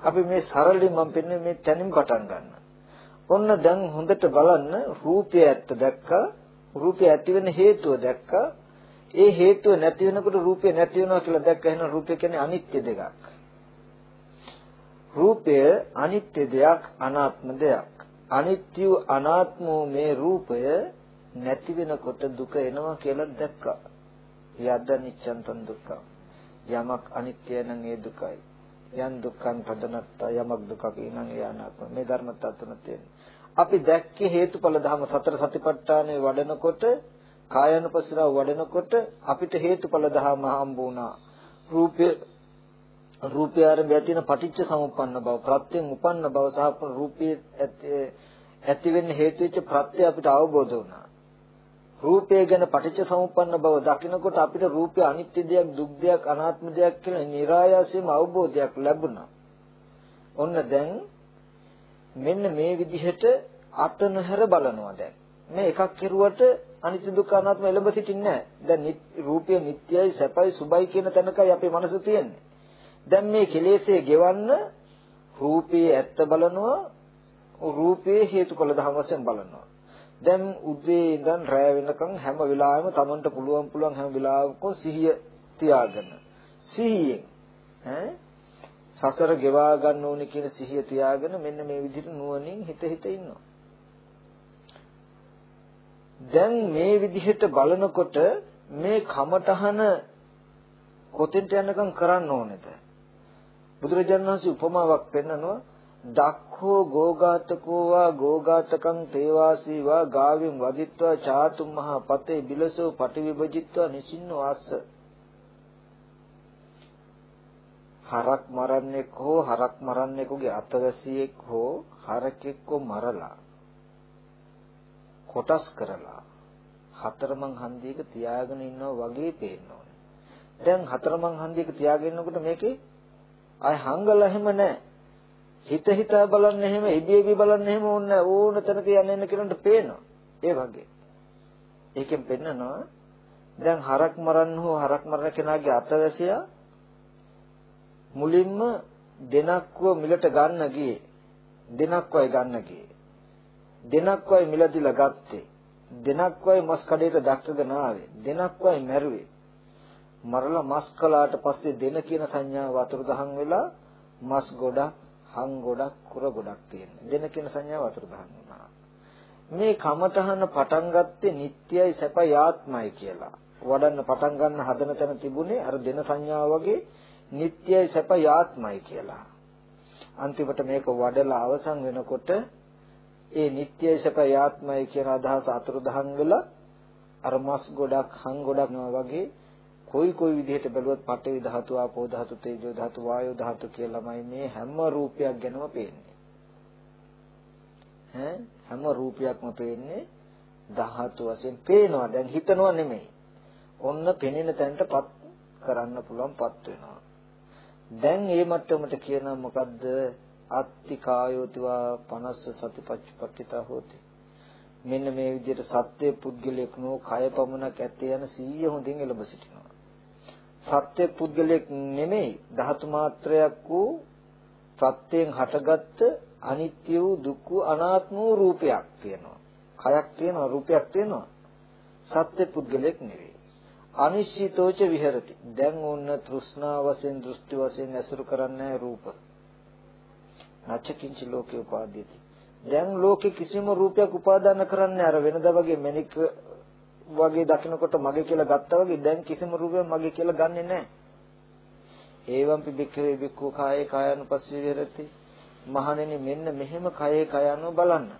අපි මේ සරලින් මම පෙන්නේ මේ තැනින් පටන් ගන්න. ඔන්න දැන් හොඳට බලන්න රූපය ඇත්ත දැක්කා රූපය ඇති වෙන හේතුව දැක්කා ඒ හේතුව නැති වෙනකොට රූපය නැති වෙනවා කියලා දැක්ක එහෙනම් රූපය කියන්නේ අනිත්‍ය දෙකක්. රූපය අනිත්‍ය දෙයක් අනාත්ම දෙයක්. අනිත්‍ය අනාත්ම මේ රූපය නැති වෙනකොට දුක එනවා කියලා දැක්කා. යද්ද නිච්ඡන්තං දුක්ඛ. යමක් අනිත්‍ය නම් ඒ දුකයි. යන් දුක්ඛං පදනත්ත යමක් දුකක ඉනං යානාත්ම මේ ධර්මතා තුන තියෙනවා. අපි දැක්කේ හේතුඵල ධම සතර සතිපට්ඨානේ වඩනකොට කායනුපස්සනාව වඩනකොට අපිට හේතුඵල ධම හම්බ වුණා. රූපය රූපය ආරම්භය තියෙන පටිච්ච සමුප්පන්න බව ප්‍රත්‍යයෙන් උපන්න බව සහ රූපයේ ඇති වෙන්න හේතු වෙච්ච ප්‍රත්‍ය අපිට අවබෝධ වුණා. රූපය ගැන පටිච්ච සමුප්පන්න බව දකිනකොට අපිට රූපය අනිත්‍ය දෙයක්, දුක් දෙයක්, අනාත්ම දෙයක් කියලා નિરાයාසයෙන්ම අවබෝධයක් ලැබුණා. ඔන්න දැන් මෙන්න මේ විදිහට අතනහැර බලනවා දැන්. මේ එකක් කෙරුවට අනිත්‍ය දුක්ඛ අනාත්ම එළඹ සිටින්නේ නැහැ. දැන් රූපය නිට්ටයයි, සැපයි, සුබයි කියන තැනකයි අපේ මනස තියෙන්නේ. දැන් මේ කෙලෙස්ේ ගෙවන්න රූපයේ ඇත්ත බලනවා, රූපයේ හේතුඵල ධම වශයෙන් බලනවා. දැන් උදේ ඉඳන් රැය වෙනකන් හැම වෙලාවෙම Tamanට පුළුවන් පුළුවන් හැම වෙලාවකම සිහිය තියාගන්න. සිහියෙන් ඈ සසර ගෙවා ගන්න ඕනේ කියන සිහිය තියාගෙන මෙන්න මේ විදිහට නුවණින් හිත හිත ඉන්නවා. දැන් මේ විදිහට බලනකොට මේ කමටහන කොතෙන්ට යනකම් කරන්න ඕනේද? බුදුරජාණන් වහන්සේ උපමාවක් පෙන්නනවා දක්ඛෝ ගෝඝාතකෝ වා ගෝඝාතකං තේවාසී වා ගාවින් වදිත්වා චාතුම් මහා පතේ බිලසෝ පටිවිභජිත්වා නිසින්නෝ ආස්ස හරක් මරන්නෙක් හෝ හරක් මරන්නෙකුගේ අතවැසියෙක් හෝ හරකෙක්ව මරලා කොටස් කරලා හතරමං හන්දියක තියාගෙන ඉන්නවා වගේ පේන්න ඕනේ. දැන් හතරමං හන්දියක තියාගෙන ඉන්නකොට මේකේ ආය හංගලා එහෙම නැහැ. හිත හිතා බලන්න එහෙම ඉබේ ඉබේ බලන්න එහෙම ඕන ඕන තැනක යන්න එන්න කියනට පේනවා. ඒ වගේ. ඒකෙන් පෙන්නනවා දැන් හරක් මරන්න හෝ හරක් මරන කෙනාගේ අතවැසියා මුලින්ම දෙනක්ව මිලට ගන්න ගියේ දෙනක්වයි ගන්න ගියේ දෙනක්වයි මිලදිලා ගත්තේ දෙනක්වයි මස් කඩේට දක්කගෙන ආවේ දෙනක්වයි මැරුවේ මරලා මස් කලාට පස්සේ දෙන කියන සංඥාව වතුරු දහන් වෙලා මස් ගොඩක් හං ගොඩක් කුර ගොඩක් තියෙන දෙන කියන සංඥාව වතුරු දහන් වුණා. මේ කමඨහන පටන් ගත්තේ නිට්ටයයි සැපයි ආත්මයි කියලා. වඩන්න පටන් ගන්න හදන තැන තිබුණේ අර දෙන සංඥාව වගේ නිට්ටයයි සැපයි ආත්මයි කියලා. අන්තිමට මේක වඩලා අවසන් වෙනකොට ඒ නිට්ටයයි සැපයි ආත්මයි කියන අදහස අතුරුදහන් වෙලා අර මස් ගොඩක් හං ගොඩක් වගේ කොයි කොයි විදිහට බැලුවත් පඨවි ධාතු, ආපෝ ධාතු, තේජෝ ධාතු, වායෝ ධාතු කියලාමයි මේ හැම රූපයක් ගැනම පේන්නේ. ඈ හැම රූපයක්ම පේන්නේ ධාතු වශයෙන් පේනවා. දැන් හිතනවා නෙමෙයි. ඔන්න පෙනෙන තැනටපත් කරන්න පුළුවන්පත් වෙනවා. දැන් මේ මට්ටමට කියන මොකද්ද? අත්ති කායෝතිවා 50 සතිපට්ඨිතා හෝති. මෙන්න මේ විදිහට සත්‍ය පුද්ගලයෙක් නෝ කය පමණක් ඇත්තේ යන 100 හොඳින් එළඹ සිටිනවා. සත්‍ය පුද්ගලයෙක් නෙමෙයි ධාතු මාත්‍රයක් වූ ප්‍රත්‍යයෙන් හටගත්ත අනිත්‍ය වූ දුක්ඛ අනාත්ම වූ රූපයක් තියෙනවා. කයක් තියෙනවා රූපයක් තියෙනවා. සත්‍ය පුද්ගලයෙක් නෙවෙයි. අනිශ්චිතෝච විහෙරති. දැන් ඕන්න තෘෂ්ණා වශයෙන් දෘෂ්ටි වශයෙන් ඇසුරු කරන්නේ රූප. නච්චකින්ච ලෝකේ උපාදීති. දැන් ලෝකේ කිසිම රූපයක් උපාදාන කරන්නේ අර වෙනදා වගේ මණික වගේ දකිනකොට මගේ කියලා ගත්තා වගේ දැන් කිසිම රූපයක් මගේ කියලා ගන්නෙ නැහැ. ඒවම් පිබික්කවේ බික්කෝ කායේ කායනුපස්සී විහෙරති. මහණෙනි මෙන්න මෙහෙම කයේ කයano බලන්න.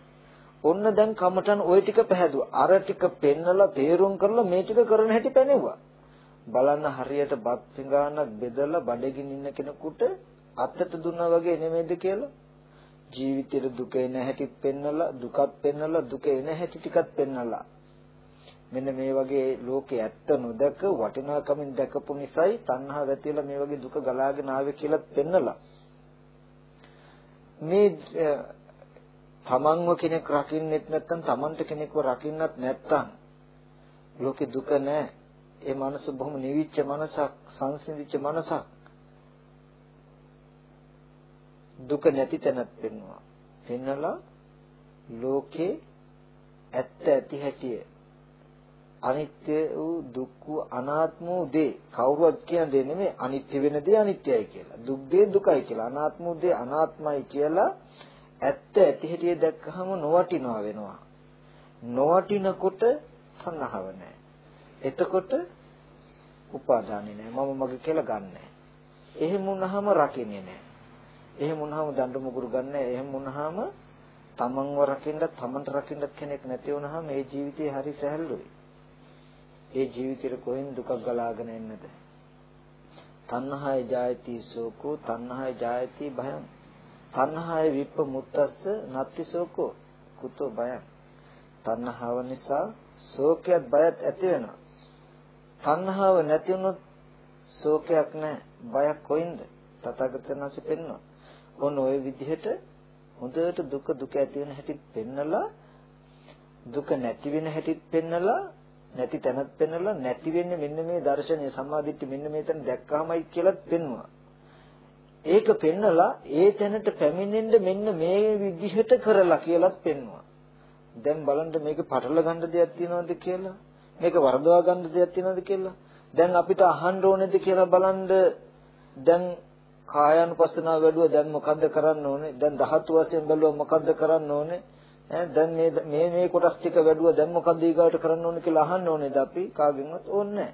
ඔන්න දැන් කමටන් ওই ටික පැහැදුවා. අර ටික පෙන්නලා තේරුම් කරලා මේ ටික කරන හැටි පැනෙවුවා. බලන්න හරියට බත් පිඟානක් බෙදලා බඩගින් ඉන්න කෙනෙකුට අතට දුන්නා වගේ නෙමෙයිද කියලා? ජීවිතේ දුක එන හැටිත් පෙන්නලා, දුකත් පෙන්නලා, දුක එන හැටි ටිකත් පෙන්නලා. මෙන්න මේ වගේ ලෝකේ ඇත්ත නොදක වටිනාකමින් දැකපු නිසායි තණ්හා වැතිලා මේ වගේ දුක ගලාගෙන ආවේ කියලා පෙන්නලා මේ තමන්ව කෙනෙක් රකින්නෙත් නැත්නම් තමන්ට කෙනෙක්ව රකින්නත් නැත්නම් ලෝකේ දුක නැහැ. ඒ මනස බොහොම නිවිච්ච මනසක්, සංසිඳිච්ච මනසක්. දුක නැති තැනත් පෙන්වනවා. පෙන්නලා ලෝකේ ඇත්ත ඇති හැටිය අනිත්‍ය වූ දුක් වූ අනාත්ම වූ දේ කවුරුවත් කියන දේ නෙමෙයි අනිත්‍ය වෙන දේ අනිත්‍යයි කියලා. දුක් දේ දුකයි කියලා. අනාත්ම වූ දේ අනාත්මයි කියලා ඇත්ත ඇති හැටි දැක්කහම නොවටිනවා වෙනවා. නොවටිනකොට සංහව නැහැ. එතකොට උපාදානෙ නැහැ. මම මගේ කියලා ගන්නෑ. එහෙම වුණාම රකින්නේ නැහැ. එහෙම වුණාම දඬු මුගුරු ගන්න එහෙම වුණාම තමන්ව රකින්න තමන්ට රකින්න කෙනෙක් නැති වුණාම ඒ ජීවිතේ හරි සැහැල්ලුයි. ඒ ජීවිතේට කොහෙන් දුකක් ගලාගෙන එන්නද? තණ්හාය ජායති සෝකෝ තණ්හාය ජායති භයං. තණ්හාය විප්ප මුත්තස්ස නත්ති සෝකෝ කුතෝ භයං. තණ්හාව නිසා ශෝකයත් බයත් ඇති වෙනවා. තණ්හාව නැති වුණොත් ශෝකයක් නැහැ බයක් කොයින්ද? තථාගතයන් වහන්සේ පෙන්වනවා. ඔන්න ওই විදිහට හොඳට දුක දුක ඇති වෙන හැටි පෙන්නලා දුක නැති වෙන හැටිත් පෙන්නලා නැති තැනත් පෙන්නලා නැති වෙන්නේ මෙන්න මේ දර්ශනය සම්මාදිට්ඨි මෙන්න මේ තැන දැක්කමයි කියලාත් පෙන්වුවා. ඒක පෙන්නලා ඒ තැනට පැමිණෙන්න මෙන්න මේ විදිහට කරලා කියලාත් පෙන්වුවා. දැන් බලන්න මේක පටල ගන්න දෙයක් තියනවද කියලා? මේක වරදවා ගන්න දෙයක් තියනවද කියලා? දැන් අපිට අහන්න ඕනේද කියලා බලන්න. දැන් කායानुපස්සනාව වැඩුවා. දැන් මොකද්ද කරන්න ඕනේ? දැන් ධාතු වශයෙන් බැලුවා මොකද්ද කරන්න ඕනේ? ඈ දැන් මේ මේ මේ කොටස් ටික වැඩුවා දැන් මොකද්ද ඊගාට කරන්න ඕනේ කියලා අහන්න ඕනේද අපි? කාගෙන්වත් ඕනේ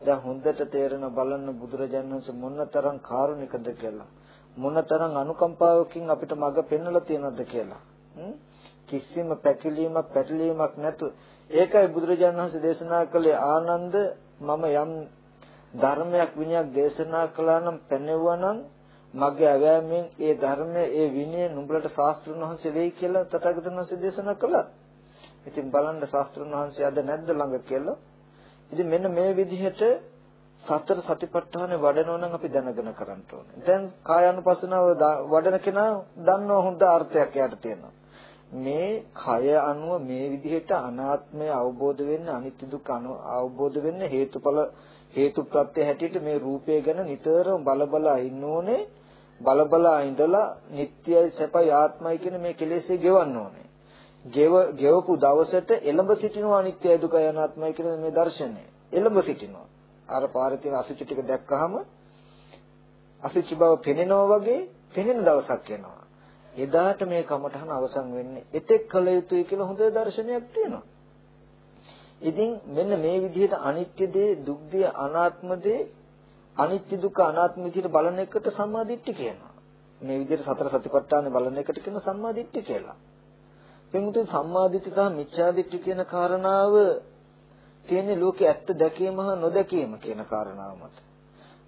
දැන් හොඳට තේරෙන බලන්න බුදුරජාණන් වහන්සේ මොනතරම් කාරුණිකද කියලා. මොනතරම් අනුකම්පාවකින් අපිට මඟ පෙන්වලා තියෙනවද කියලා. කිසිම පැකිලීමක් පැටලීමක් නැතු ඒකයි බුදුරජාණන් වහන්සේ දේශනා කළේ ආනන්ද මම යම් ධර්මයක් විනයක් දේශනා කළා නම් පැනෙවුවා නම් මගේ අවෑමෙන් ඒ ධර්මය ඒ විනය නුඹලට ශාස්ත්‍රඥ වහන්සේ වෙයි කියලා තථාගතයන් වහන්සේ දේශනා කළා. ඉතින් බලන්න ශාස්ත්‍රඥ වහන්සේ අද නැද්ද ළඟ කියලා. ඉතින් මෙන්න මේ විදිහට සතර සතිපට්ඨානෙ වඩනවා නම් අපි දැනගෙන කරන්න ඕනේ. දැන් කායानुපස්සනාව වඩන කෙනා දන්නව හොඳ අර්ථයක් යට තියෙනවා. මේ කය අනුව මේ විදිහට අනාත්මය අවබෝධ වෙන්න අනිත්‍ය දුක්ඛ අවබෝධ වෙන්න හේතුඵල හේතු ප්‍රත්‍ය හැටියට මේ රූපය ගැන නිතරම බලබලා ඉන්න ඕනේ බලබලා ඉඳලා නිට්ටයයි සැපයි ආත්මයි කියන මේ කෙලෙස්ේ ගෙවන්න ඕනේ. ගෙව ගෙවපු දවසට එළඹ සිටිනවා අනිත්‍යයි දුකයි අනාත්මයි කියන මේ දර්ශනය. එළඹ සිටිනවා. අර පාරේ තියෙන අසුචි ටික දැක්කහම අසුචි බව පෙනෙනවා වගේ පෙනෙන දවසක් එනවා. එදාට මේ කමඨහන අවසන් වෙන්නේ. එතෙක් කළ යුතුයි කියලා හොඳ දර්ශනයක් තියෙනවා. ඉතින් මෙන්න මේ විදිහට අනිත්‍ය දේ, දුක් දේ, අනාත්ම දේ අනිත්‍ය දුක්ඛ අනාත්ම විදිහට බලන එකට සම්මාදිට්ඨිය කියනවා. මේ විදිහට සතර සතිපට්ඨාන බලන එකට කියන සම්මාදිට්ඨිය කියලා. එමුතුන් සම්මාදිට්ඨිය සහ මිච්ඡාදිට්ඨිය කියන කාරණාව තියෙන්නේ ලෝකේ ඇත්ත දැකීම හා නොදැකීම කියන කාරණාව මත.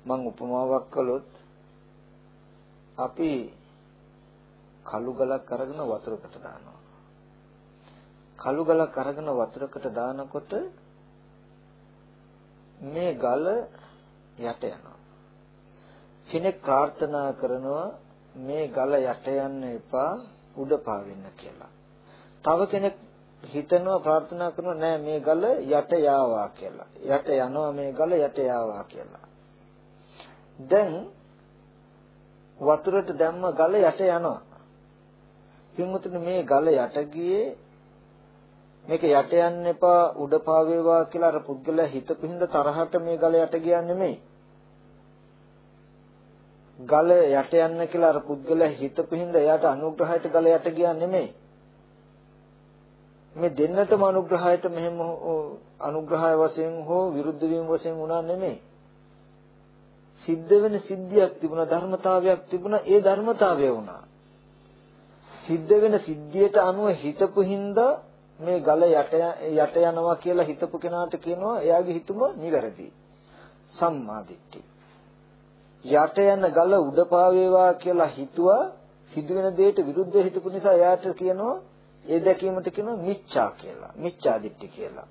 මම උපමාවක් කළොත් අපි කළු ගලක් අරගෙන වතුරකට දානවා. කළු ගලක් අරගෙන වතුරකට දානකොට මේ ගල යට යනවා. කෙනෙක් ප්‍රාර්ථනා කරනවා මේ ගල යට යන්න එපා උඩ පාවෙන්න කියලා. තව කෙනෙක් හිතනවා ප්‍රාර්ථනා කරනවා නෑ මේ ගල යට යාවා කියලා. යට යනවා මේ ගල යට යාවා කියලා. දැන් වතුරට දැම්ම ගල යට යනවා. පින්වතුනි මේ ගල යට ගියේ මේක යට යන්න එපා උඩ පාවේවා කියලා අර පුද්ගලයා හිතපු හින්දා තරහට මේ ගල යට ගියා නෙමෙයි. ගල යට යන්න කියලා අර පුද්ගලයා හිතපු හින්දා එයාට අනුග්‍රහයට ගල යට ගියා නෙමෙයි. මේ දෙන්නටම අනුග්‍රහයට මෙහෙම අනුග්‍රහය වශයෙන් හෝ විරුද්ධ වීම වශයෙන් වුණා නෙමෙයි. සිද්ධ වෙන සිද්ධියක් තිබුණා ධර්මතාවයක් තිබුණා ඒ ධර්මතාවය වුණා. සිද්ධ වෙන සිද්ධියට අනුව හිතපු හින්දා මේ ගල යට යට යනවා කියලා හිතපු කෙනාට කියනවා එයාගේ හිතුම නිවැරදි. සම්මාදිට්ඨි. යට යන ගල උඩ පාවේවා කියලා හිතුවා සිදුවෙන දෙයට විරුද්ධව හිතපු නිසා එයාට කියනවා ඒ දැකීමට කියනවා මිච්ඡා කියලා. මිච්ඡා දිට්ඨි කියලා.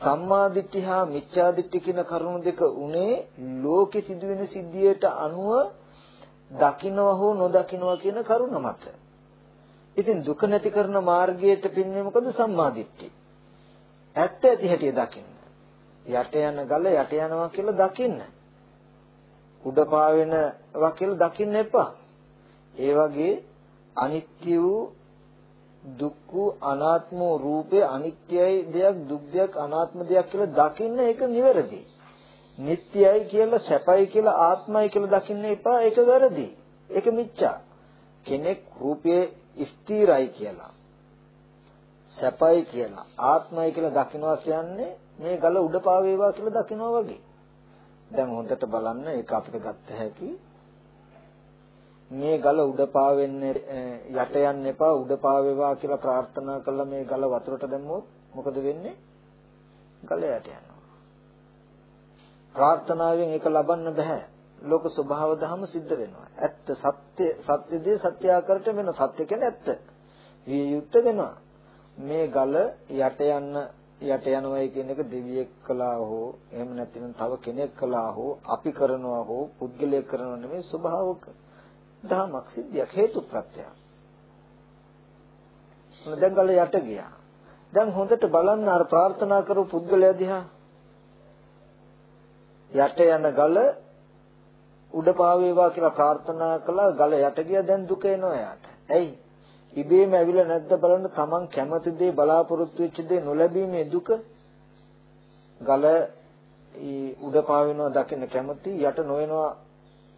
සම්මා දිට්ඨි හා මිච්ඡා දිට්ඨි කියන කරුණු දෙක උනේ ලෝකෙ සිදුවෙන සිද්ධියට අනුව දකින්නව හෝ නොදකින්නව කියන කරුණ මත. ඉතින් දුක නැති කරන මාර්ගයට පින්නේ මොකද සම්මාදිට්ඨිය. ඇත්ත ඇති හැටි දකින්න. යට යන ගල යට යනවා කියලා දකින්න. උඩ පාවෙනවා කියලා දකින්න එපා. ඒ වගේ අනිත්‍ය වූ දුක් වූ අනාත්ම වූ රූපේ අනිත්‍යයි දෙයක් දුක් දෙයක් අනාත්ම දෙයක් කියලා දකින්න ඒක නිවැරදි. නිට්ටයයි කියලා සැපයි කියලා ආත්මයි කියලා දකින්න එපා ඒක වැරදි. ඒක මිච්ඡා. කෙනෙක් රූපයේ ස්ථිරයි කියලා සැපයි කියලා ආත්මයි කියලා දකිනවා කියන්නේ මේ ගල උඩ පාවේවා කියලා දකිනවා වගේ දැන් හොඳට බලන්න ඒක අපිට ගත්ත හැකි මේ ගල උඩ පාවෙන්නේ යට යන්න එපා උඩ පාවේවා කියලා ප්‍රාර්ථනා කළා මේ ගල වතුරට දැම්මොත් මොකද වෙන්නේ? ගල යට යනවා. ප්‍රාර්ථනාවෙන් ඒක ලබන්න බෑ. ලෝක ස්වභාව ධර්ම සිද්ධ වෙනවා. ඇත්ත සත්‍ය සත්‍යදී සත්‍ය ආකාරයට වෙන සත්‍ය කියන්නේ ඇත්ත. විය යුක්ත වෙනවා. මේ ගල යට යන්න යට යනවයි කියන එක දෙවියෙක් කළා හෝ එහෙම නැත්නම් තව කෙනෙක් කළා හෝ අපි කරනවා හෝ පුද්ගලයෙක් කරනවා නෙමෙයි ස්වභාවක ධමයක් සිද්ධියක් හේතු ප්‍රත්‍යක්. දැන් ගල යට ගියා. දැන් හොඳට බලන්න අර ප්‍රාර්ථනා කරපු පුද්ගලයා දිහා යට යන ගල උඩ පාවේවා කියලා ප්‍රාර්ථනා කළා ගල යට ගියා දැන් දුක එනවා යාට. ඇයි? ඉබේම ඇවිල්ලා නැද්ද බලන්න තමන් කැමති දේ බලාපොරොත්තු වෙච්ච දේ නොලැබීමේ දුක ගල උඩ පාවෙනවා දකින්න කැමති යට නොවෙනවා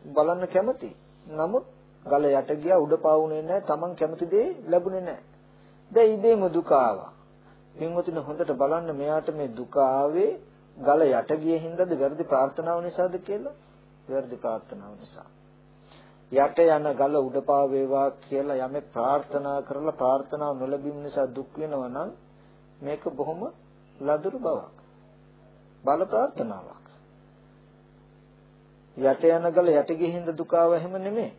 බලන්න කැමති. නමුත් ගල යට ගියා උඩ පාවුනේ නැහැ තමන් කැමති දේ ලැබුණේ නැහැ. දැන් ඉබේම දුක ආවා. පින්වතුනි හොඳට බලන්න මෙයාට මේ දුක ආවේ ගල යට ගියේ හින්දාද වැරදි ප්‍රාර්ථනාව නිසාද කියලා? වැරදි ප්‍රාර්ථනාව නිසා. යට යන ගල උඩපා වේවා කියලා යමෙක් ප්‍රාර්ථනා කරලා ප්‍රාර්ථනාව නොලැබීම නිසා දුක් වෙනවා නම් මේක බොහොම ලදරු බවක්. බල ප්‍රාර්ථනාවක්. යට යන ගල යට ගිහින්ද දුක ආව එහෙම නෙමෙයි.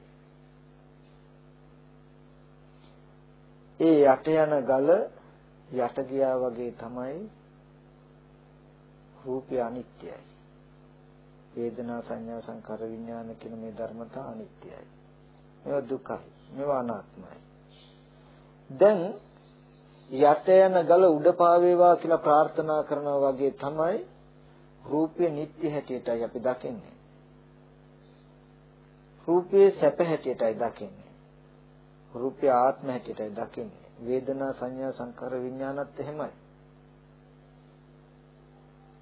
ඒ යට යන ගල යට ගියා වගේ තමයි රූපය අනිත්‍යයි. වේදනා සංඥා සංකාර විඥාන කියන මේ ධර්මතා අනිත්‍යයි. මේවා දුකයි. මේවා අනාත්මයි. දැන් යට යන ගල උඩ පාවේවා කියලා ප්‍රාර්ථනා කරනවා වගේ තමයි රූපය නිට්ටය හැටියටයි අපි දකින්නේ. රූපයේ සැප හැටියටයි දකින්නේ. රූපය ආත්ම හැටියටයි දකින්නේ. වේදනා සංඥා සංකාර විඥානත් එහෙමයි.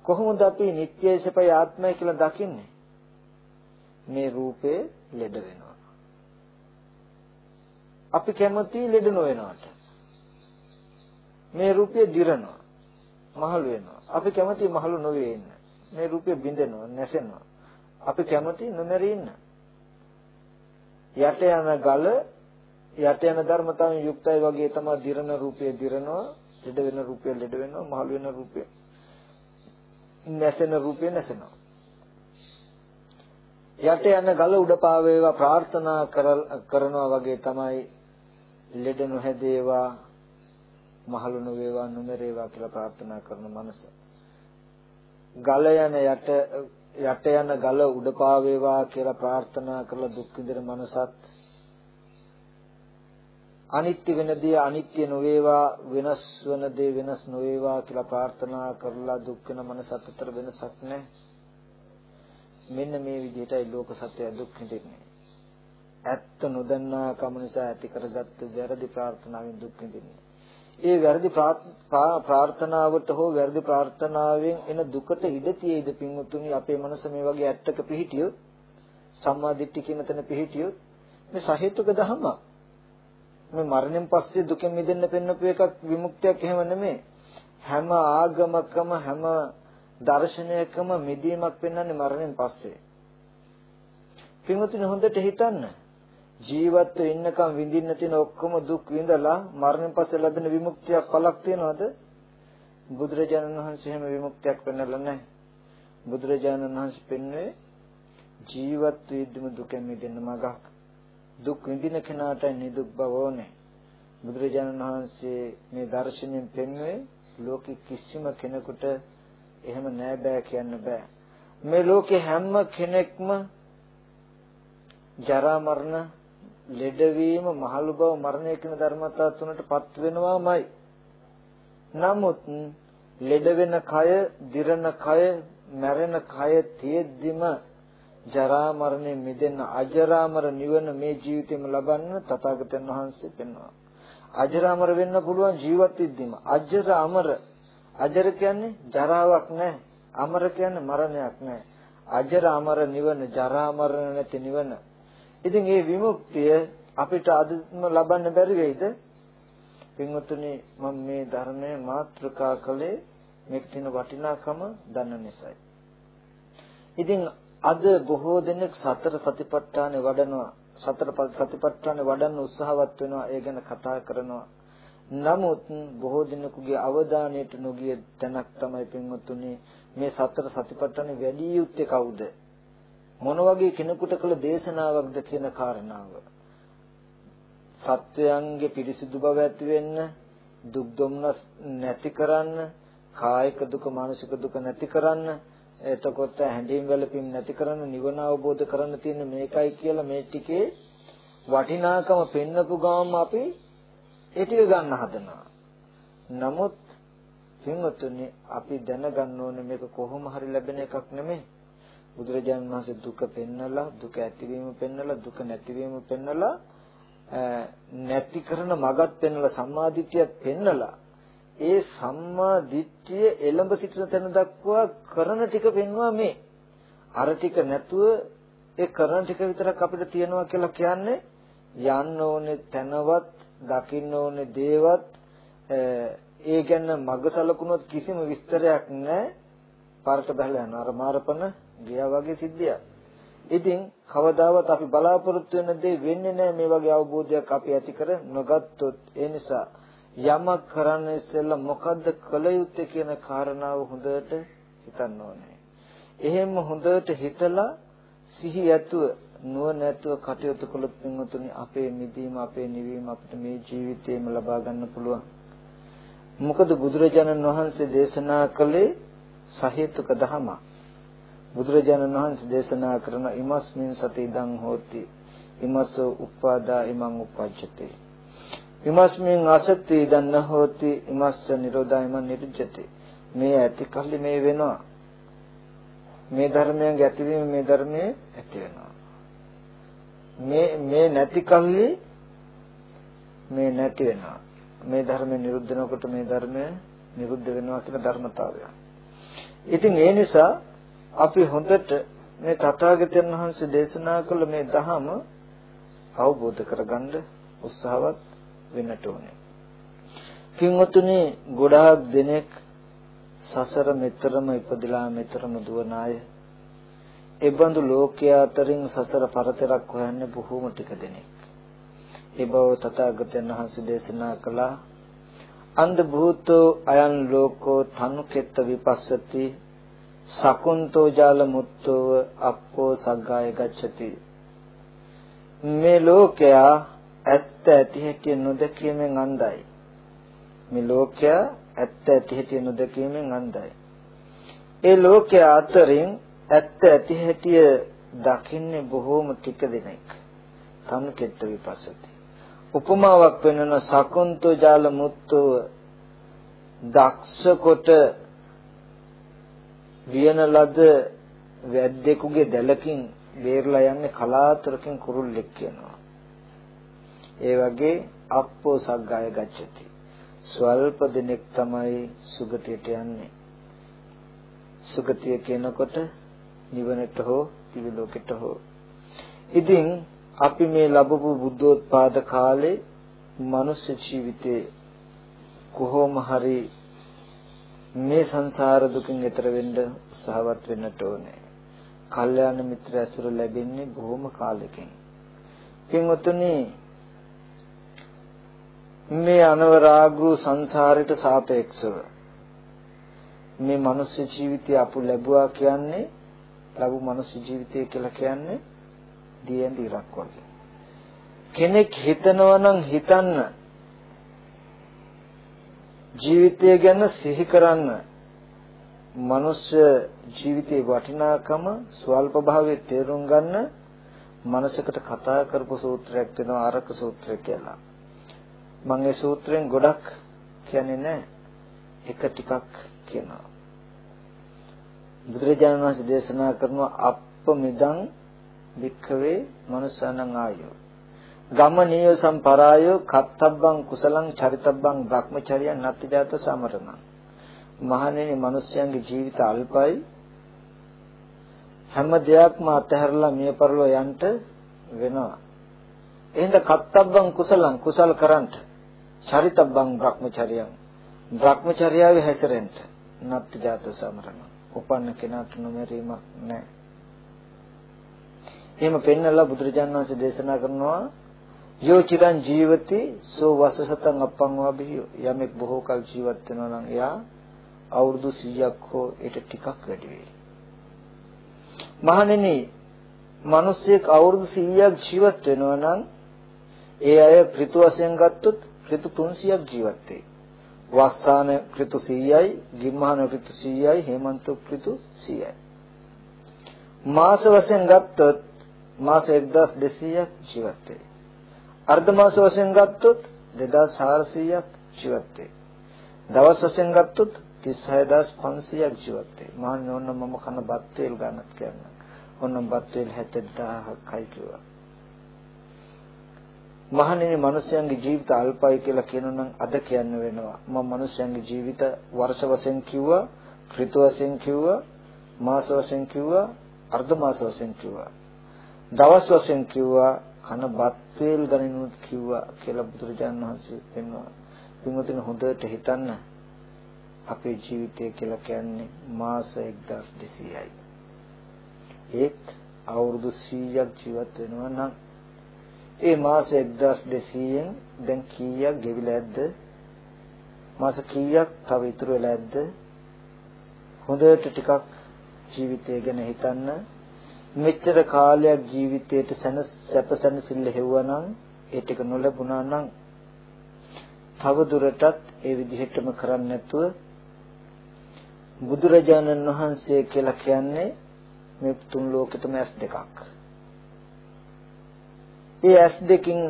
කොහොමද අපි නිට්ටයයි සපයි ආත්මයි කියලා දකින්නේ? මේ රූපේ ලෙඩ වෙනවා. අපි කැමති ලෙඩ නොවෙනවට. මේ රූපය දිරනවා. මහලු වෙනවා. අපි කැමති මහලු නොවේ ඉන්න. මේ රූපය බිඳෙනවා, නැසෙනවා. අපි කැමති නොමරී ඉන්න. යට යන ගල යට යන ධර්මතාවයෙන් යුක්තයි වගේ තමයි දිරන රූපය දිරනවා, ලෙඩ වෙන රූපය ලෙඩ වෙනවා, මහලු වෙන රූපය නැසෙන රූපේ නැසෙනවා. යට යන ගල උඩ පාවේවා ප්‍රාර්ථනා කරනවා වගේ තමයි ලෙඩ නොහැදේවා මහලු නොවේවා නොමරේවා කියලා ප්‍රාර්ථනා කරන මනස. ගල යන යට යට යන ගල උඩ පාවේවා කියලා ප්‍රාර්ථනා කරලා දුක් විඳින මනසත් අනිත්‍ය වෙන දේ අනිත්‍ය නොවේවා වෙනස් වෙන දේ වෙනස් නොවේවා කියලා ප්‍රාර්ථනා කරලා දුක් වෙන මනසත් අතර වෙනසක් නැහැ. මෙන්න මේ විදිහටයි ලෝක සත්‍යය දුක් විඳින්නේ. ඇත්ත නොදන්නා කම නිසා ඇති කරගත්තු වැරදි ප්‍රාර්ථනාවෙන් දුක් විඳින්නේ. ඒ වැරදි ප්‍රාර්ථනාවට හෝ වැරදි ප්‍රාර්ථනාවෙන් එන දුකට ඉඩ තියෙයිද පින්වතුනි අපේ මනස මේ වගේ ඇත්තක පිහිටියොත් සම්මා දිට්ඨිය කියන තැන පිහිටියොත් මේ සහේතුක ධර්මයක් මේ මරණයෙන් පස්සේ දුකෙන් මිදෙන්න පෙන්වපු එකක් විමුක්තියක් එහෙම නෙමෙයි. හැම ආගමකම හැම දර්ශනයකම මිදීමක් පෙන්වන්නේ මරණයෙන් පස්සේ. පින්වතුනි හොඳට හිතන්න. ජීවත්ව ඉන්නකම් විඳින්න තියෙන ඔක්කොම දුක් විඳලා මරණයෙන් පස්සේ ලැබෙන විමුක්තියක් පළක් තියනවද? බුදුරජාණන් වහන්සේ හැම විමුක්තියක් පෙන්වලා නැහැ. බුදුරජාණන් වහන්සේ පෙන්වන්නේ ජීවත් වීදිම දුකෙන් මිදෙන්න මගක්. දුක් විඳින කෙනාට නිදුක් බව ඕනේ. බුදුරජාණන් වහන්සේ මේ දර්ශනයෙන් පෙන්වුවේ ලෝකෙ කිසිම කෙනෙකුට එහෙම නෑ බෑ කියන්න බෑ. මේ ලෝකේ හැම කෙනෙක්ම ජරා මරණ ලෙඩවීම මහලු බව මරණය කියන ධර්මතා තුනටපත් වෙනවාමයි. නමුත් ලෙඩ වෙන කය, දිරන කය, මැරෙන කය තියෙද්දිම ජරා මරණය මිදෙන්න අජරාමර නිවන මේ ජීවිතෙම ලබන්න තථාගතයන් වහන්සේ පෙන්වනවා. අජරාමර වෙන්න පුළුවන් ජීවත් වෙද්දිම. අජර අමර අජර කියන්නේ ජරාවක් නැහැ. අමර කියන්නේ මරණයක් නැහැ. අජර අමර නිවන ජරා මරණ නැති නිවන. ඉතින් මේ විමුක්තිය අපිට අදම ලබන්න බැරි වෙයිද? පින්වතුනි මම මේ ධර්මයේ මාත්‍රිකා කළේ මේක තියෙන වටිනාකම දන්න නිසායි. ඉතින් අද බොහෝ දෙනෙක් සතර සතිපට්ඨානෙ වඩනවා. සතර සතිපට්ඨානෙ වඩන්න උත්සාහවත් වෙනවා. ඒ ගැන කතා කරනවා. නමුත් බොහෝ දිනකගේ අවධානයට නොගිය තැනක් තමයි පින්වත්තුනි මේ සතර සතිපට්ඨානෙ වැඩි යුත්තේ කවුද? මොන වගේ කෙනෙකුට කළ දේශනාවක්ද කියන කාරණාව. සත්වයන්ගේ පිරිසිදු බව ඇති වෙන්න දුක් දුම්නස් නැති කරන්න කායික දුක මානසික දුක නැති කරන්න එතකොට හැඬීම් වැළපීම් නැති කරන්න නිවන අවබෝධ කරන්න තියෙන මේකයි කියලා මේ ටිකේ වටිනාකම පෙන්නපු ගාම අපි ඒ ටික ගන්න හදනවා. නමුත් පින්වත්නි අපි දැනගන්න ඕනේ මේක කොහොම හරි ලැබෙන එකක් නෙමෙයි. බුදුරජාණන් වහන්සේ දුක පෙන්නලා දුක ඇතිවීම පෙන්නලා දුක නැතිවීම පෙන්නලා නැති කරන මගත් පෙන්නලා සම්මාදිටියත් පෙන්නලා ඒ සම්මා දිට්ඨිය එළඹ සිටින තැන දක්වා කරන ටික පෙන්වුවා මේ. අර ටික නැතුව ඒ කරන ටික විතරක් අපිට තියනවා කියලා කියන්නේ යන්න ඕනේ තැනවත්, දකින්න ඕනේ දේවත් ඒ ගැන මග සලකුණොත් කිසිම විස්තරයක් නැහැ. පාරට බහලා යනවා. අර මාරපන ගියා වගේ සිද්ධියක්. ඉතින් කවදාවත් අපි බලාපොරොත්තු වෙන දේ වෙන්නේ නැහැ මේ වගේ අවබෝධයක් අපි ඇති කර නොගත්තොත් ඒ නිසා යමක් කරන්න ඉස්සෙල්ලා මොකද්ද කළ යුත්තේ කියන කාරණාව හොඳට හිතන්න ඕනේ. එහෙම හොඳට හිතලා සිහි ඇතුව නුවණ ඇතුව කටයුතු කළොත් පින්වතුනි අපේ මිදීම අපේ නිවීම අපිට මේ ජීවිතේම ලබා ගන්න පුළුවන්. මොකද බුදුරජාණන් වහන්සේ දේශනා කළේ සහේතුක ධම. බුදුරජාණන් වහන්සේ දේශනා කරන ඉමස්මින් සති ඉදං හෝති. ඉමස්ස උපාදා ඉමං උපජ්ජතේ විමස්මින් අසත්‍ය දන්න හෝති ඉමස්ස නිරෝධයම නිරුජ්ජති. මේ ඇති කල්ලි මේ වෙනවා. මේ ධර්මයෙන් ඇතිවීම මේ ධර්මයේ ඇති වෙනවා. මේ මේ නැති කල්ලි මේ නැති වෙනවා. මේ ධර්මය නිරුද්ධ වෙනකොට මේ ධර්මය නිරුද්ධ වෙනවා කියන ධර්මතාවය. ඉතින් ඒ නිසා අපි හොඳට මේ තථාගතයන් වහන්සේ දේශනා කළ මේ ධහම අවබෝධ කරගන්න උත්සාහවත් වෙන්නට ඕනේ. කින්වතුනි ගොඩාක් දෙනෙක් සසර මෙතරම ඉපදලා මෙතරම දුවන අය ඒ බඳු ලෝකයා අතරින් සසර පරතරක් හොයන්නේ බොහෝම ටික දෙනෙක්. ඒ බව තථාගතයන් වහන්සේ දේශනා කළා අන්ධ භූතෝ අයන් ලෝකෝ තනුකෙත්ත විපස්සති සකුන්තෝ ජාල මුත්තෝ අප්පෝ සග්ගාය ගච්ඡති මේ ලෝකයා ඇත්ත ඇති හැටි නොදකීමෙන් අන්ධයි. මේ ලෝකයා ඇත්ත ඇති හැටි නොදකීමෙන් අන්ධයි. ඒ ලෝකයා අතරින් ඇත්ත ඇති හැටි දකින්නේ බොහෝම ටික දෙනෙක්. සම්කෙත්ත විපස්සති. උපමාවක් වෙනන සකුන්තු ජාල මුත්තෝ දක්ෂ කොට වියන ලද වැද්දෙකුගේ දැලකින් බේරලා යන්නේ කලාතුරකින් කුරුල්ලෙක් කියනවා. ඒ වගේ අප්පෝ සග්ගාය ගච්ඡති. ස්වල්ප දිනෙක තමයි සුගතියට යන්නේ. සුගතිය කියනකොට නිවනට හෝ දිව්‍ය ලෝකෙට හෝ. ඉතින් අපි මේ ලැබපු බුද්ධෝත්පාද කාලේ මනුෂ්‍ය ජීවිතේ කොහොම හරි මේ සංසාර දුකින් එතර වෙන්න උත්සාහවත් වෙන්නට ඕනේ. කල්යාණ මිත්‍ර ඇසුර ලැබෙන්නේ බොහොම කාලෙකින්. පින්වතුනි මේ අනවරාග්‍රු සංසාරයට සාපේක්ෂව මේ මනුස්ස ජීවිතය අපු ලැබුවා කියන්නේ ලැබු මනුස්ස ජීවිතය කියලා කියන්නේ දියෙන් ඉරක් වගේ කෙනෙක් හිතනවා නම් හිතන්න ජීවිතය ගැන සිහි කරන්න මනුෂ්‍ය ජීවිතේ වටිනාකම ස්වල්ප භාවයේ තේරුම් ගන්න මනසකට කතා කරපු සූත්‍රයක් වෙනවා ආරක සූත්‍රය කියලා. මම ඒ සූත්‍රයෙන් ගොඩක් කියන්නේ නැහැ. එක ටිකක් කියනවා. බුදුරජාණන් වහන්සේ දේශනා කරන අප්ප මිදං වික්ඛවේ මනුසානං ආයෝ. ගමනීය සම්පරායෝ කත්තබ්බං කුසලං චරිතබ්බං භ්‍රමචර්යං නත්තිජාත සමරණ. මහණෙනි මිනිස්යන්ගේ ජීවිත අල්පයි. හැම දෙයක්ම අතහැරලා මිය පරලෝ යන්න වෙනවා. එහෙනම් කත්තබ්බං කුසලං කුසල් කරන්ට චරිතබ්බං භ්‍රමචර්යං භ්‍රමචර්යාවේ හැසිරෙන්න නත්ති ජාත සමරණ උපන්න කෙනාට නොමරීමක් නැහැ එහෙම පෙන්නලා බුදුරජාණන් වහන්සේ දේශනා කරනවා යෝ චිරං ජීවති සෝ වසසතං අපං වාබිහි යමෙක් බොහෝ කල ජීවත් වෙනවා නම් එයා අවුරුදු 100ක් හෝ ඊට ටිකක් වැඩි වෙයි. මහණෙනි, මිනිස්සෙක් අවුරුදු 100ක් ජීවත් වෙනවා නම් ඒ අය ඍතු වශයෙන් ගත්තොත් ඍතු 300ක් ජීවත් වෙයි. වස්සාන ඍතු 100යි, ගිම්මහන ඍතු 100යි, හේමන්ත ඍතු 100යි. මාස වශයෙන් ගත්තොත් මාස 1200ක් ජීවත් වෙයි. අර්ධ මාස වශයෙන් ගත්තොත් 2400ක් ජීවත් වෙයි. දවස් වශයෙන් ගත්තොත් 36500ක් ජීවත් වෙයි. මහන්නේ ඕන්න මම කන බත් වේල් ගන්නත් කියන්න. ඕන්න බත් වේල් 70000ක්යි කිව්වා. මහණෙනි මිනිස්යන්ගේ ජීවිත අල්පයි කියලා කියනනම් අද කියන්න වෙනවා. මම මිනිස්යන්ගේ ජීවිත වර්ෂ වශයෙන් කිව්වා, ඍතු වශයෙන් කිව්වා, මාස වශයෙන් කිව්වා, අර්ධ මාස වශයෙන් කිව්වා. දවස් වශයෙන් කිව්වා, කන බත් වේල් ගණනුත් කිව්වා කියලා බුදුරජාණන් වහන්සේ පෙන්වනවා. පින්වතුනි හොඳට හිතන්න අපේ ජීවිතය කියලා කියන්නේ මාස 1200යි. ඒත් අවුරුදු 100ක් ජීවත් වෙනවා නම් ඒ මාස 1200න් දැන් කීයක් ගෙවිලා ඇද්ද? මාස කීයක් තව ඉතුරු වෙලා ඇද්ද? හොඳට ටිකක් ජීවිතය ගැන හිතන්න. මෙච්චර කාලයක් ජීවිතයට සැන සැපසැනසෙල්ල හෙව්වනම් ඒ ටික නොලැබුණා නම් තව දුරටත් ඒ විදිහටම කරන්නේ නැතුව බුදුරජාණන් වහන්සේ කියලා කියන්නේ මේ තුන් ලෝකෙටම ඇස් දෙකක්. ඒ ඇස් දෙකින්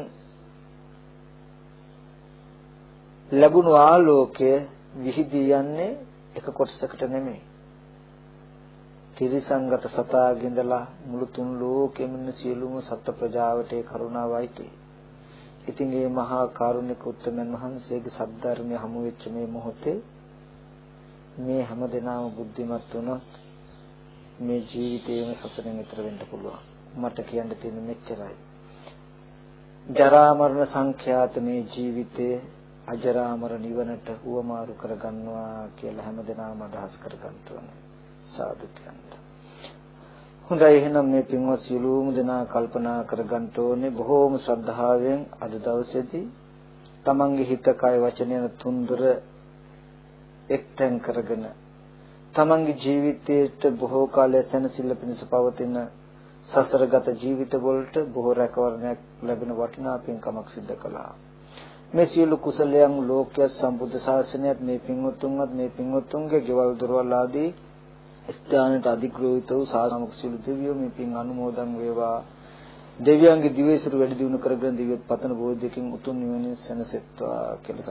ලැබුණු ආලෝකය විහිදී යන්නේ එක කොටසකට නෙමෙයි. තිරිසංගත සතාගෙන්දලා මුළු තුන් ලෝකෙම ඉන්න සියලුම සත්ත්ව ප්‍රජාවට ඒ කරුණාවයි තියෙන්නේ. ඉතින් මේ මහා කරුණික උත්තමයන් වහන්සේගේ සද්ධර්මය හමු වෙච්ච මේ මොහොතේ මේ හැම දිනම බුද්ධිමත් වුණොත් මේ ජීවිතේම සසරෙන් ඈතර වෙන්න පුළුවන්. මට කියන්න තියෙන මෙච්චරයි. ජරා මරණ සංඛ්‍යාත මේ ජීවිතයේ අජරාමර නිවනට උවමාරු කරගන්නවා කියලා හැමදෙනාම අදහස් කරගන්න ඕනේ. සාදු කියන්න. හොඳයි එහෙනම් මේ පින්වත් සියලුම දෙනා කල්පනා කරගන්න ඕනේ බොහෝම ශ්‍රද්ධාවෙන් අද දවසේදී තමන්ගේ හිත කය වචනය තුන්දර එක්තෙන් කරගෙන තමන්ගේ ජීවිතයට බොහෝ කාලය සැනසෙල්ල පිණිස පවතින සසරගත ජීවිත වලට බොහෝ රැකවරණයක් ලැබෙන වටිනා පින්කමක් සිදු කළා. මේ සියලු කුසලයන් ලෝකයේ සම්බුද්ධ ශාසනයත් මේ පින්වත්තුන්වත් මේ පින්වත්තුන්ගේ ගෙවල් දොරවල් ආදී ස්ථානට අධිග්‍රහිත වූ සාසනමක සියලු දෙවියෝ මේ පින් අනුමෝදන් වේවා. දෙවියන්ගේ දිවයිසුරු වැඩි දියුණු කරගෙන දිව්‍යත් පතන බෝධියකින් උතුම් නිවනින් සැනසෙත්වා කියලා